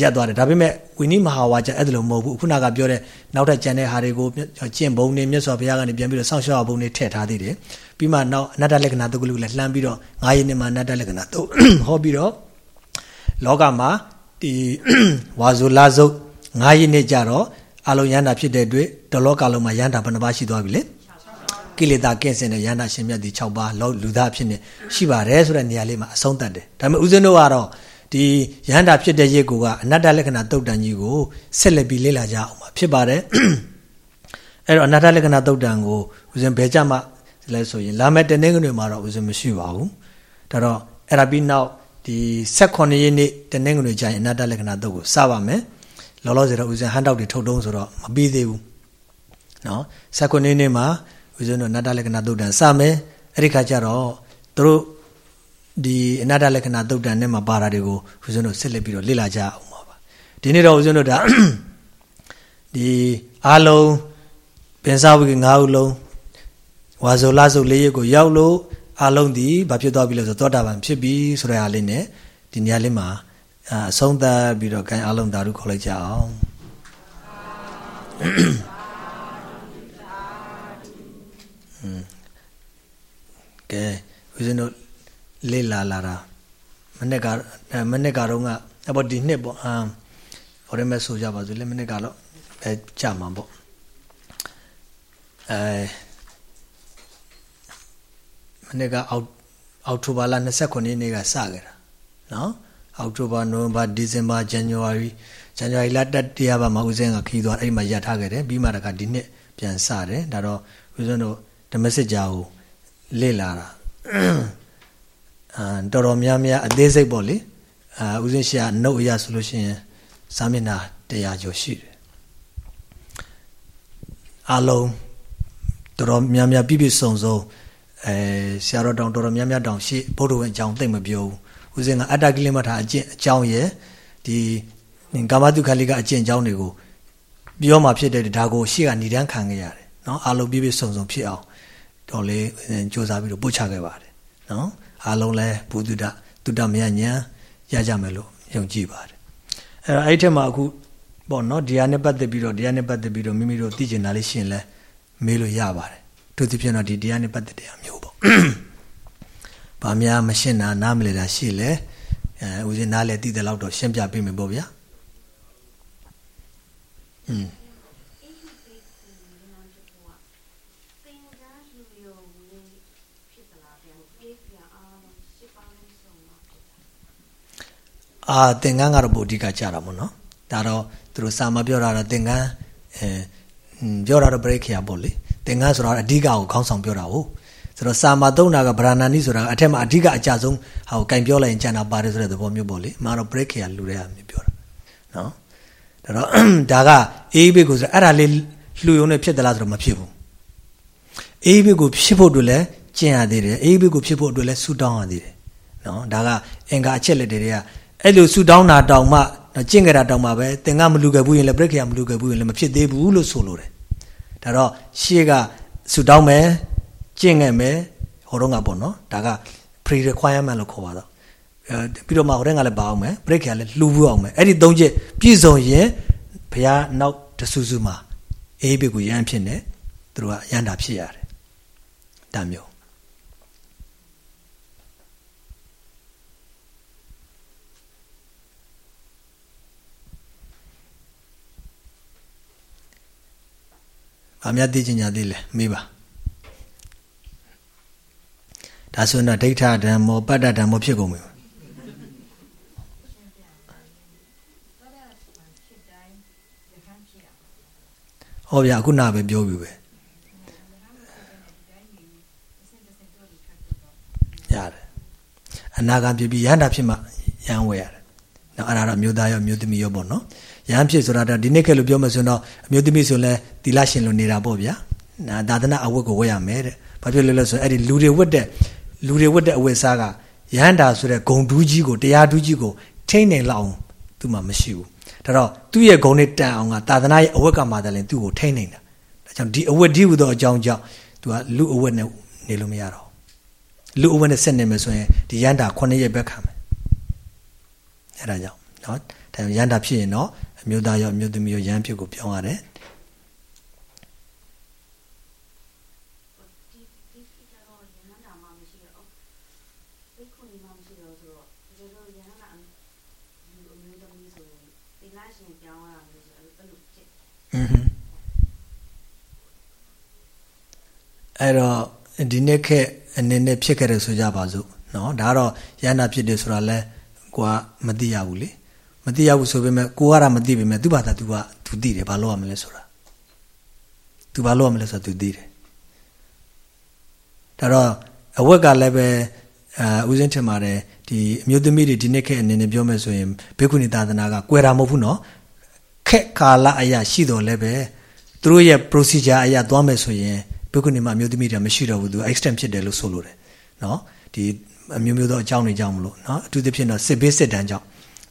ရက်သွားတယ်ဒါပေမဲ့ဝိနည်းမဟာဝါကျအဲ့ဒါလိုမဟုတ်ဘူးခုနကပြောတဲ့နောက်ထပ်ကျန်တဲ့ဟာတွေကိုကျင့်ဘုံနေမြတ်စွာဘုရားကနေပြန်ပြီးတော့စောင့်ရှောက်ဘုံနေထည့်ထားသေးတယ်ပြီးမှနောက်အနတ္တလက္ခဏာတုတ်ကလူလည်းလှမ်းပြီးတော့ငါးရည်နှစ်မှာအနတ္တလက္ခဏာတုတ်ဟောပြီးတော့လောကမှာဒီဝါဇုလာဇုတ်ငါးရည်နှစ်ကြတော့အလုံးရန်တာဖြစ်တဲ့အတွက်တလောကလုံးမှာရန်တာဘယ်နှပါရှိသွားပြီလဲကိလေသာကင်းစင်တဲ့ရန်တာရှင်မြတ်ဒီ6ပါးလောလူသားဖြစ်နေရှိပါတယ်ဆိုတဲ့နေရာလေးမှာအဆုံးသတ်တယ်ဒါပေမဲ့ဦးဇင်းတို့ကတော့ ဒီရဟန္တာဖြစ်တဲ့ရစ်ကိုကအနတ္တလက္ခဏာတုတ်တန်ကြီးကိုဆက်လက်ပြီးလေ့လာကြအောင်ပါဖြစ်ပါတယ်အဲ့တော့အနတ္တလက္ခဏာတုတ်တန်ကိုဦးဇင်းဘယ်ကြမှာလဲဆိုရင်လာမဲ့တနေ့ကနေ့မှာတော့ဦးဇင်းမရှိပါဘူးဒါတော့အဲ့ဒါပြီးနောက်ဒီ16ရက်နေ့တနေ့ကနေ့ကျရင်အနတ္တလက္ခဏာတုတ်ကိုစပါမယ်လောလောဆယ်တော့ဦးဇင်းဟန်တောက်တွေထုတ်တုံးဆိုတော့မပြီးသေးဘူးနော်16ရက်နေ့မှာဦးဇင်းတို့အနတ္တလက္ခဏာတုတ်တန်စမယ်အဲ့ဒီခါကျတော့တို့ ဒီအနာတလက္ခဏာသုတ်တန်နဲ့မှာပါတာတွေကိုဦးဇင်းတို့ဆက်လက်ပြီးတော့လေ့လာကြအောင်ပါပါဒီနေ့တော့ဦးဇင်းတို့ဒါဒီအားလုံးပင်စားဝိက9ဦးလုံးဝါဇောလစုလေးရက်ကိုရောက်လို့အားလုံးဒီဘာဖြစ်သွားပြီလဲဆိုသောတာပန်ဖြစ်ပြီဆိုတဲ့အားလေးနဲ့ဒီနေရာလေးမှာအဆုံးသတ်ပြီးတော့ gain အားလုံးဓာတုခေါ်လိုက်ကြအောင်ကဲဦးဇင်းတို့ လေ့လာလာတာမနေ့ကမနေ့ကတော့အပေါ်ဒီနှစ်ပေါ့အာဟိုရမဲဆိုကြပါစို့လေမနေ့ကတော့အဲကြာမှာပေါ့အဲမနေ့ကအောက်အောက်တိုဘာလ29ရက်နေ့ကစခဲ့တာနော်အောက်တိုဘာနိုဝင်ဘာဒီဇင်ဘာဇန်နဝါရီဇန်နဝါရီလတတိယပတ်မှာဦးစင်းကခီးသွားအဲ့ဒီမှာရထားခဲ့တယ်ပြီးမှတခါဒီနှစ်ပြန်စတယ်ဒါတော့ဦးစင်းတို့ဓမ္မစစ်ကြာကိုလေ့လာတာအာ တော်တော်များများအသေးစိတ်ပေါ့လေအာဥစဉ်ရှာနှုတ်အရာဆိုလို့ရှိရင်စာမျက်နှာ100ကျော်ရှိတယ်အလုံးတော်တော်များများပြည့်ပြည့်စုံစုံအဲဆရာတော်တောင်တော်တော်များများတောင်ရှိဘုဒ္ဓဝင်အကြောင်းသိမ့်မပြောဘူးဥစဉ်ကအတ္တကိလမထာအကျင့်အကြောင်းရယ်ဒီကာမတုခလိကအကျင့်အကြောင်းတွေကိုပြောမှဖြစ်တဲ့ဒါကိုရှေ့ကဏ္ဍန်းခံခဲ့ရတယ်နော်အလုံးပြည့်ပြည့်စုံစုံဖြစ်အောင်တော်လေးစူးစမ်းပြီးတော့ပို့ချခဲ့ပါတယ်နော် အားလုံးလဲဘုဒ္ဓတုတ္တမယညာရကြမယ်လို့ယုံကြည်ပါတယ်အဲအဲ့ထက်မှာအခုပေါ့နော်ဒီဟာနဲ့ပတ်သက်ပြီးတော့ဒီဟာနဲ့ပတ်သက်ပြီးတော့မိမိတို့သိကျင်တာလေးရှင်းလဲမေးလို့ရပါတယ်သူသဖြင့်တော့ဒီတရားနဲ့ပတ်သက်တဲ့အမျိုးပေါ့ဗာများမရှင်းတာနားမလည်တာရှိလဲအဲဦးဇင်းနားလဲသိတဲ့လောက်တော့ရှင်းပြပေးမယ်ပေါ့ဗျာอืม အာသင်္ကန်းကတော့ပိုအဓိကကြတာပေါ့နော်ဒါတော့သူတို့စာမပြောတာတော့သင်္ကန်းအဲပြောတာတော့ပရိခေယပေါ့လေသင်္ကန်းဆိုတော့အဓိကကိုခေါင်းဆောင်ပြောတာဟုတ်ဆိုတော့စာမာသုံးတာကဗရာဏာနိဆိုတာအထက်မှာအဓိကအကြဆုံးဟာကိုကင်ပြောလိုက်ရင်ကျန်တာပါတယ်ဆိုတဲ့သဘောမျိုးပေါ့လေမှာတော့ပရိခေယလူတဲ့အမျိုးပြောတာနော်ဒါတော့ဒါကအေးဘေးကိုဆိုအဲ့ဒါလေးလှူယုံနဲ့ဖြစ်သလားဆိုတော့မဖြစ်ဘူးအေးဘေးကိုဖြစ်ဖို့အတွက်လည်းကျင့်ရသေးတယ်အေးဘေးကိုဖြစ်ဖို့အတွက်လည်းဆူတောင်းရသေးတယ်နော်ဒါကအင်္ဂါအချက်လက်တွေက အဲ့လိုဆူတောင်းတာတောင်မှကျင့်ကြတာတောင်မှပဲသင်္ကမလူခဲ့ဘူးရင်လည်းပြိက္ခယမလူခဲ့ဘူးရင်လည်းမဖြစ်သေးဘူးလို့ဆိုလိုတယ်ဒါတော့ရှေ့ကဆူတောင်းမယ်ကျင့်ခဲ့မယ်ဟိုတော့ကပေါ့နော်ဒါက pre requirement လို့ခေါ်ပါတော့အဲပြီးတော့မှဟိုတဲ့ကလည်းပါအောင်မယ်ပြိက္ခယလည်းလှူဖို့အောင်မယ်အဲ့ဒီသုံးချက်ပြည့်စုံရင်ဘုရားနောက်တဆူဆူမှာအေးဘိကိုရမ်းဖြစ်နေသူတို့ကရန်တာဖြစ်ရတယ်ဒါမျိုး။ ဘာများသိချင်ကြသေးလဲမေးပါ။ဒါဆိုရင်တော့ဒိဋ္ဌဓမ္မောပတ္တဓမ္မောဖြစ်ကုန်ပြီ။ဟောဗျာခုနပဲပြောပြီပဲ။ရတယ်။အနာဂတ်ဖြစ်ပြီးရဟန္တာဖြစ်မှရဟန်းဝယ်ရတယ်။နော်အဲ့ဒါတော့မြို့သားရောမြို့သမီးရောပေါ့နော်။ ရဟန်းဖြစ်ဆိုတာတော့ဒီနေ့ကလို့ပြောမှဆိုတော့အမျိုးသမီးဆိုလဲသီလရှင်လို့နေတာပေါ့ဗျာနာသာသနာအဝတ်ကိုဝတ်ရမယ်တဲ့ဘာဖြစ်လို့လဲဆိုတော့အဲ့ဒီလူတွေဝတ်တဲ့လူတွေဝတ်တဲ့အဝတ်စားကရဟန္တာဆိုတဲ့ဂုံဒူးကြီးကိုတရားဒူးကြီးကိုထိမ့်နေလောက်အောင်သူမှမရှိဘူးဒါတော့သူ့ရဲ့ဂုံနဲ့တန်အောင်ကသာသနာရဲ့အဝတ်ကမှတည်းသူ့ကိုထိမ့်နေတာဒါကြောင့်ဒီအဝတ်ဒီဟူသောအကြောင်းကြောင့်သူကလူအဝတ်နဲ့နေလို့မရတော့လူအဝတ်နဲ့ဆက်နေမယ်ဆိုရင်ဒီရဟန္တာ9ရက်ပဲခံမယ်အဲ့ဒါကြောင့်เนาะဒါရဟန္တာဖြစ်ရင်တော့ အမျိုးသားရောအမျိုးသမီးရောရဟန်းဖြစ်ကိုပြောင်းရတယ်အဲ့တော့ဒီနေ့ခက်အနေနဲ့ဖြစ်ခဲ့တယ်ဆိုကြပါစို့เนาะဒါကတော့ရဟန္တာဖြစ်တယ်ဆိုတာလဲကိုကမသိရဘူးလေ မသိရဘူးဆိုပေမဲ့ကိုကတော့မသိပေမဲ့သူ့ဘာသာ तू က तू သိတယ်ဘာလို့ရမလဲဆိုတာ तू ဘာလို့ရမလဲဆိုတာ तू သိတယ်ဒါတော့အဝက်ကလည်းပဲအာဦးစင်းထင်ပါတယ်ဒီအမျိုးသမီးတွေဒီနေ့ခေတ်အနေနဲ့ပြောမယ်ဆိုရင်ဘေကုဏီသာသနာကကွယ်တာမဟုတ်ဘူးနော်ခက်ကာလအရာရှိတော်လည်းပဲသူတို့ရဲ့ procedure အရာသွားမယ်ဆိုရင်ဘေကုဏီမှာအမျိုးသမီးတွေမရှိတော့ဘူးသူ extend ဖြစ်တယ်လို့ဆိုလိုတယ်နော်ဒီအမျိုးမျိုးသောအကြောင်းတွေကြောင့်မလို့နော်အထူးသဖြင့်တော့စစ်ဘေးစစ်တမ်းကြောင့်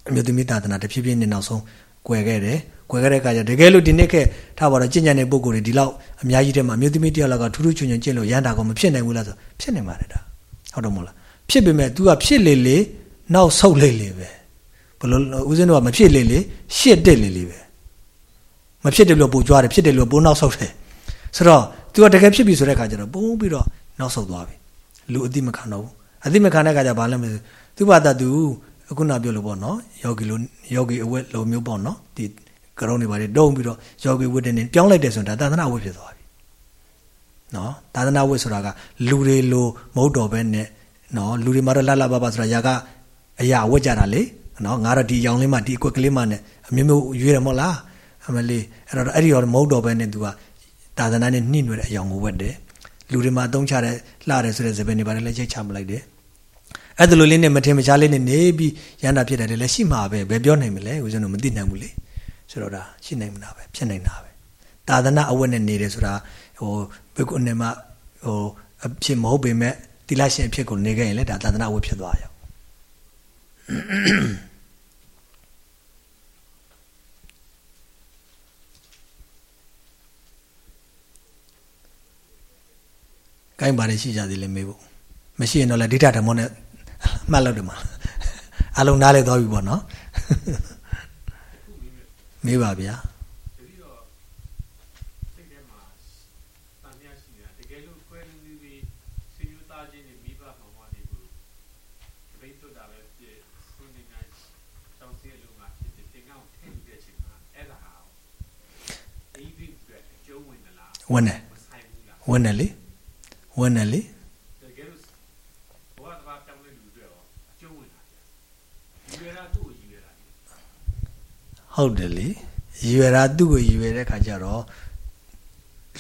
အမျိုးသမီးသာသနာတဖြည်းဖြည်းနဲ့နောက်ဆုံးကွယ်ခဲ့တယ်ကွယ်ခဲ့တဲ့အခါကျတကယ်လို့ဒီနေ့ခေတ်ထားပါတော့ကြင်ကြံတဲ့ပုံကိုယ်တွေဒီလောက်အများကြီးတည်းမှာအမျိုးသမီးတယောက်လောက်ကထူးထူးချွန်ချွန်ကျင့်လို့ရန်တာကောမဖြစ်နိုင်ဘူးလားဆိုဖြစ်နိုင်ပါတယ်ဒါဟုတ်တော့မဟုတ်လားဖြစ်ပေမဲ့ तू ကဖြစ်လေလေနောက်ဆုတ်လေလေပဲဘလို့ဦးဇင်းတို့ကမဖြစ်လေလေရှစ်တက်လေလေပဲမဖြစ်တယ်လို့ပူကြွားတယ်ဖြစ်တယ်လို့ပိုးနောက်ဆုတ်တယ်ဆိုတော့ तू ကတကယ်ဖြစ်ပြီဆိုတဲ့အခါကျတော့ပုံပြီးတော့နောက်ဆုတ်သွားပြီလူအတိမခံတော့ဘူးအတိမခံတဲ့အခါကျဘာလဲမလဲသူ့ဘာသာ तू အခုနပြောလို့ပေါ့နော်ယောဂီလိုယောဂီအဝတ်လိုမျိုးပေါ့နော်ဒီကရုံးတွေပါတုံးပြီးတော့ယောဂီဝတ်တဲ့နေပြောင်းလိုက်တယ်ဆိုတာသာသနာဝတ်ဖြစ်သွားပြီနော်သာသနာဝတ်ဆိုတာကလူတွေလိုမဟုတ်တော့ပဲနဲ့နော်လူတွေမှာတော့လှလှပပဆိုတာຢာကအရာဝတ်ကြတာလေနော်ငါတော့ဒီအယောင်လေးမှဒီအကွက်ကလေးမှနဲ့အမျိုးမျိုးရွေးတယ်မဟုတ်လားအမလေးအဲ့တော့အဲ့ဒီရောမဟုတ်တော့ပဲနဲ့ तू ကသာသနာနဲ့နှိမ့်ွယ်တဲ့အယောင်ကိုဝတ်တယ်လူတွေမှာအသုံးချတဲ့လှတယ်ဆိုတဲ့သပင်တွေပါတယ်လည်းချိတ်ချမလိုက်တယ် အဲ့ဒါလိုလေးနဲ့မထင်မရှားလေးနဲ့နေပြီးရန်တာဖြစ်တယ်လည်းရှိမှာပဲဘယ်ပြောနိုင်မလဲဦးဇင်းတို့မသိနိုင်ဘူးလေဆိုတော့ဒါရှိနိုင်မလားပဲဖြစ်နိုင်တာပဲသာသနာအဝတ်နဲ့နေတယ်ဆိုတာဟိုဘယ်ကုအနေမှာဟိုအဖြစ်မဟုတ်ပေမဲ့တိလရှင်အဖြစ်ကိုနေခဲ့ရင်လည်းဒါသာသနာအဝတ်ဖြစ်သွားရောကိုင်းပါတယ်ရှိကြသေးလဲမေးဖို့မရှိရင်တော့လည်းဒိဋ္ဌဓမ္မနဲ့ မှတ်လို့တယ်မှာအလုံးနားလဲသွားပြီပေါ့နော်မေးပါဗျာဝင်တယ်ဝင်တယ်လေဝင်တယ်လေ ဟုတ်တယ်လေရည်ရွယ်တာသူ့ကိုရည်ရွယ်တဲ့ခါကျတော့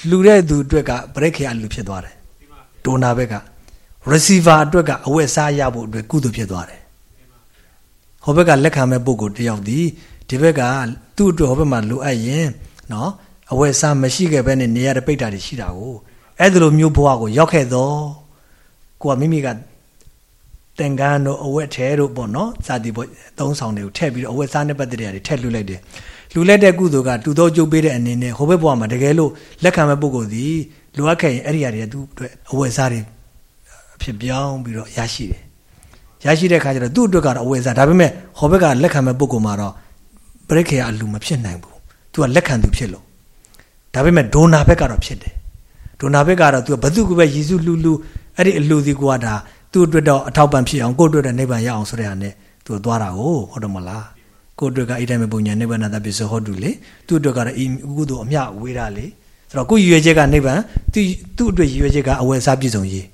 လှူတဲ့သူအတွက်ကပရိခေယလူဖြစ်သွားတယ်ဒိုနာဘက်က receiver အတွက်ကအဝတ်စားရဖို့အတွက်ကုသိုလ်ဖြစ်သွားတယ်ဟောဘက်ကလက်ခံမဲ့ပုဂ္ဂိုလ်တယောက်ဒီဒီဘက်ကသူ့အတွက်ဟောဘက်မှာလိုအပ်ရင်နော်အဝတ်စားမရှိခဲ့ဘဲနဲ့နေရတဲ့ပိတ်တာတွေရှိတာကိုအဲ့ဒါလိုမျိုးဘဝကိုရောက်ခဲ့တော့ကိုကမိမိက တန်ကန်းတို့အဝတ်ထဲတို့ပေါ့နော်စာတီပေါ့သုံးဆောင်တွေကိုထည့်ပြီးတော့အဝတ်စားနဲ့ပတ်သက်တဲ့နေရာတွေထည့်လွှတ်လိုက်တယ်လူလက်တဲ့ကုသိုလ်ကတူသောကျုပ်ပေးတဲ့အနေနဲ့ဟိုဘက်ဘဝမှာတကယ်လို့လက်ခံမဲ့ပုဂ္ဂိုလ်ဒီလိုအပ်ခဲ့ရင်အဲ့ဒီအရာတွေကသူ့အတွက်အဝတ်စားတွေဖြစ်ပြောင်းပြီးတော့ရရှိတယ်ရရှိတဲ့ခါကျတော့သူ့အတွက်ကတော့အဝယ်စားဒါပေမဲ့ဟောဘက်ကလက်ခံမဲ့ပုဂ္ဂိုလ်မှာတော့ပရိခေယအလူမဖြစ်နိုင်ဘူးသူကလက်ခံသူဖြစ်လို့ဒါပေမဲ့ဒိုနာဘက်ကတော့ဖြစ်တယ်ဒိုနာဘက်ကတော့သူကဘသူကပဲယေရှုလူလူအဲ့ဒီအလူစီကဒါ သူ့အတွက်တော့အထောက်ပံ့ဖြစ်အောင်ကိုယ့်အတွက်တော့နိဗ္ဗာန်ရအောင်ဆိုတဲ့ဟာနဲ့သူသွားတာကိုဟုတ်တယ်မလားကိုယ့်အတွက်ကအိတိုင်းမပုံညာနိဗ္ဗာန်သာပစ္စဟောတုလေသူ့အတွက်ကတော့ဤကုသိုလ်အမြဝေးတာလေဆိုတော့ကိုယ့်ရည်ရွယ်ချက်ကနိဗ္ဗာန်သူသူ့အတွက်ရည်ရွယ်ချက်ကအဝယ်စားပြည့်စုံရေး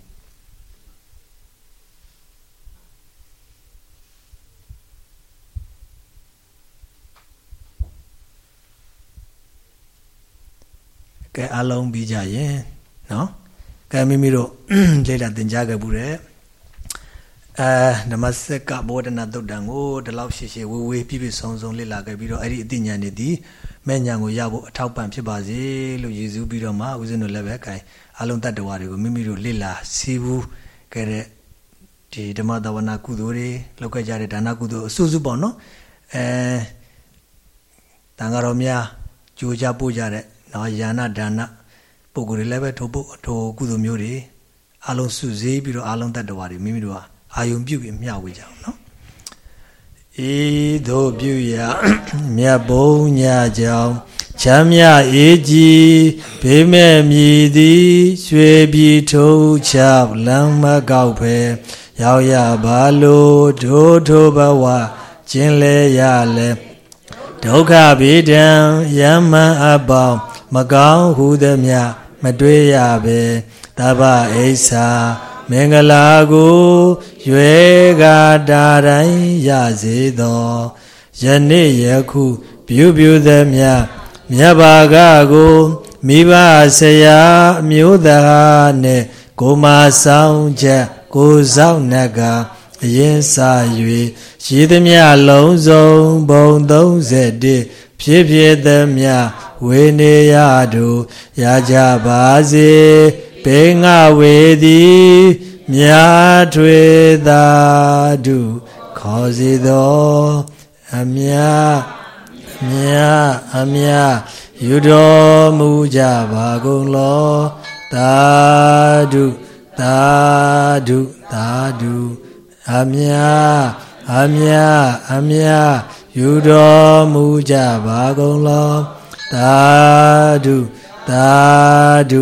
ကဲအလုံးပြီးကြရင်နော်ကဲမိမိတို့လေ့လာသင်ကြားခဲ့ဘူးတဲ့ အဲဓမ္မစက်ကဘောဓနာသုတ်တံကိုဒီလောက်ရှည်ရှည်ဝေဝေးပြည့်ပြည့်စုံစုံလေ့လာခဲ့ပြီးတော့အဲ့ဒီအသိဉာဏ်တွေဒီမဲ့ဉာဏ်ကိုရဖို့အထောက်ပံ့ဖြစ်ပါစေလို့ရည်စူးပြီးတော့မှဦးဇင်းတို့လည်းပဲကဲအလုံးတတ္တဝါတွေကိုမိမိတို့လေ့လာစီးဘူးခဲ့တဲ့ဒီဓမ္မတဝနာကုသိုလ်တွေလောက်ခဲ့ကြတဲ့ဒါနကုသိုလ်အစုစုပေါ့နော်အဲတန်ဃာတော်များကြိုးကြပို့ကြတဲ့နော်ယာနဒါနပုဂ္ဂိုလ်တွေလည်းပဲထိုပုထိုကုသိုလ်မျိုးတွေအလုံးစုစည်းပြီးတော့အလုံးတတ္တဝါတွေမိမိတို့ဟာ အာယုံပြုပြီးမျှဝေကြအောင်နော်ဤသို့ပြုရာမြတ်ဘုံညာကြောင့်ချမ်းမြအေးကြီးဘေးမဲ့မြည်သည်ရွှေပြည်ထုံချလမ်းမကောက်ဖဲရောက်ရပါလို့ဒို့ထိုဘဝကျင်လဲရလဲဒုက္ခဗေဒံယမန်အပေါင်းမကောင်းဟုသည်မြမတွေ့ရပဲတပ္ပအိဆာ မင်္ဂလာကိုရွယ်ကာတာတိုင်းရစေသောယနေ့ယခုပြုပြုသည်မြမြတ်ဘာကကိုမိဘဆရာအမျိုးသားနဲ့ကိုမဆောင်ချက်ကိုဆောင်နက်ကအရင်စာ၍ရည်သည်မြလုံးစုံဘုံ31ဖြစ်ဖြစ်သည်မြဝေနေရတို့ရကြပါစေ ဘေငါဝေသည်မြာထွေသာတုခေါ်စီသောအမြအမြအမြယူတော်မူကြပါကုန်လောသာဓုသာဓုသာဓုအမြအမြအမြယူတော်မူကြပါကုန်လောသာဓုသာဓု